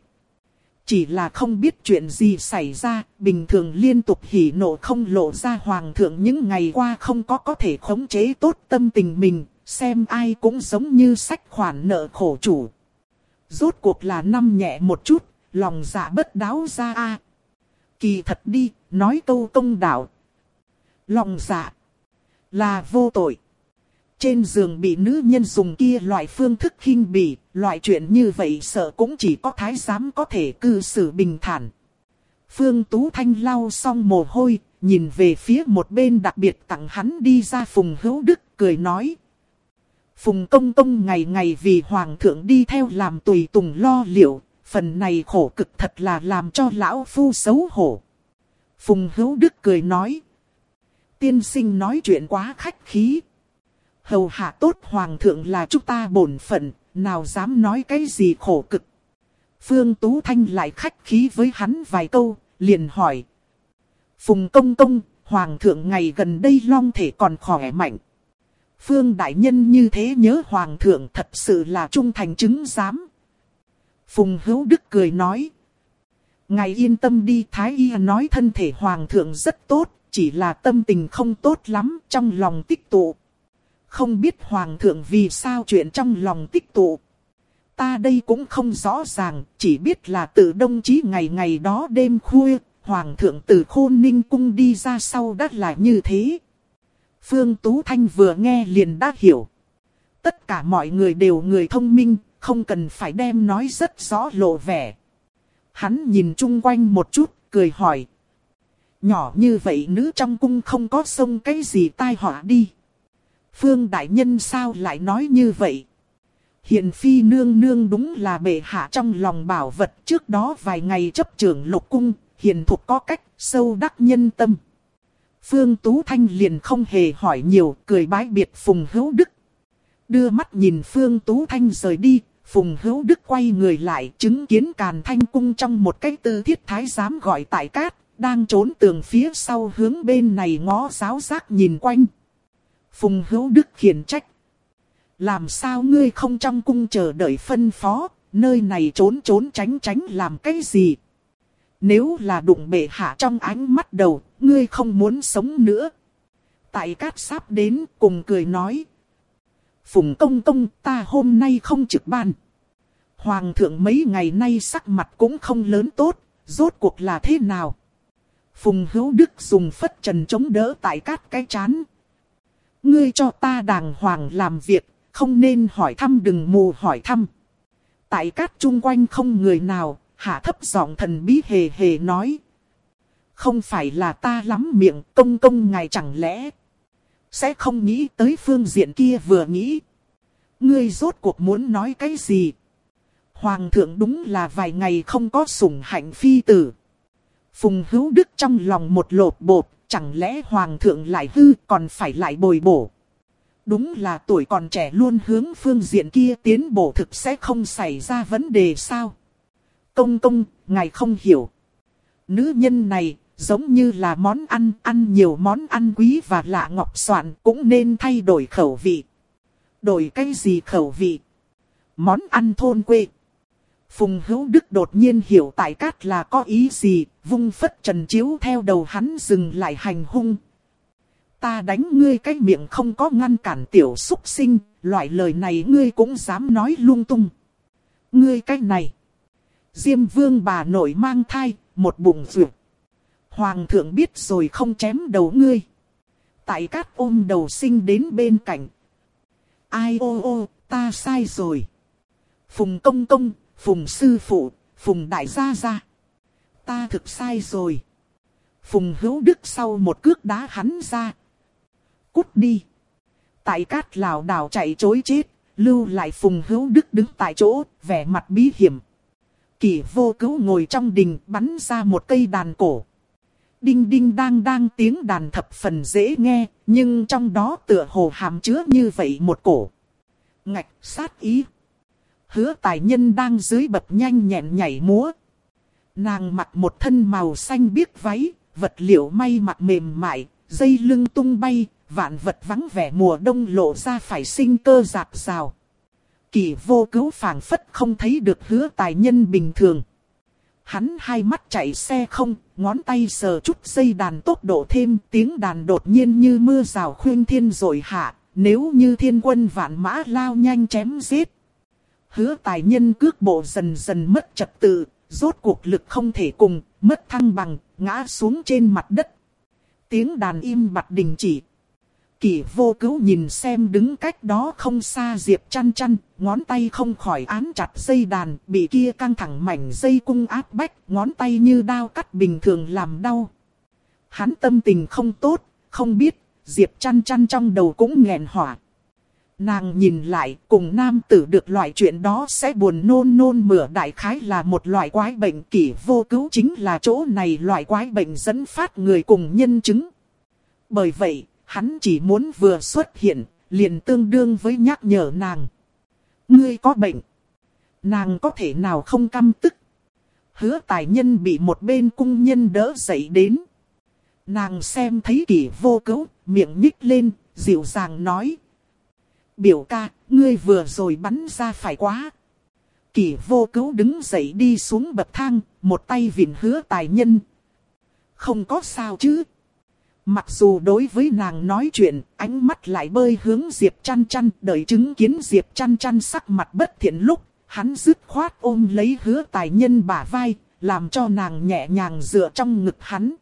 Chỉ là không biết chuyện gì xảy ra, bình thường liên tục hỉ nộ không lộ ra hoàng thượng những ngày qua không có có thể khống chế tốt tâm tình mình, xem ai cũng giống như sách khoản nợ khổ chủ. Rốt cuộc là năm nhẹ một chút, lòng dạ bất đáo ra a Kỳ thật đi, nói câu công đạo. Lòng dạ là vô tội. Trên giường bị nữ nhân dùng kia loại phương thức khinh bỉ, loại chuyện như vậy sợ cũng chỉ có thái giám có thể cư xử bình thản. Phương Tú Thanh lau xong mồ hôi, nhìn về phía một bên đặc biệt tặng hắn đi ra Phùng Hữu Đức, cười nói. Phùng Công Công ngày ngày vì Hoàng thượng đi theo làm tùy tùng lo liệu, phần này khổ cực thật là làm cho lão phu xấu hổ. Phùng Hữu Đức cười nói. Tiên sinh nói chuyện quá khách khí, hầu hạ tốt hoàng thượng là chúng ta bổn phận, nào dám nói cái gì khổ cực. Phương Tú Thanh lại khách khí với hắn vài câu, liền hỏi. Phùng công công, hoàng thượng ngày gần đây long thể còn khỏe mạnh. Phương đại nhân như thế nhớ hoàng thượng thật sự là trung thành chứng giám. Phùng hữu đức cười nói. Ngài yên tâm đi Thái Y nói thân thể hoàng thượng rất tốt, chỉ là tâm tình không tốt lắm trong lòng tích tụ. Không biết Hoàng thượng vì sao chuyện trong lòng tích tụ. Ta đây cũng không rõ ràng, chỉ biết là từ đông chí ngày ngày đó đêm khuya, Hoàng thượng từ khôn ninh cung đi ra sau đất là như thế. Phương Tú Thanh vừa nghe liền đã hiểu. Tất cả mọi người đều người thông minh, không cần phải đem nói rất rõ lộ vẻ. Hắn nhìn chung quanh một chút, cười hỏi. Nhỏ như vậy nữ trong cung không có sông cái gì tai họa đi. Phương Đại Nhân sao lại nói như vậy? Hiện phi nương nương đúng là bệ hạ trong lòng bảo vật trước đó vài ngày chấp trưởng lục cung, hiền thục có cách, sâu đắc nhân tâm. Phương Tú Thanh liền không hề hỏi nhiều, cười bái biệt Phùng Hữu Đức. Đưa mắt nhìn Phương Tú Thanh rời đi, Phùng Hữu Đức quay người lại chứng kiến Càn Thanh Cung trong một cái tư thiết thái giám gọi tại cát, đang trốn tường phía sau hướng bên này ngó giáo giác nhìn quanh. Phùng hữu đức khiển trách. Làm sao ngươi không trong cung chờ đợi phân phó, nơi này trốn trốn tránh tránh làm cái gì? Nếu là đụng bệ hạ trong ánh mắt đầu, ngươi không muốn sống nữa. Tại cát sáp đến cùng cười nói. Phùng công công ta hôm nay không trực ban. Hoàng thượng mấy ngày nay sắc mặt cũng không lớn tốt, rốt cuộc là thế nào? Phùng hữu đức dùng phất trần chống đỡ tại cát cái chán. Ngươi cho ta đàng hoàng làm việc, không nên hỏi thăm đừng mù hỏi thăm. Tại cát chung quanh không người nào, hạ thấp giọng thần bí hề hề nói. Không phải là ta lắm miệng, công công ngài chẳng lẽ sẽ không nghĩ tới phương diện kia vừa nghĩ. Ngươi rốt cuộc muốn nói cái gì? Hoàng thượng đúng là vài ngày không có sủng hạnh phi tử. Phùng hữu đức trong lòng một lột bột, chẳng lẽ hoàng thượng lại hư còn phải lại bồi bổ. Đúng là tuổi còn trẻ luôn hướng phương diện kia tiến bộ thực sẽ không xảy ra vấn đề sao? Công công, ngài không hiểu. Nữ nhân này, giống như là món ăn, ăn nhiều món ăn quý và lạ ngọc soạn cũng nên thay đổi khẩu vị. Đổi cái gì khẩu vị? Món ăn thôn quê. Phùng hữu đức đột nhiên hiểu tại cát là có ý gì, vung phất trần chiếu theo đầu hắn dừng lại hành hung. Ta đánh ngươi cái miệng không có ngăn cản tiểu xúc sinh, loại lời này ngươi cũng dám nói lung tung. Ngươi cái này. Diêm vương bà nội mang thai, một bụng rượu. Hoàng thượng biết rồi không chém đầu ngươi. Tại cát ôm đầu sinh đến bên cạnh. Ai ô ô, ta sai rồi. Phùng công công, phùng sư phụ, phùng đại gia gia. Ta thực sai rồi. Phùng hữu đức sau một cước đá hắn ra. Cút đi. Tại cát lào đảo chạy chối chết, lưu lại phùng hữu đức đứng tại chỗ, vẻ mặt bí hiểm. Kỷ vô cứu ngồi trong đình bắn ra một cây đàn cổ. Đinh đinh đang đang tiếng đàn thập phần dễ nghe, nhưng trong đó tựa hồ hàm chứa như vậy một cổ. Ngạch sát ý. Hứa tài nhân đang dưới bập nhanh nhẹn nhảy múa. Nàng mặc một thân màu xanh biếc váy, vật liệu may mặc mềm mại, dây lưng tung bay, vạn vật vắng vẻ mùa đông lộ ra phải sinh cơ dạt rào. Kỳ vô cứu phảng phất không thấy được hứa tài nhân bình thường. Hắn hai mắt chạy xe không, ngón tay sờ chút dây đàn tốc độ thêm, tiếng đàn đột nhiên như mưa rào khuyên thiên rồi hạ, nếu như thiên quân vạn mã lao nhanh chém giết. Hứa tài nhân cước bộ dần dần mất trật tự, rốt cuộc lực không thể cùng, mất thăng bằng, ngã xuống trên mặt đất. Tiếng đàn im bặt đình chỉ. Kỷ vô cứu nhìn xem đứng cách đó không xa Diệp chăn chăn, ngón tay không khỏi án chặt dây đàn, bị kia căng thẳng mảnh dây cung áp bách, ngón tay như đao cắt bình thường làm đau. Hắn tâm tình không tốt, không biết, Diệp chăn chăn trong đầu cũng nghẹn hỏa. Nàng nhìn lại, cùng nam tử được loại chuyện đó sẽ buồn nôn nôn mửa đại khái là một loại quái bệnh kỷ vô cứu chính là chỗ này loại quái bệnh dẫn phát người cùng nhân chứng. Bởi vậy, hắn chỉ muốn vừa xuất hiện, liền tương đương với nhắc nhở nàng. Ngươi có bệnh. Nàng có thể nào không căm tức. Hứa tài nhân bị một bên cung nhân đỡ dậy đến. Nàng xem thấy kỷ vô cứu, miệng nhích lên, dịu dàng nói. Biểu ca, ngươi vừa rồi bắn ra phải quá. Kỷ vô cứu đứng dậy đi xuống bậc thang, một tay vịn hứa tài nhân. Không có sao chứ. Mặc dù đối với nàng nói chuyện, ánh mắt lại bơi hướng Diệp chăn chăn, đợi chứng kiến Diệp chăn chăn sắc mặt bất thiện lúc, hắn dứt khoát ôm lấy hứa tài nhân bả vai, làm cho nàng nhẹ nhàng dựa trong ngực hắn.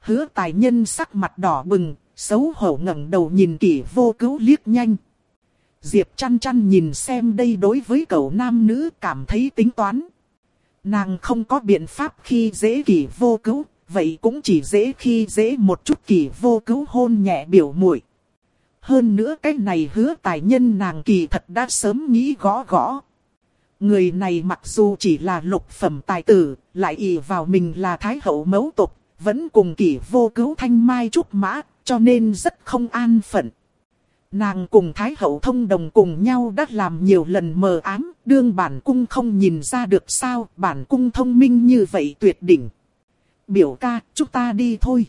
Hứa tài nhân sắc mặt đỏ bừng, xấu hổ ngẩng đầu nhìn kỷ vô cứu liếc nhanh. Diệp chăn chăn nhìn xem đây đối với cậu nam nữ cảm thấy tính toán. Nàng không có biện pháp khi dễ kỳ vô cứu, vậy cũng chỉ dễ khi dễ một chút kỳ vô cứu hôn nhẹ biểu muội. Hơn nữa cái này hứa tài nhân nàng kỳ thật đã sớm nghĩ gõ gõ. Người này mặc dù chỉ là lục phẩm tài tử, lại ỷ vào mình là thái hậu mẫu tục, vẫn cùng kỳ vô cứu thanh mai trúc mã, cho nên rất không an phận. Nàng cùng Thái Hậu thông đồng cùng nhau đã làm nhiều lần mờ ám, đương bản cung không nhìn ra được sao, bản cung thông minh như vậy tuyệt đỉnh biểu ca, chúng ta đi thôi.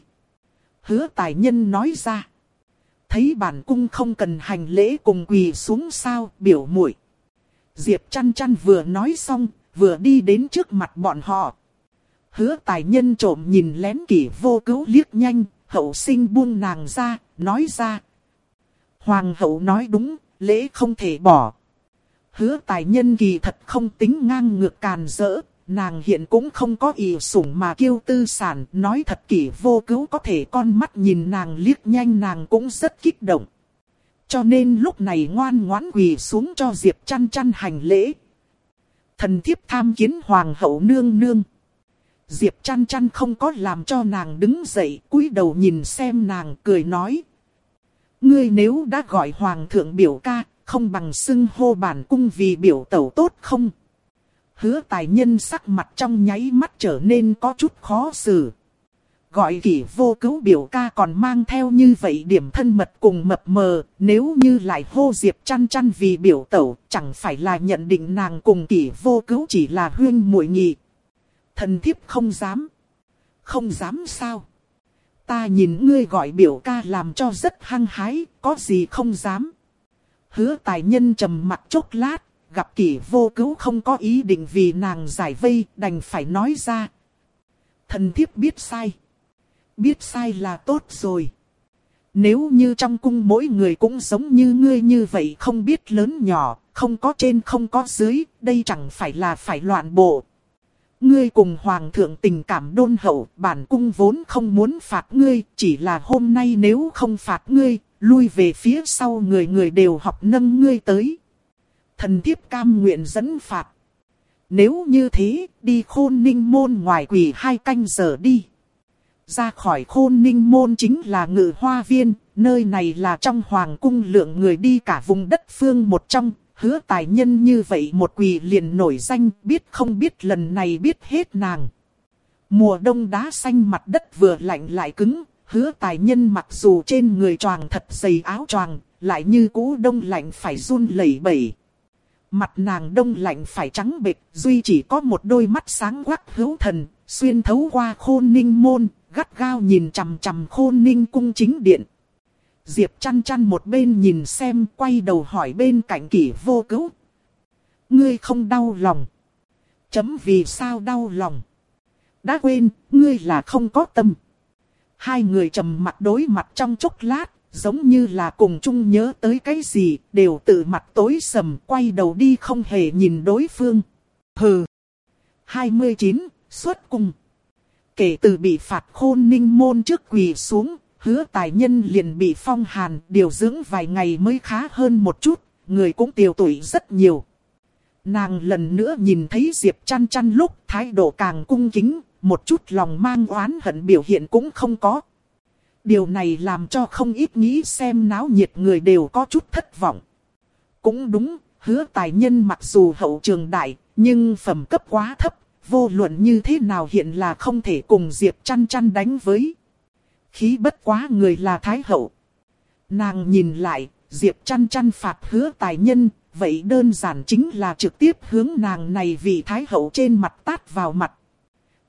Hứa tài nhân nói ra. Thấy bản cung không cần hành lễ cùng quỳ xuống sao, biểu muội. Diệp chăn chăn vừa nói xong, vừa đi đến trước mặt bọn họ. hứa tài nhân trộm nhìn lén kỷ vô cứu liếc nhanh, hậu sinh buông nàng ra, nói ra. Hoàng hậu nói đúng, lễ không thể bỏ. Hứa tài nhân kỳ thật không tính ngang ngược càn rỡ, nàng hiện cũng không có ý sủng mà kêu tư sản, nói thật kỷ vô cứu có thể con mắt nhìn nàng liếc nhanh nàng cũng rất kích động. Cho nên lúc này ngoan ngoãn quỳ xuống cho Diệp chăn chăn hành lễ. Thần thiếp tham kiến hoàng hậu nương nương. Diệp chăn chăn không có làm cho nàng đứng dậy, cúi đầu nhìn xem nàng cười nói. Ngươi nếu đã gọi hoàng thượng biểu ca, không bằng xưng hô bản cung vì biểu tẩu tốt không? Hứa tài nhân sắc mặt trong nháy mắt trở nên có chút khó xử. Gọi kỷ vô cứu biểu ca còn mang theo như vậy điểm thân mật cùng mập mờ, nếu như lại hô diệp chăn chăn vì biểu tẩu, chẳng phải là nhận định nàng cùng kỷ vô cứu chỉ là huyên muội nhị. Thần thiếp không dám. Không dám sao? Ta nhìn ngươi gọi biểu ca làm cho rất hăng hái, có gì không dám. Hứa tài nhân trầm mặt chốc lát, gặp kỷ vô cứu không có ý định vì nàng giải vây, đành phải nói ra. Thần thiếp biết sai. Biết sai là tốt rồi. Nếu như trong cung mỗi người cũng giống như ngươi như vậy không biết lớn nhỏ, không có trên không có dưới, đây chẳng phải là phải loạn bộ. Ngươi cùng hoàng thượng tình cảm đôn hậu, bản cung vốn không muốn phạt ngươi, chỉ là hôm nay nếu không phạt ngươi, lui về phía sau người người đều học nâng ngươi tới. Thần thiếp cam nguyện dẫn phạt. Nếu như thế, đi khôn ninh môn ngoài quỷ hai canh giờ đi. Ra khỏi khôn ninh môn chính là ngự hoa viên, nơi này là trong hoàng cung lượng người đi cả vùng đất phương một trong, hứa tài nhân như vậy một quỳ liền nổi danh, biết không biết lần này biết hết nàng. Mùa đông đá xanh mặt đất vừa lạnh lại cứng, hứa tài nhân mặc dù trên người choàng thật dày áo choàng, lại như cũ đông lạnh phải run lẩy bẩy. Mặt nàng đông lạnh phải trắng bệch, duy chỉ có một đôi mắt sáng quắc hữu thần, xuyên thấu qua khôn ninh môn, gắt gao nhìn chằm chằm khôn ninh cung chính điện. Diệp chăn chăn một bên nhìn xem, quay đầu hỏi bên cạnh kỷ vô cứu. Ngươi không đau lòng. Chấm vì sao đau lòng. Đã quên, ngươi là không có tâm. Hai người trầm mặt đối mặt trong chốc lát, giống như là cùng chung nhớ tới cái gì, đều tự mặt tối sầm quay đầu đi không hề nhìn đối phương. Hừ. 29. Xuất cung. Kể từ bị phạt khôn ninh môn trước quỳ xuống, hứa tài nhân liền bị phong hàn, điều dưỡng vài ngày mới khá hơn một chút, người cũng tiêu tuổi rất nhiều. Nàng lần nữa nhìn thấy Diệp chăn chăn lúc thái độ càng cung kính, một chút lòng mang oán hận biểu hiện cũng không có. Điều này làm cho không ít nghĩ xem náo nhiệt người đều có chút thất vọng. Cũng đúng, hứa tài nhân mặc dù hậu trường đại, nhưng phẩm cấp quá thấp, vô luận như thế nào hiện là không thể cùng Diệp chăn chăn đánh với. Khí bất quá người là Thái Hậu. Nàng nhìn lại, Diệp chăn chăn phạt hứa tài nhân, vậy đơn giản chính là trực tiếp hướng nàng này vì Thái Hậu trên mặt tát vào mặt.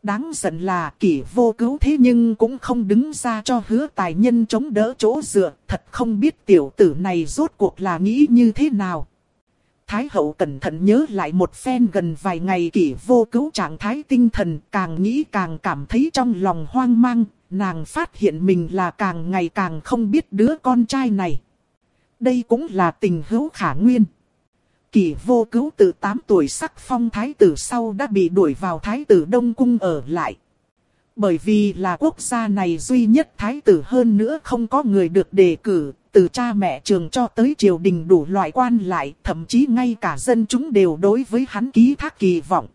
Đáng giận là kỷ vô cứu thế nhưng cũng không đứng ra cho hứa tài nhân chống đỡ chỗ dựa, thật không biết tiểu tử này rốt cuộc là nghĩ như thế nào. Thái hậu cẩn thận nhớ lại một phen gần vài ngày kỷ vô cứu trạng thái tinh thần, càng nghĩ càng cảm thấy trong lòng hoang mang, nàng phát hiện mình là càng ngày càng không biết đứa con trai này. Đây cũng là tình hữu khả nguyên. Kỳ vô cứu từ 8 tuổi sắc phong thái tử sau đã bị đuổi vào thái tử Đông Cung ở lại. Bởi vì là quốc gia này duy nhất thái tử hơn nữa không có người được đề cử, từ cha mẹ trường cho tới triều đình đủ loại quan lại, thậm chí ngay cả dân chúng đều đối với hắn ký thác kỳ vọng.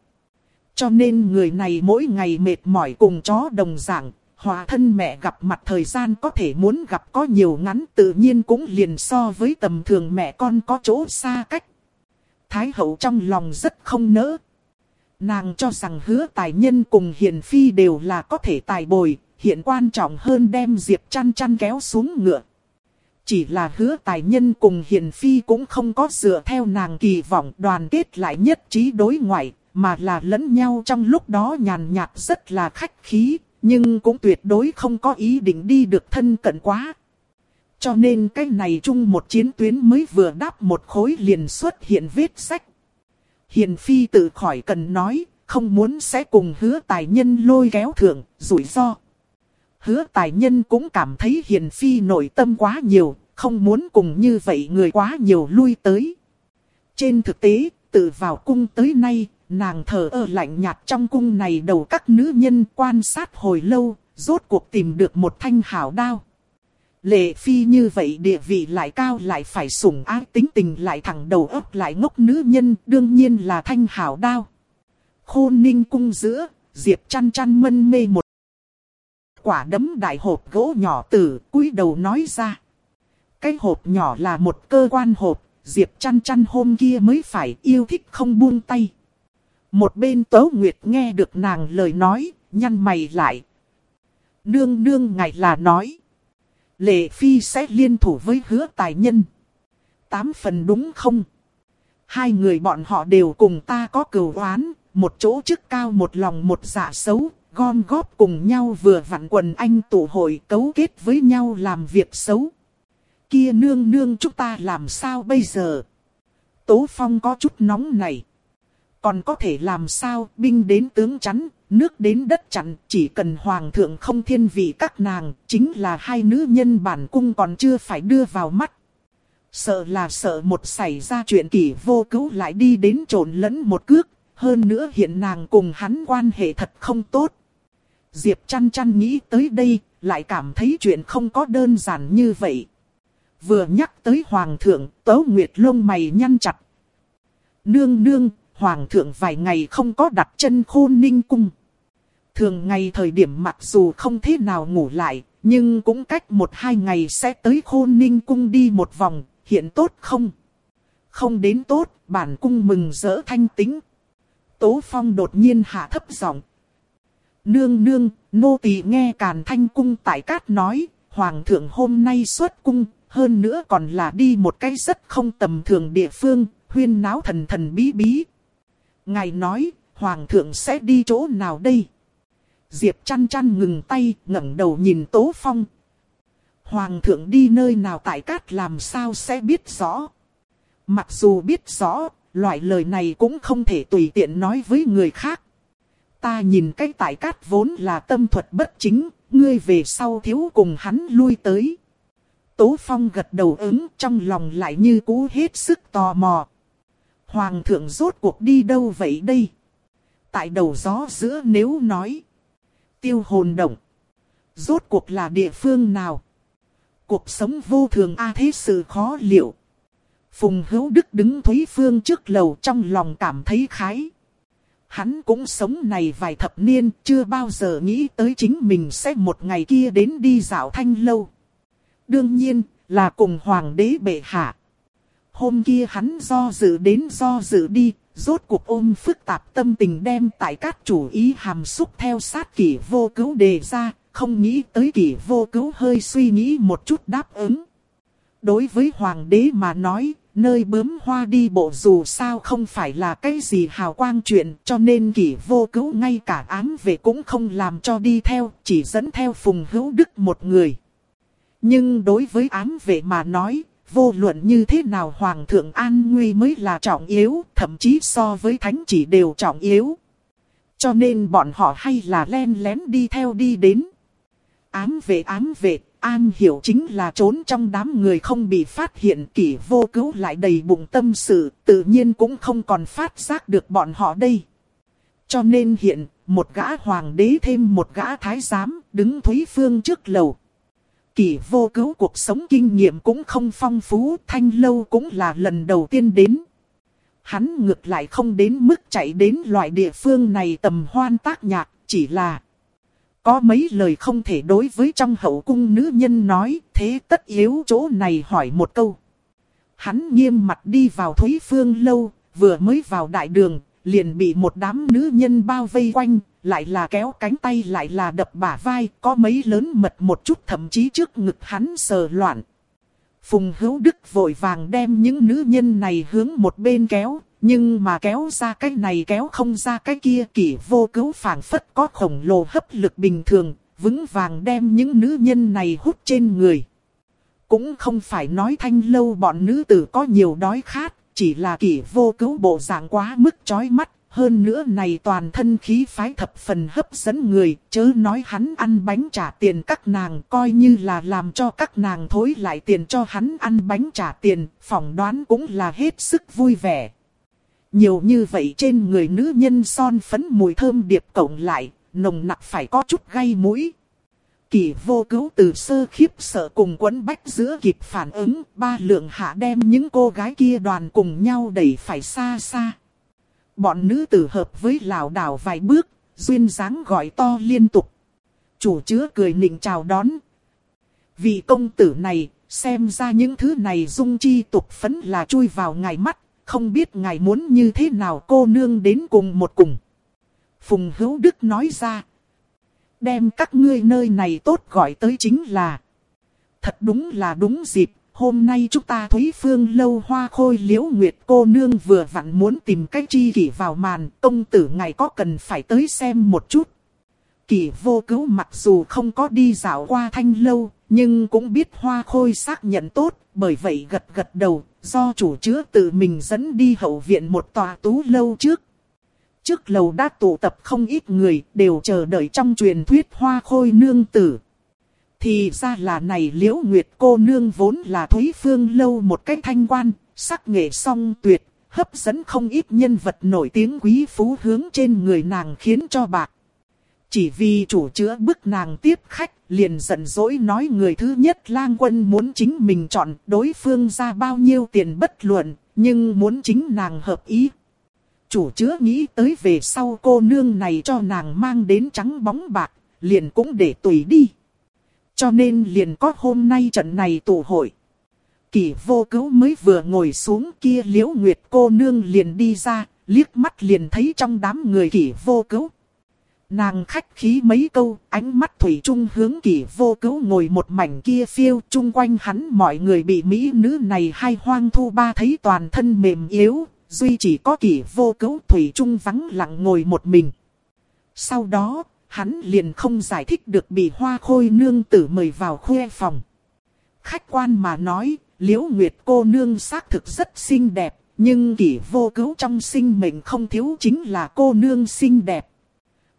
Cho nên người này mỗi ngày mệt mỏi cùng chó đồng dạng, hòa thân mẹ gặp mặt thời gian có thể muốn gặp có nhiều ngắn tự nhiên cũng liền so với tầm thường mẹ con có chỗ xa cách. Thái hậu trong lòng rất không nỡ. Nàng cho rằng hứa tài nhân cùng hiền phi đều là có thể tài bồi, hiện quan trọng hơn đem Diệp chăn chăn kéo xuống ngựa. Chỉ là hứa tài nhân cùng hiền phi cũng không có dựa theo nàng kỳ vọng đoàn kết lại nhất trí đối ngoại, mà là lẫn nhau trong lúc đó nhàn nhạt rất là khách khí, nhưng cũng tuyệt đối không có ý định đi được thân cận quá. Cho nên cái này chung một chiến tuyến mới vừa đáp một khối liền xuất hiện vết sách. Hiền phi tự khỏi cần nói, không muốn sẽ cùng hứa tài nhân lôi kéo thượng, rủi ro. Hứa tài nhân cũng cảm thấy hiền phi nội tâm quá nhiều, không muốn cùng như vậy người quá nhiều lui tới. Trên thực tế, tự vào cung tới nay, nàng thở ơ lạnh nhạt trong cung này đầu các nữ nhân quan sát hồi lâu, rốt cuộc tìm được một thanh hảo đao. Lệ phi như vậy địa vị lại cao lại phải sủng ái tính tình lại thẳng đầu óc lại ngốc nữ nhân đương nhiên là thanh hảo đao. Khôn ninh cung giữa, Diệp chăn chăn mân mê một quả đấm đại hộp gỗ nhỏ tử cúi đầu nói ra. Cái hộp nhỏ là một cơ quan hộp, Diệp chăn chăn hôm kia mới phải yêu thích không buông tay. Một bên Tố Nguyệt nghe được nàng lời nói, nhăn mày lại. Nương nương ngài là nói. Lệ Phi sẽ liên thủ với hứa tài nhân. Tám phần đúng không? Hai người bọn họ đều cùng ta có cừu oán, một chỗ chức cao một lòng một dạ xấu, gom góp cùng nhau vừa vặn quần anh tụ hội cấu kết với nhau làm việc xấu. Kia nương nương chúng ta làm sao bây giờ? Tố Phong có chút nóng này. Còn có thể làm sao binh đến tướng chắn, nước đến đất chặn, chỉ cần hoàng thượng không thiên vị các nàng, chính là hai nữ nhân bản cung còn chưa phải đưa vào mắt. Sợ là sợ một xảy ra chuyện kỷ vô cứu lại đi đến trộn lẫn một cước, hơn nữa hiện nàng cùng hắn quan hệ thật không tốt. Diệp chăn chăn nghĩ tới đây, lại cảm thấy chuyện không có đơn giản như vậy. Vừa nhắc tới hoàng thượng, tấu nguyệt lông mày nhăn chặt. Nương nương, hoàng thượng vài ngày không có đặt chân khôn ninh cung. Thường ngày thời điểm mặc dù không thế nào ngủ lại, nhưng cũng cách một hai ngày sẽ tới khôn ninh cung đi một vòng, hiện tốt không? Không đến tốt, bản cung mừng rỡ thanh tính. Tố Phong đột nhiên hạ thấp giọng. Nương nương, nô tỳ nghe càn thanh cung tại cát nói, hoàng thượng hôm nay xuất cung, hơn nữa còn là đi một cái rất không tầm thường địa phương, huyên náo thần thần bí bí. Ngài nói, hoàng thượng sẽ đi chỗ nào đây? Diệp chăn chăn ngừng tay, ngẩng đầu nhìn Tố Phong. Hoàng thượng đi nơi nào tại cát làm sao sẽ biết rõ. Mặc dù biết rõ, loại lời này cũng không thể tùy tiện nói với người khác. Ta nhìn cái tại cát vốn là tâm thuật bất chính, ngươi về sau thiếu cùng hắn lui tới. Tố Phong gật đầu ứng trong lòng lại như cũ hết sức tò mò. Hoàng thượng rốt cuộc đi đâu vậy đây? Tại đầu gió giữa nếu nói. Tiêu hồn động. Rốt cuộc là địa phương nào? Cuộc sống vô thường a thế sự khó liệu. Phùng hữu đức đứng thúy phương trước lầu trong lòng cảm thấy khái. Hắn cũng sống này vài thập niên, chưa bao giờ nghĩ tới chính mình sẽ một ngày kia đến đi dạo thanh lâu. Đương nhiên, là cùng hoàng đế bệ hạ. Hôm kia hắn do dự đến do dự đi, rốt cuộc ôm phức tạp tâm tình đem tại các chủ ý hàm xúc theo sát kỷ vô cứu đề ra, không nghĩ tới kỷ vô cứu hơi suy nghĩ một chút đáp ứng. Đối với hoàng đế mà nói, nơi bướm hoa đi bộ dù sao không phải là cái gì hào quang chuyện cho nên kỷ vô cứu ngay cả ám về cũng không làm cho đi theo, chỉ dẫn theo phùng hữu đức một người. Nhưng đối với ám vệ mà nói, vô luận như thế nào Hoàng thượng An Nguy mới là trọng yếu, thậm chí so với thánh chỉ đều trọng yếu. Cho nên bọn họ hay là len lén đi theo đi đến. Ám vệ ám vệ, An hiểu chính là trốn trong đám người không bị phát hiện kỷ vô cứu lại đầy bụng tâm sự, tự nhiên cũng không còn phát giác được bọn họ đây. Cho nên hiện, một gã hoàng đế thêm một gã thái giám, đứng thúy phương trước lầu kỳ vô cứu cuộc sống kinh nghiệm cũng không phong phú, thanh lâu cũng là lần đầu tiên đến. Hắn ngược lại không đến mức chạy đến loại địa phương này tầm hoan tác nhạc, chỉ là có mấy lời không thể đối với trong hậu cung nữ nhân nói, thế tất yếu chỗ này hỏi một câu. Hắn nghiêm mặt đi vào Thúy Phương lâu, vừa mới vào đại đường, liền bị một đám nữ nhân bao vây quanh, lại là kéo cánh tay lại là đập bả vai, có mấy lớn mật một chút thậm chí trước ngực hắn sờ loạn. Phùng hữu đức vội vàng đem những nữ nhân này hướng một bên kéo, nhưng mà kéo ra cái này kéo không ra cái kia kỷ vô cứu phảng phất có khổng lồ hấp lực bình thường, vững vàng đem những nữ nhân này hút trên người. Cũng không phải nói thanh lâu bọn nữ tử có nhiều đói khát, chỉ là kỷ vô cứu bộ dạng quá mức chói mắt, hơn nữa này toàn thân khí phái thập phần hấp dẫn người, chớ nói hắn ăn bánh trả tiền các nàng coi như là làm cho các nàng thối lại tiền cho hắn ăn bánh trả tiền, phỏng đoán cũng là hết sức vui vẻ. Nhiều như vậy trên người nữ nhân son phấn mùi thơm điệp cộng lại, nồng nặc phải có chút gây mũi. Kỳ vô cứu từ sơ khiếp sợ cùng quấn bách giữa kịp phản ứng, ba lượng hạ đem những cô gái kia đoàn cùng nhau đẩy phải xa xa. Bọn nữ tử hợp với lão đảo vài bước, duyên dáng gọi to liên tục. Chủ chứa cười nịnh chào đón. Vị công tử này, xem ra những thứ này dung chi tục phấn là chui vào ngài mắt, không biết ngài muốn như thế nào cô nương đến cùng một cùng. Phùng Hữu Đức nói ra, đem các ngươi nơi này tốt gọi tới chính là. Thật đúng là đúng dịp, hôm nay chúng ta Thúy Phương lâu hoa khôi liễu nguyệt cô nương vừa vặn muốn tìm cách chi kỷ vào màn, công tử ngài có cần phải tới xem một chút. Kỷ vô cứu mặc dù không có đi dạo qua thanh lâu, nhưng cũng biết hoa khôi xác nhận tốt, bởi vậy gật gật đầu, do chủ chứa tự mình dẫn đi hậu viện một tòa tú lâu trước. Trước lầu đã tụ tập không ít người, đều chờ đợi trong truyền thuyết hoa khôi nương tử. Thì ra là này liễu nguyệt cô nương vốn là thúy phương lâu một cách thanh quan, sắc nghệ song tuyệt, hấp dẫn không ít nhân vật nổi tiếng quý phú hướng trên người nàng khiến cho bạc. Chỉ vì chủ chữa bức nàng tiếp khách, liền giận dỗi nói người thứ nhất lang quân muốn chính mình chọn đối phương ra bao nhiêu tiền bất luận, nhưng muốn chính nàng hợp ý. Chủ chữa nghĩ tới về sau cô nương này cho nàng mang đến trắng bóng bạc, liền cũng để tùy đi. Cho nên liền có hôm nay trận này tụ hội. Kỷ vô cứu mới vừa ngồi xuống kia liễu nguyệt cô nương liền đi ra, liếc mắt liền thấy trong đám người kỷ vô cứu. Nàng khách khí mấy câu, ánh mắt thủy trung hướng kỷ vô cứu ngồi một mảnh kia phiêu chung quanh hắn mọi người bị mỹ nữ này hay hoang thu ba thấy toàn thân mềm yếu, duy chỉ có kỷ vô cứu thủy trung vắng lặng ngồi một mình. Sau đó, hắn liền không giải thích được bị hoa khôi nương tử mời vào khuê phòng. Khách quan mà nói, liễu nguyệt cô nương xác thực rất xinh đẹp, nhưng kỷ vô cứu trong sinh mệnh không thiếu chính là cô nương xinh đẹp.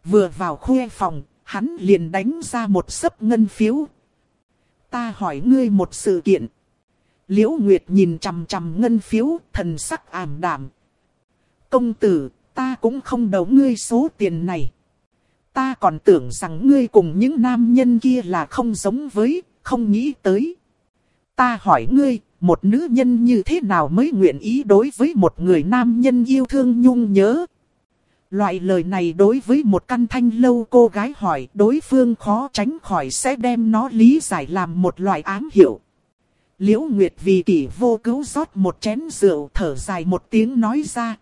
Vừa vào khuê phòng, hắn liền đánh ra một sấp ngân phiếu. Ta hỏi ngươi một sự kiện. Liễu Nguyệt nhìn chằm chằm ngân phiếu, thần sắc ảm đạm. Công tử, ta cũng không đấu ngươi số tiền này. Ta còn tưởng rằng ngươi cùng những nam nhân kia là không giống với, không nghĩ tới. Ta hỏi ngươi, một nữ nhân như thế nào mới nguyện ý đối với một người nam nhân yêu thương nhung nhớ, Loại lời này đối với một căn thanh lâu cô gái hỏi đối phương khó tránh khỏi sẽ đem nó lý giải làm một loại ám hiệu. Liễu Nguyệt vì kỷ vô cứu rót một chén rượu thở dài một tiếng nói ra.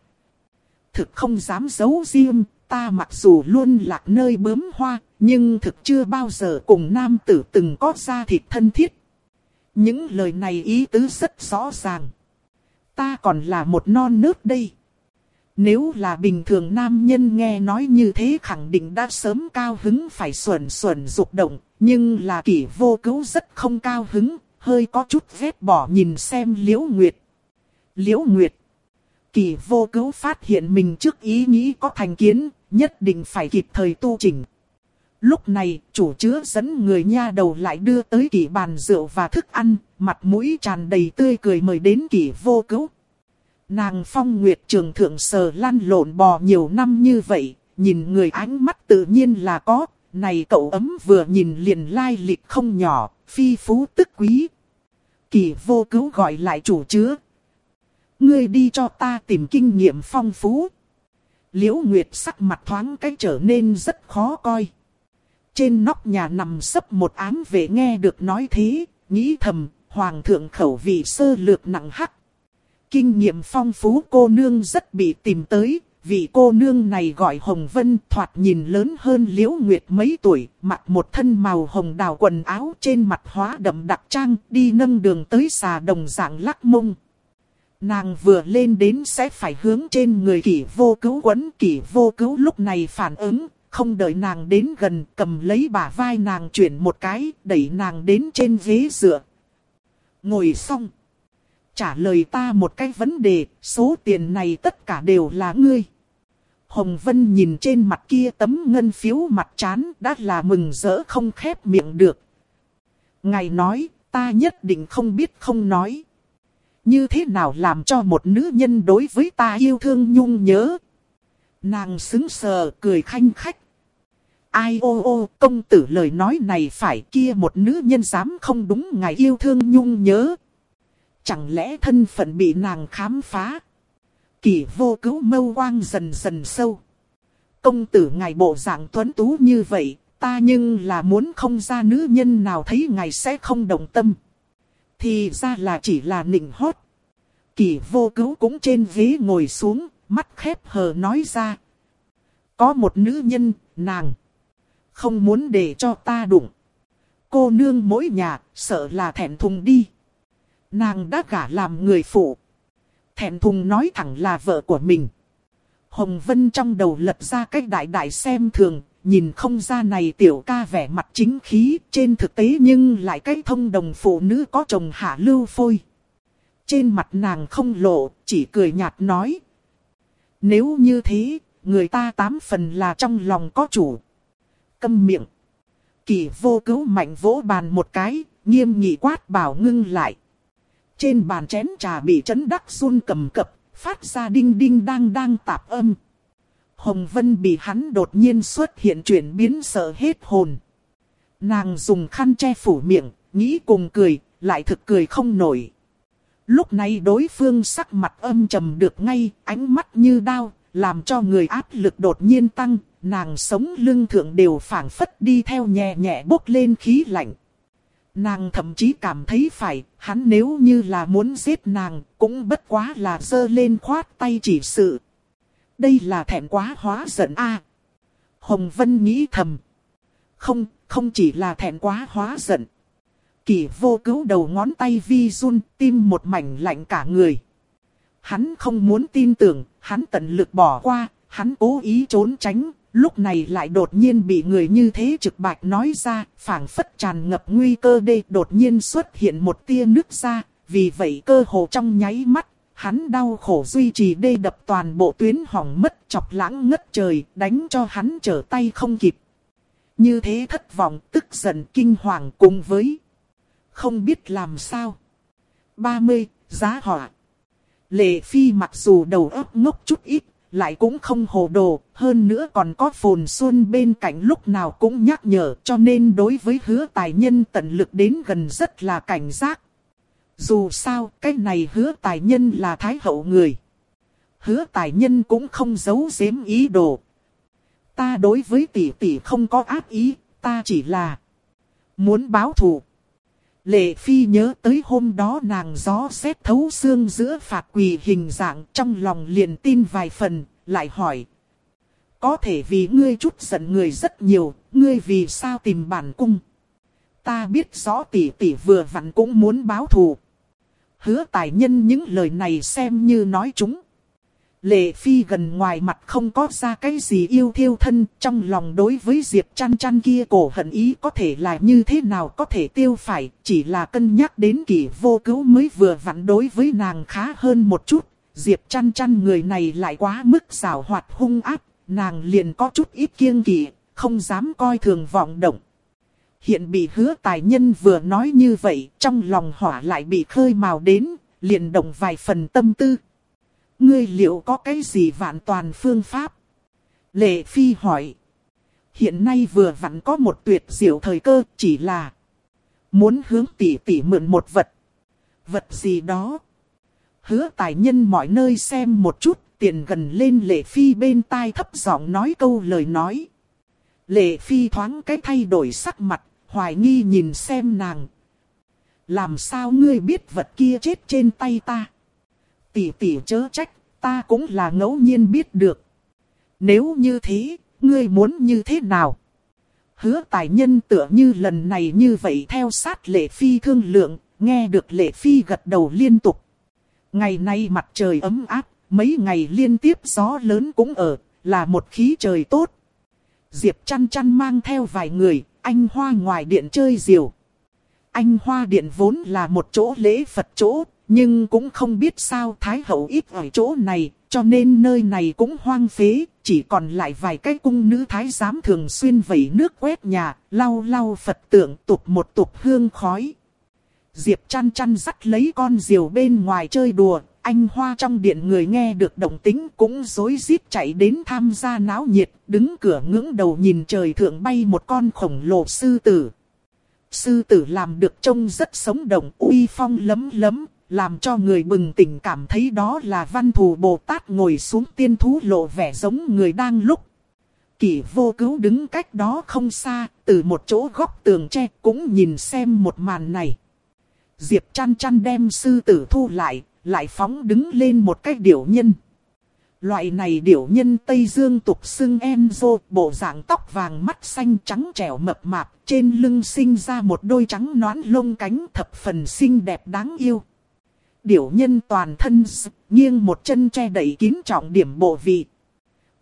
Thực không dám giấu riêng, ta mặc dù luôn lạc nơi bướm hoa, nhưng thực chưa bao giờ cùng nam tử từng có ra thịt thân thiết. Những lời này ý tứ rất rõ ràng. Ta còn là một non nớt đây. Nếu là bình thường nam nhân nghe nói như thế khẳng định đã sớm cao hứng phải xuẩn xuẩn rục động, nhưng là kỷ vô cứu rất không cao hứng, hơi có chút vết bỏ nhìn xem Liễu Nguyệt. Liễu Nguyệt. kỳ vô cứu phát hiện mình trước ý nghĩ có thành kiến, nhất định phải kịp thời tu chỉnh. Lúc này, chủ chứa dẫn người nha đầu lại đưa tới kỷ bàn rượu và thức ăn, mặt mũi tràn đầy tươi cười mời đến kỷ vô cứu. Nàng phong nguyệt trường thượng sờ lăn lộn bò nhiều năm như vậy, nhìn người ánh mắt tự nhiên là có, này cậu ấm vừa nhìn liền lai lịch không nhỏ, phi phú tức quý. Kỳ vô cứu gọi lại chủ chứa. Ngươi đi cho ta tìm kinh nghiệm phong phú. Liễu Nguyệt sắc mặt thoáng cái trở nên rất khó coi. Trên nóc nhà nằm sấp một ám vệ nghe được nói thế, nghĩ thầm, hoàng thượng khẩu vị sơ lược nặng hắc, Kinh nghiệm phong phú cô nương rất bị tìm tới, vị cô nương này gọi Hồng Vân thoạt nhìn lớn hơn Liễu Nguyệt mấy tuổi, mặc một thân màu hồng đào quần áo trên mặt hóa đậm đặc trang, đi nâng đường tới xà đồng dạng lắc mông. Nàng vừa lên đến sẽ phải hướng trên người kỷ vô cứu quấn kỷ vô cứu lúc này phản ứng, không đợi nàng đến gần cầm lấy bả vai nàng chuyển một cái, đẩy nàng đến trên ghế dựa. Ngồi xong. Trả lời ta một cái vấn đề, số tiền này tất cả đều là ngươi. Hồng Vân nhìn trên mặt kia tấm ngân phiếu mặt chán đã là mừng rỡ không khép miệng được. Ngài nói, ta nhất định không biết không nói. Như thế nào làm cho một nữ nhân đối với ta yêu thương nhung nhớ. Nàng xứng sờ cười khanh khách. Ai ô ô công tử lời nói này phải kia một nữ nhân dám không đúng ngài yêu thương nhung nhớ. Chẳng lẽ thân phận bị nàng khám phá. Kỳ vô cứu mâu quang dần dần sâu. Công tử ngài bộ dạng tuấn tú như vậy, ta nhưng là muốn không ra nữ nhân nào thấy ngài sẽ không đồng tâm. Thì ra là chỉ là nịnh hót. Kỳ vô cứu cũng trên ghế ngồi xuống, mắt khép hờ nói ra. Có một nữ nhân, nàng. Không muốn để cho ta đụng. Cô nương mỗi nhà, sợ là thẹn thùng đi. Nàng đã gả làm người phụ. Thẹn thùng nói thẳng là vợ của mình. Hồng Vân trong đầu lật ra cách đại đại xem thường, nhìn không ra này tiểu ca vẻ mặt chính khí, trên thực tế nhưng lại cái thông đồng phụ nữ có chồng hạ lưu phôi. Trên mặt nàng không lộ, chỉ cười nhạt nói. Nếu như thế, người ta tám phần là trong lòng có chủ. Câm miệng. Kỳ vô cứu mạnh vỗ bàn một cái, nghiêm nghị quát bảo ngưng lại. Trên bàn chén trà bị chấn đắc run cầm cập, phát ra đinh đinh đang đang tạp âm. Hồng Vân bị hắn đột nhiên xuất hiện chuyển biến sợ hết hồn. Nàng dùng khăn che phủ miệng, nghĩ cùng cười, lại thực cười không nổi. Lúc này đối phương sắc mặt âm trầm được ngay, ánh mắt như đao, làm cho người áp lực đột nhiên tăng, nàng sống lưng thượng đều phảng phất đi theo nhẹ nhẹ bốc lên khí lạnh. Nàng thậm chí cảm thấy phải, hắn nếu như là muốn giết nàng, cũng bất quá là dơ lên khoát tay chỉ sự. Đây là thẹn quá hóa giận a Hồng Vân nghĩ thầm. Không, không chỉ là thẹn quá hóa giận. Kỳ vô cứu đầu ngón tay vi run, tim một mảnh lạnh cả người. Hắn không muốn tin tưởng, hắn tận lực bỏ qua, hắn cố ý trốn tránh, lúc này lại đột nhiên bị người như thế trực bạch nói ra, phảng phất tràn ngập nguy cơ đê đột nhiên xuất hiện một tia nước ra, vì vậy cơ hồ trong nháy mắt, hắn đau khổ duy trì đê đập toàn bộ tuyến hỏng mất chọc lãng ngất trời, đánh cho hắn trở tay không kịp. Như thế thất vọng, tức giận, kinh hoàng cùng với không biết làm sao. 30. Giá họa Lệ Phi mặc dù đầu óc ngốc chút ít, lại cũng không hồ đồ, hơn nữa còn có phồn xuân bên cạnh lúc nào cũng nhắc nhở cho nên đối với hứa tài nhân tận lực đến gần rất là cảnh giác. Dù sao, cái này hứa tài nhân là thái hậu người. Hứa tài nhân cũng không giấu giếm ý đồ. Ta đối với tỷ tỷ không có ác ý, ta chỉ là muốn báo thù. Lệ Phi nhớ tới hôm đó nàng gió xét thấu xương giữa phạt quỳ hình dạng trong lòng liền tin vài phần, lại hỏi. Có thể vì ngươi chút giận người rất nhiều, ngươi vì sao tìm bản cung? Ta biết rõ tỷ tỷ vừa vặn cũng muốn báo thù. Hứa tài nhân những lời này xem như nói chúng. Lệ Phi gần ngoài mặt không có ra cái gì yêu thiêu thân, trong lòng đối với Diệp chăn chăn kia cổ hận ý có thể là như thế nào có thể tiêu phải, chỉ là cân nhắc đến kỷ vô cứu mới vừa vặn đối với nàng khá hơn một chút. Diệp chăn chăn người này lại quá mức xảo hoạt hung áp, nàng liền có chút ít kiêng kỵ, không dám coi thường vọng động. Hiện bị hứa tài nhân vừa nói như vậy, trong lòng hỏa lại bị khơi mào đến, liền động vài phần tâm tư. Ngươi liệu có cái gì vạn toàn phương pháp? Lệ Phi hỏi. Hiện nay vừa vặn có một tuyệt diệu thời cơ chỉ là muốn hướng tỷ tỷ mượn một vật. Vật gì đó? Hứa tài nhân mọi nơi xem một chút, tiền gần lên Lệ Phi bên tai thấp giọng nói câu lời nói. Lệ Phi thoáng cái thay đổi sắc mặt, hoài nghi nhìn xem nàng. Làm sao ngươi biết vật kia chết trên tay ta? tỷ tỷ chớ trách, ta cũng là ngẫu nhiên biết được. Nếu như thế, ngươi muốn như thế nào? Hứa tài nhân tựa như lần này như vậy theo sát lệ phi thương lượng, nghe được lệ phi gật đầu liên tục. Ngày nay mặt trời ấm áp, mấy ngày liên tiếp gió lớn cũng ở, là một khí trời tốt. Diệp chăn chăn mang theo vài người, anh Hoa ngoài điện chơi diều. Anh Hoa điện vốn là một chỗ lễ Phật chỗ, nhưng cũng không biết sao Thái Hậu ít ở chỗ này, cho nên nơi này cũng hoang phế, chỉ còn lại vài cái cung nữ thái giám thường xuyên vẩy nước quét nhà, lau lau Phật tượng tục một tục hương khói. Diệp chăn chăn dắt lấy con diều bên ngoài chơi đùa, anh Hoa trong điện người nghe được động tính cũng rối rít chạy đến tham gia náo nhiệt, đứng cửa ngưỡng đầu nhìn trời thượng bay một con khổng lồ sư tử. Sư tử làm được trông rất sống động, uy phong lấm lấm, làm cho người bừng tỉnh cảm thấy đó là văn thù Bồ Tát ngồi xuống tiên thú lộ vẻ giống người đang lúc. Kỷ vô cứu đứng cách đó không xa, từ một chỗ góc tường tre cũng nhìn xem một màn này. Diệp chăn chăn đem sư tử thu lại, lại phóng đứng lên một cái điểu nhân. Loại này điểu nhân Tây Dương tục xưng Enzo, bộ dạng tóc vàng mắt xanh trắng trẻo mập mạp, trên lưng sinh ra một đôi trắng nón lông cánh thập phần xinh đẹp đáng yêu. Điểu nhân toàn thân nghiêng một chân che đẩy kín trọng điểm bộ vị.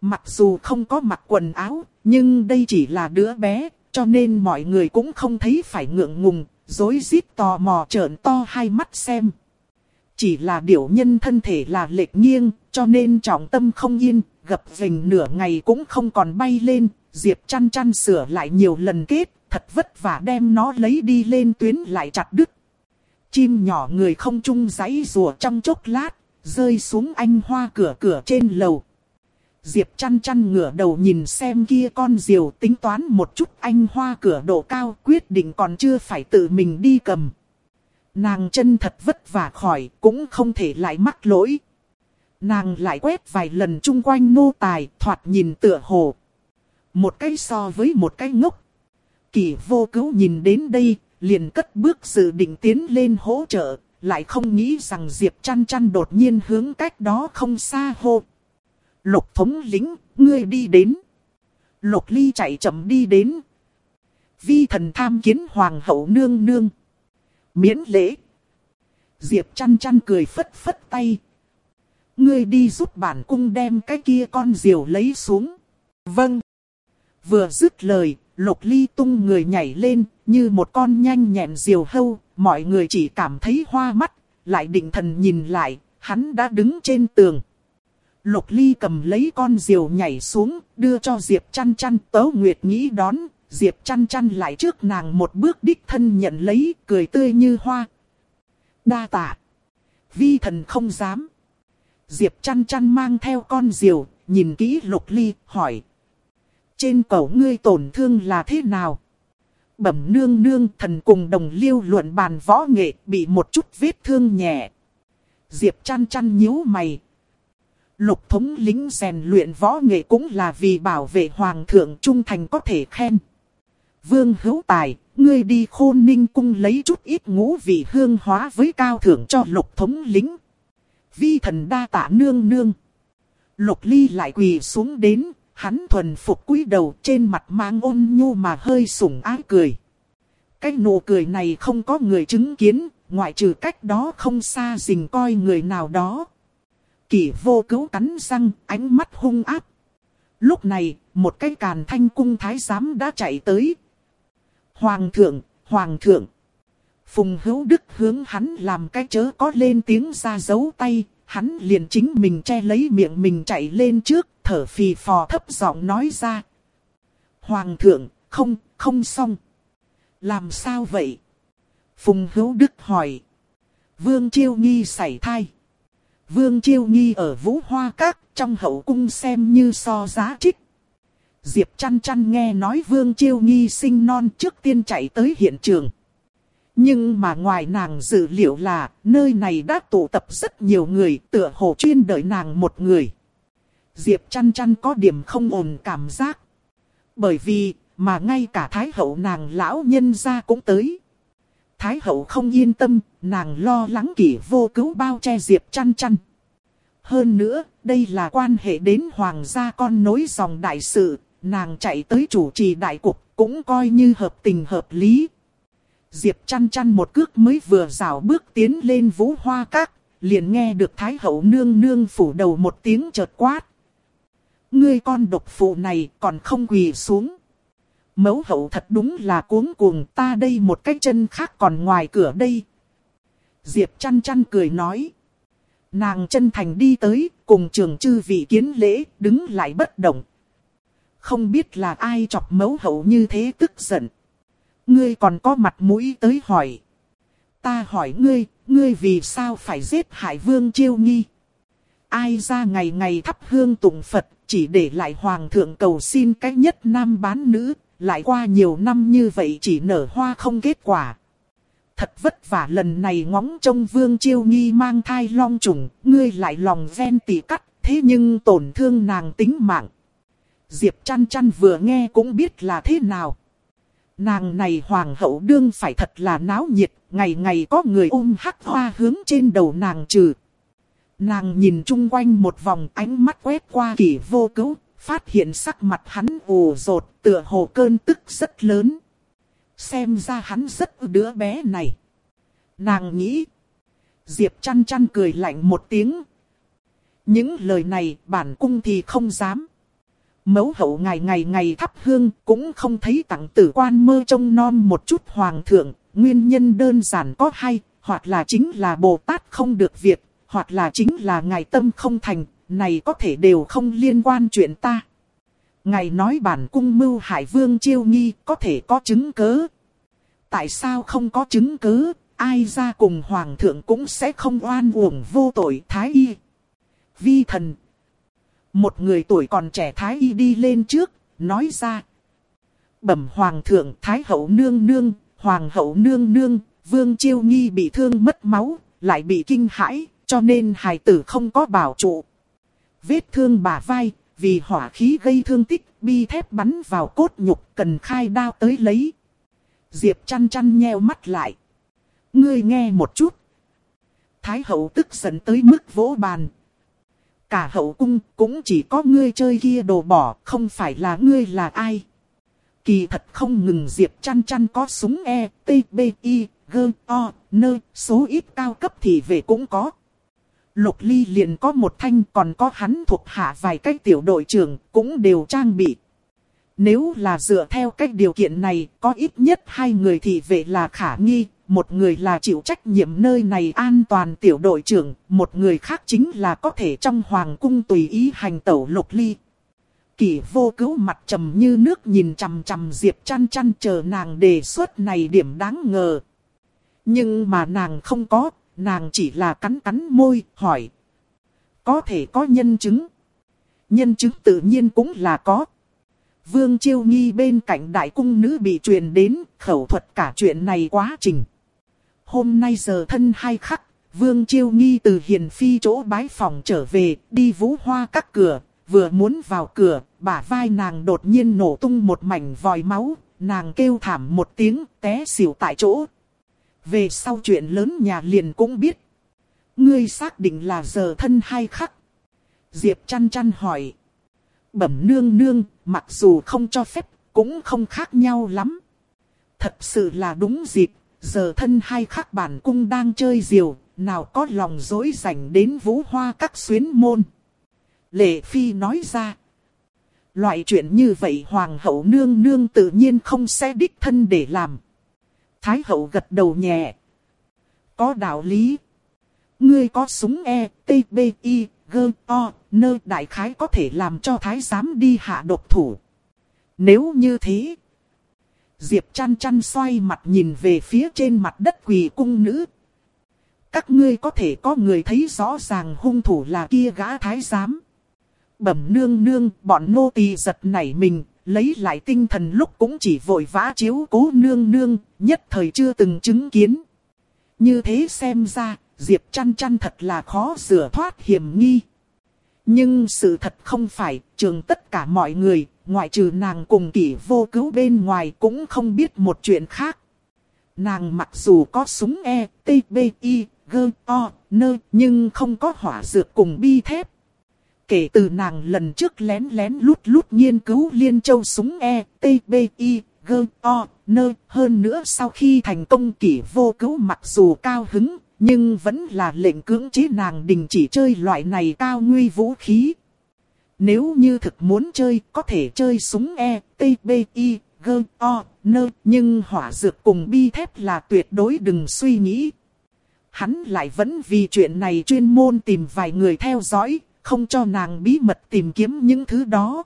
Mặc dù không có mặc quần áo, nhưng đây chỉ là đứa bé, cho nên mọi người cũng không thấy phải ngượng ngùng, dối rít tò mò trợn to hai mắt xem. Chỉ là điểu nhân thân thể là lệch nghiêng, cho nên trọng tâm không yên, gập vình nửa ngày cũng không còn bay lên, Diệp chăn chăn sửa lại nhiều lần kết, thật vất vả đem nó lấy đi lên tuyến lại chặt đứt. Chim nhỏ người không trung giấy rùa trong chốc lát, rơi xuống anh hoa cửa cửa trên lầu. Diệp chăn chăn ngửa đầu nhìn xem kia con diều tính toán một chút anh hoa cửa độ cao quyết định còn chưa phải tự mình đi cầm. Nàng chân thật vất vả khỏi cũng không thể lại mắc lỗi. Nàng lại quét vài lần chung quanh nô tài thoạt nhìn tựa hồ. Một cái so với một cái ngốc. Kỳ vô cứu nhìn đến đây, liền cất bước dự định tiến lên hỗ trợ, lại không nghĩ rằng Diệp chăn chăn đột nhiên hướng cách đó không xa hô. Lục thống lính, ngươi đi đến. Lục ly chạy chậm đi đến. Vi thần tham kiến hoàng hậu nương nương. Miễn lễ. Diệp chăn chăn cười phất phất tay. Ngươi đi giúp bản cung đem cái kia con diều lấy xuống. Vâng. Vừa dứt lời, lục ly tung người nhảy lên, như một con nhanh nhẹn diều hâu, mọi người chỉ cảm thấy hoa mắt, lại định thần nhìn lại, hắn đã đứng trên tường. Lục ly cầm lấy con diều nhảy xuống, đưa cho Diệp chăn chăn, tấu nguyệt nghĩ đón, Diệp chăn chăn lại trước nàng một bước đích thân nhận lấy, cười tươi như hoa. Đa tạ. Vi thần không dám. Diệp chăn chăn mang theo con diều, nhìn kỹ lục ly, hỏi. Trên cổ ngươi tổn thương là thế nào? Bẩm nương nương thần cùng đồng liêu luận bàn võ nghệ bị một chút vết thương nhẹ. Diệp chăn chăn nhíu mày. Lục thống lính rèn luyện võ nghệ cũng là vì bảo vệ hoàng thượng trung thành có thể khen. Vương hữu tài, ngươi đi khôn ninh cung lấy chút ít ngũ vị hương hóa với cao thưởng cho lục thống lính. Vi thần đa tạ nương nương. Lục ly lại quỳ xuống đến, hắn thuần phục cúi đầu trên mặt mang ôn nhu mà hơi sủng ái cười. Cái nụ cười này không có người chứng kiến, ngoại trừ cách đó không xa dình coi người nào đó. Kỷ vô cứu cắn răng, ánh mắt hung áp. Lúc này, một cái càn thanh cung thái giám đã chạy tới, Hoàng thượng, hoàng thượng. Phùng hữu đức hướng hắn làm cái chớ có lên tiếng ra giấu tay, hắn liền chính mình che lấy miệng mình chạy lên trước, thở phì phò thấp giọng nói ra. Hoàng thượng, không, không xong. Làm sao vậy? Phùng hữu đức hỏi. Vương Chiêu Nghi xảy thai. Vương Chiêu Nghi ở Vũ Hoa Các, trong hậu cung xem như so giá trích. Diệp chăn chăn nghe nói Vương Chiêu Nghi sinh non trước tiên chạy tới hiện trường. Nhưng mà ngoài nàng dự liệu là nơi này đã tụ tập rất nhiều người tựa hồ chuyên đợi nàng một người. Diệp chăn chăn có điểm không ổn cảm giác. Bởi vì mà ngay cả Thái hậu nàng lão nhân gia cũng tới. Thái hậu không yên tâm, nàng lo lắng kỷ vô cứu bao che Diệp chăn chăn. Hơn nữa, đây là quan hệ đến hoàng gia con nối dòng đại sự, nàng chạy tới chủ trì đại cục, cũng coi như hợp tình hợp lý. Diệp chăn chăn một cước mới vừa rào bước tiến lên vũ hoa các, liền nghe được Thái hậu nương nương phủ đầu một tiếng chợt quát. Ngươi con độc phụ này còn không quỳ xuống. Mẫu hậu thật đúng là cuống cuồng ta đây một cái chân khác còn ngoài cửa đây. Diệp chăn chăn cười nói. Nàng chân thành đi tới, cùng trường chư vị kiến lễ, đứng lại bất động. Không biết là ai chọc mấu hậu như thế tức giận. Ngươi còn có mặt mũi tới hỏi. Ta hỏi ngươi, ngươi vì sao phải giết hải vương chiêu nghi? Ai ra ngày ngày thắp hương tụng Phật, chỉ để lại hoàng thượng cầu xin cách nhất nam bán nữ, lại qua nhiều năm như vậy chỉ nở hoa không kết quả. Thật vất vả lần này ngóng trông vương chiêu nghi mang thai long trùng, ngươi lại lòng ven tỉ cắt, thế nhưng tổn thương nàng tính mạng. Diệp chăn chăn vừa nghe cũng biết là thế nào. Nàng này hoàng hậu đương phải thật là náo nhiệt, ngày ngày có người ôm hắc hoa hướng trên đầu nàng trừ. Nàng nhìn chung quanh một vòng ánh mắt quét qua kỷ vô cứu, phát hiện sắc mặt hắn ồ rột, tựa hồ cơn tức rất lớn. Xem ra hắn rất đứa bé này. Nàng nghĩ. Diệp chăn chăn cười lạnh một tiếng. Những lời này bản cung thì không dám mẫu hậu ngày ngày ngày thắp hương cũng không thấy tặng tử quan mơ trông non một chút hoàng thượng. Nguyên nhân đơn giản có hay, hoặc là chính là Bồ Tát không được việc, hoặc là chính là ngài tâm không thành, này có thể đều không liên quan chuyện ta. Ngài nói bản cung mưu hải vương chiêu nghi có thể có chứng cứ Tại sao không có chứng cứ ai ra cùng hoàng thượng cũng sẽ không oan uổng vô tội thái y. Vi thần. Một người tuổi còn trẻ thái y đi lên trước, nói ra. Bẩm hoàng thượng thái hậu nương nương, hoàng hậu nương nương, vương chiêu nghi bị thương mất máu, lại bị kinh hãi, cho nên hài tử không có bảo trụ. Vết thương bà vai, vì hỏa khí gây thương tích, bi thép bắn vào cốt nhục cần khai đao tới lấy. Diệp chăn chăn nheo mắt lại. Ngươi nghe một chút. Thái hậu tức giận tới mức vỗ bàn. Cả hậu cung cũng chỉ có ngươi chơi kia đồ bỏ, không phải là ngươi là ai. Kỳ thật không ngừng Diệp chăn chăn có súng E, T, B, I, G, O, N, số ít cao cấp thì về cũng có. Lục Ly liền có một thanh còn có hắn thuộc hạ vài cách tiểu đội trưởng cũng đều trang bị. Nếu là dựa theo cách điều kiện này, có ít nhất hai người thì vệ là khả nghi, một người là chịu trách nhiệm nơi này an toàn tiểu đội trưởng, một người khác chính là có thể trong hoàng cung tùy ý hành tẩu lục ly. Kỷ vô cứu mặt trầm như nước nhìn chằm chằm Diệp chăn chăn chờ nàng đề xuất này điểm đáng ngờ. Nhưng mà nàng không có, nàng chỉ là cắn cắn môi, hỏi. Có thể có nhân chứng. Nhân chứng tự nhiên cũng là có. Vương Chiêu Nghi bên cạnh đại cung nữ bị truyền đến, khẩu thuật cả chuyện này quá trình. Hôm nay giờ thân hai khắc, Vương Chiêu Nghi từ hiền phi chỗ bái phòng trở về, đi vũ hoa các cửa, vừa muốn vào cửa, bả vai nàng đột nhiên nổ tung một mảnh vòi máu, nàng kêu thảm một tiếng, té xỉu tại chỗ. Về sau chuyện lớn nhà liền cũng biết. Ngươi xác định là giờ thân hai khắc. Diệp chăn chăn hỏi. Bẩm nương nương, mặc dù không cho phép, cũng không khác nhau lắm. Thật sự là đúng dịp, giờ thân hai khắc bản cung đang chơi diều, nào có lòng dối dành đến vũ hoa các xuyến môn. Lệ Phi nói ra. Loại chuyện như vậy hoàng hậu nương nương tự nhiên không sẽ đích thân để làm. Thái hậu gật đầu nhẹ. Có đạo lý. Ngươi có súng E, T, B, I, G, O, nơi đại khái có thể làm cho thái giám đi hạ độc thủ. Nếu như thế. Diệp chăn chăn xoay mặt nhìn về phía trên mặt đất quỳ cung nữ. Các ngươi có thể có người thấy rõ ràng hung thủ là kia gã thái giám. Bẩm nương nương, bọn nô tỳ giật nảy mình, lấy lại tinh thần lúc cũng chỉ vội vã chiếu cố nương nương, nhất thời chưa từng chứng kiến. Như thế xem ra, Diệp chăn chăn thật là khó sửa thoát hiểm nghi. Nhưng sự thật không phải, trường tất cả mọi người, ngoại trừ nàng cùng kỷ vô cứu bên ngoài cũng không biết một chuyện khác. Nàng mặc dù có súng E, T, B, I, G, O, N, nhưng không có hỏa dược cùng bi thép. Kể từ nàng lần trước lén lén lút lút nghiên cứu liên châu súng E, T, B, I, G, O, N, hơn nữa sau khi thành công kỷ vô cứu mặc dù cao hứng, nhưng vẫn là lệnh cưỡng chế nàng đình chỉ chơi loại này cao nguy vũ khí. Nếu như thực muốn chơi, có thể chơi súng E, T, B, I, G, O, N, nhưng hỏa dược cùng bi thép là tuyệt đối đừng suy nghĩ. hắn lại vẫn vì chuyện này chuyên môn tìm vài người theo dõi, không cho nàng bí mật tìm kiếm những thứ đó.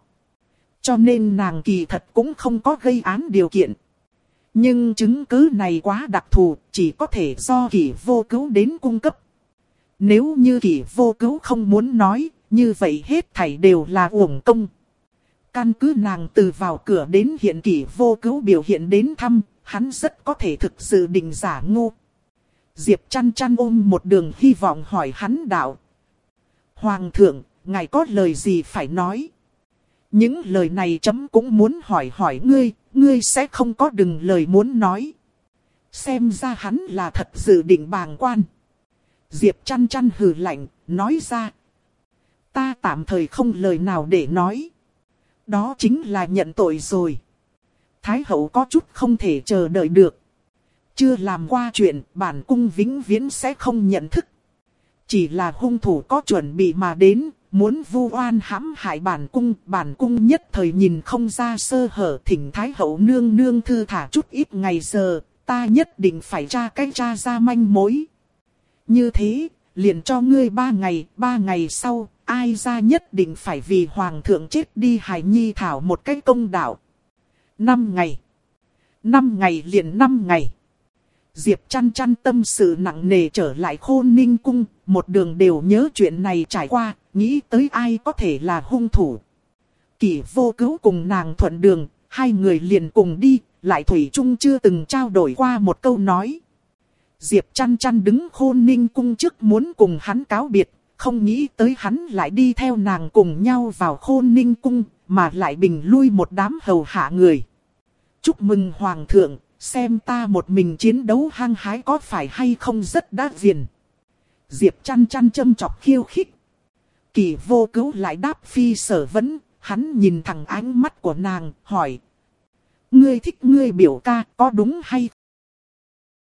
Cho nên nàng kỳ thật cũng không có gây án điều kiện. Nhưng chứng cứ này quá đặc thù, chỉ có thể do kỷ vô cứu đến cung cấp. Nếu như kỷ vô cứu không muốn nói, như vậy hết thảy đều là uổng công. Căn cứ nàng từ vào cửa đến hiện kỷ vô cứu biểu hiện đến thăm, hắn rất có thể thực sự định giả ngu. Diệp chăn chăn ôm một đường hy vọng hỏi hắn đạo. Hoàng thượng, ngài có lời gì phải nói? Những lời này chấm cũng muốn hỏi hỏi ngươi, ngươi sẽ không có đừng lời muốn nói. Xem ra hắn là thật sự định bàng quan. Diệp chăn chăn hừ lạnh, nói ra. Ta tạm thời không lời nào để nói. Đó chính là nhận tội rồi. Thái hậu có chút không thể chờ đợi được. Chưa làm qua chuyện, bản cung vĩnh viễn sẽ không nhận thức. Chỉ là hung thủ có chuẩn bị mà đến, muốn vu oan hãm hại bản cung, bản cung nhất thời nhìn không ra sơ hở thỉnh Thái hậu nương nương thư thả chút ít ngày giờ, ta nhất định phải tra cách tra ra manh mối. Như thế, liền cho ngươi ba ngày, ba ngày sau, ai ra nhất định phải vì hoàng thượng chết đi hài nhi thảo một cách công đạo. Năm ngày. Năm ngày liền năm ngày. Diệp chăn chăn tâm sự nặng nề trở lại khôn ninh cung, một đường đều nhớ chuyện này trải qua, nghĩ tới ai có thể là hung thủ. Kỷ vô cứu cùng nàng thuận đường, hai người liền cùng đi, lại Thủy Trung chưa từng trao đổi qua một câu nói. Diệp chăn chăn đứng khôn ninh cung trước muốn cùng hắn cáo biệt, không nghĩ tới hắn lại đi theo nàng cùng nhau vào khôn ninh cung, mà lại bình lui một đám hầu hạ người. Chúc mừng Hoàng thượng, xem ta một mình chiến đấu hăng hái có phải hay không rất đa viền. Diệp chăn chăn châm chọc khiêu khích. Kỳ vô cứu lại đáp phi sở vấn, hắn nhìn thẳng ánh mắt của nàng, hỏi. Ngươi thích ngươi biểu ca có đúng hay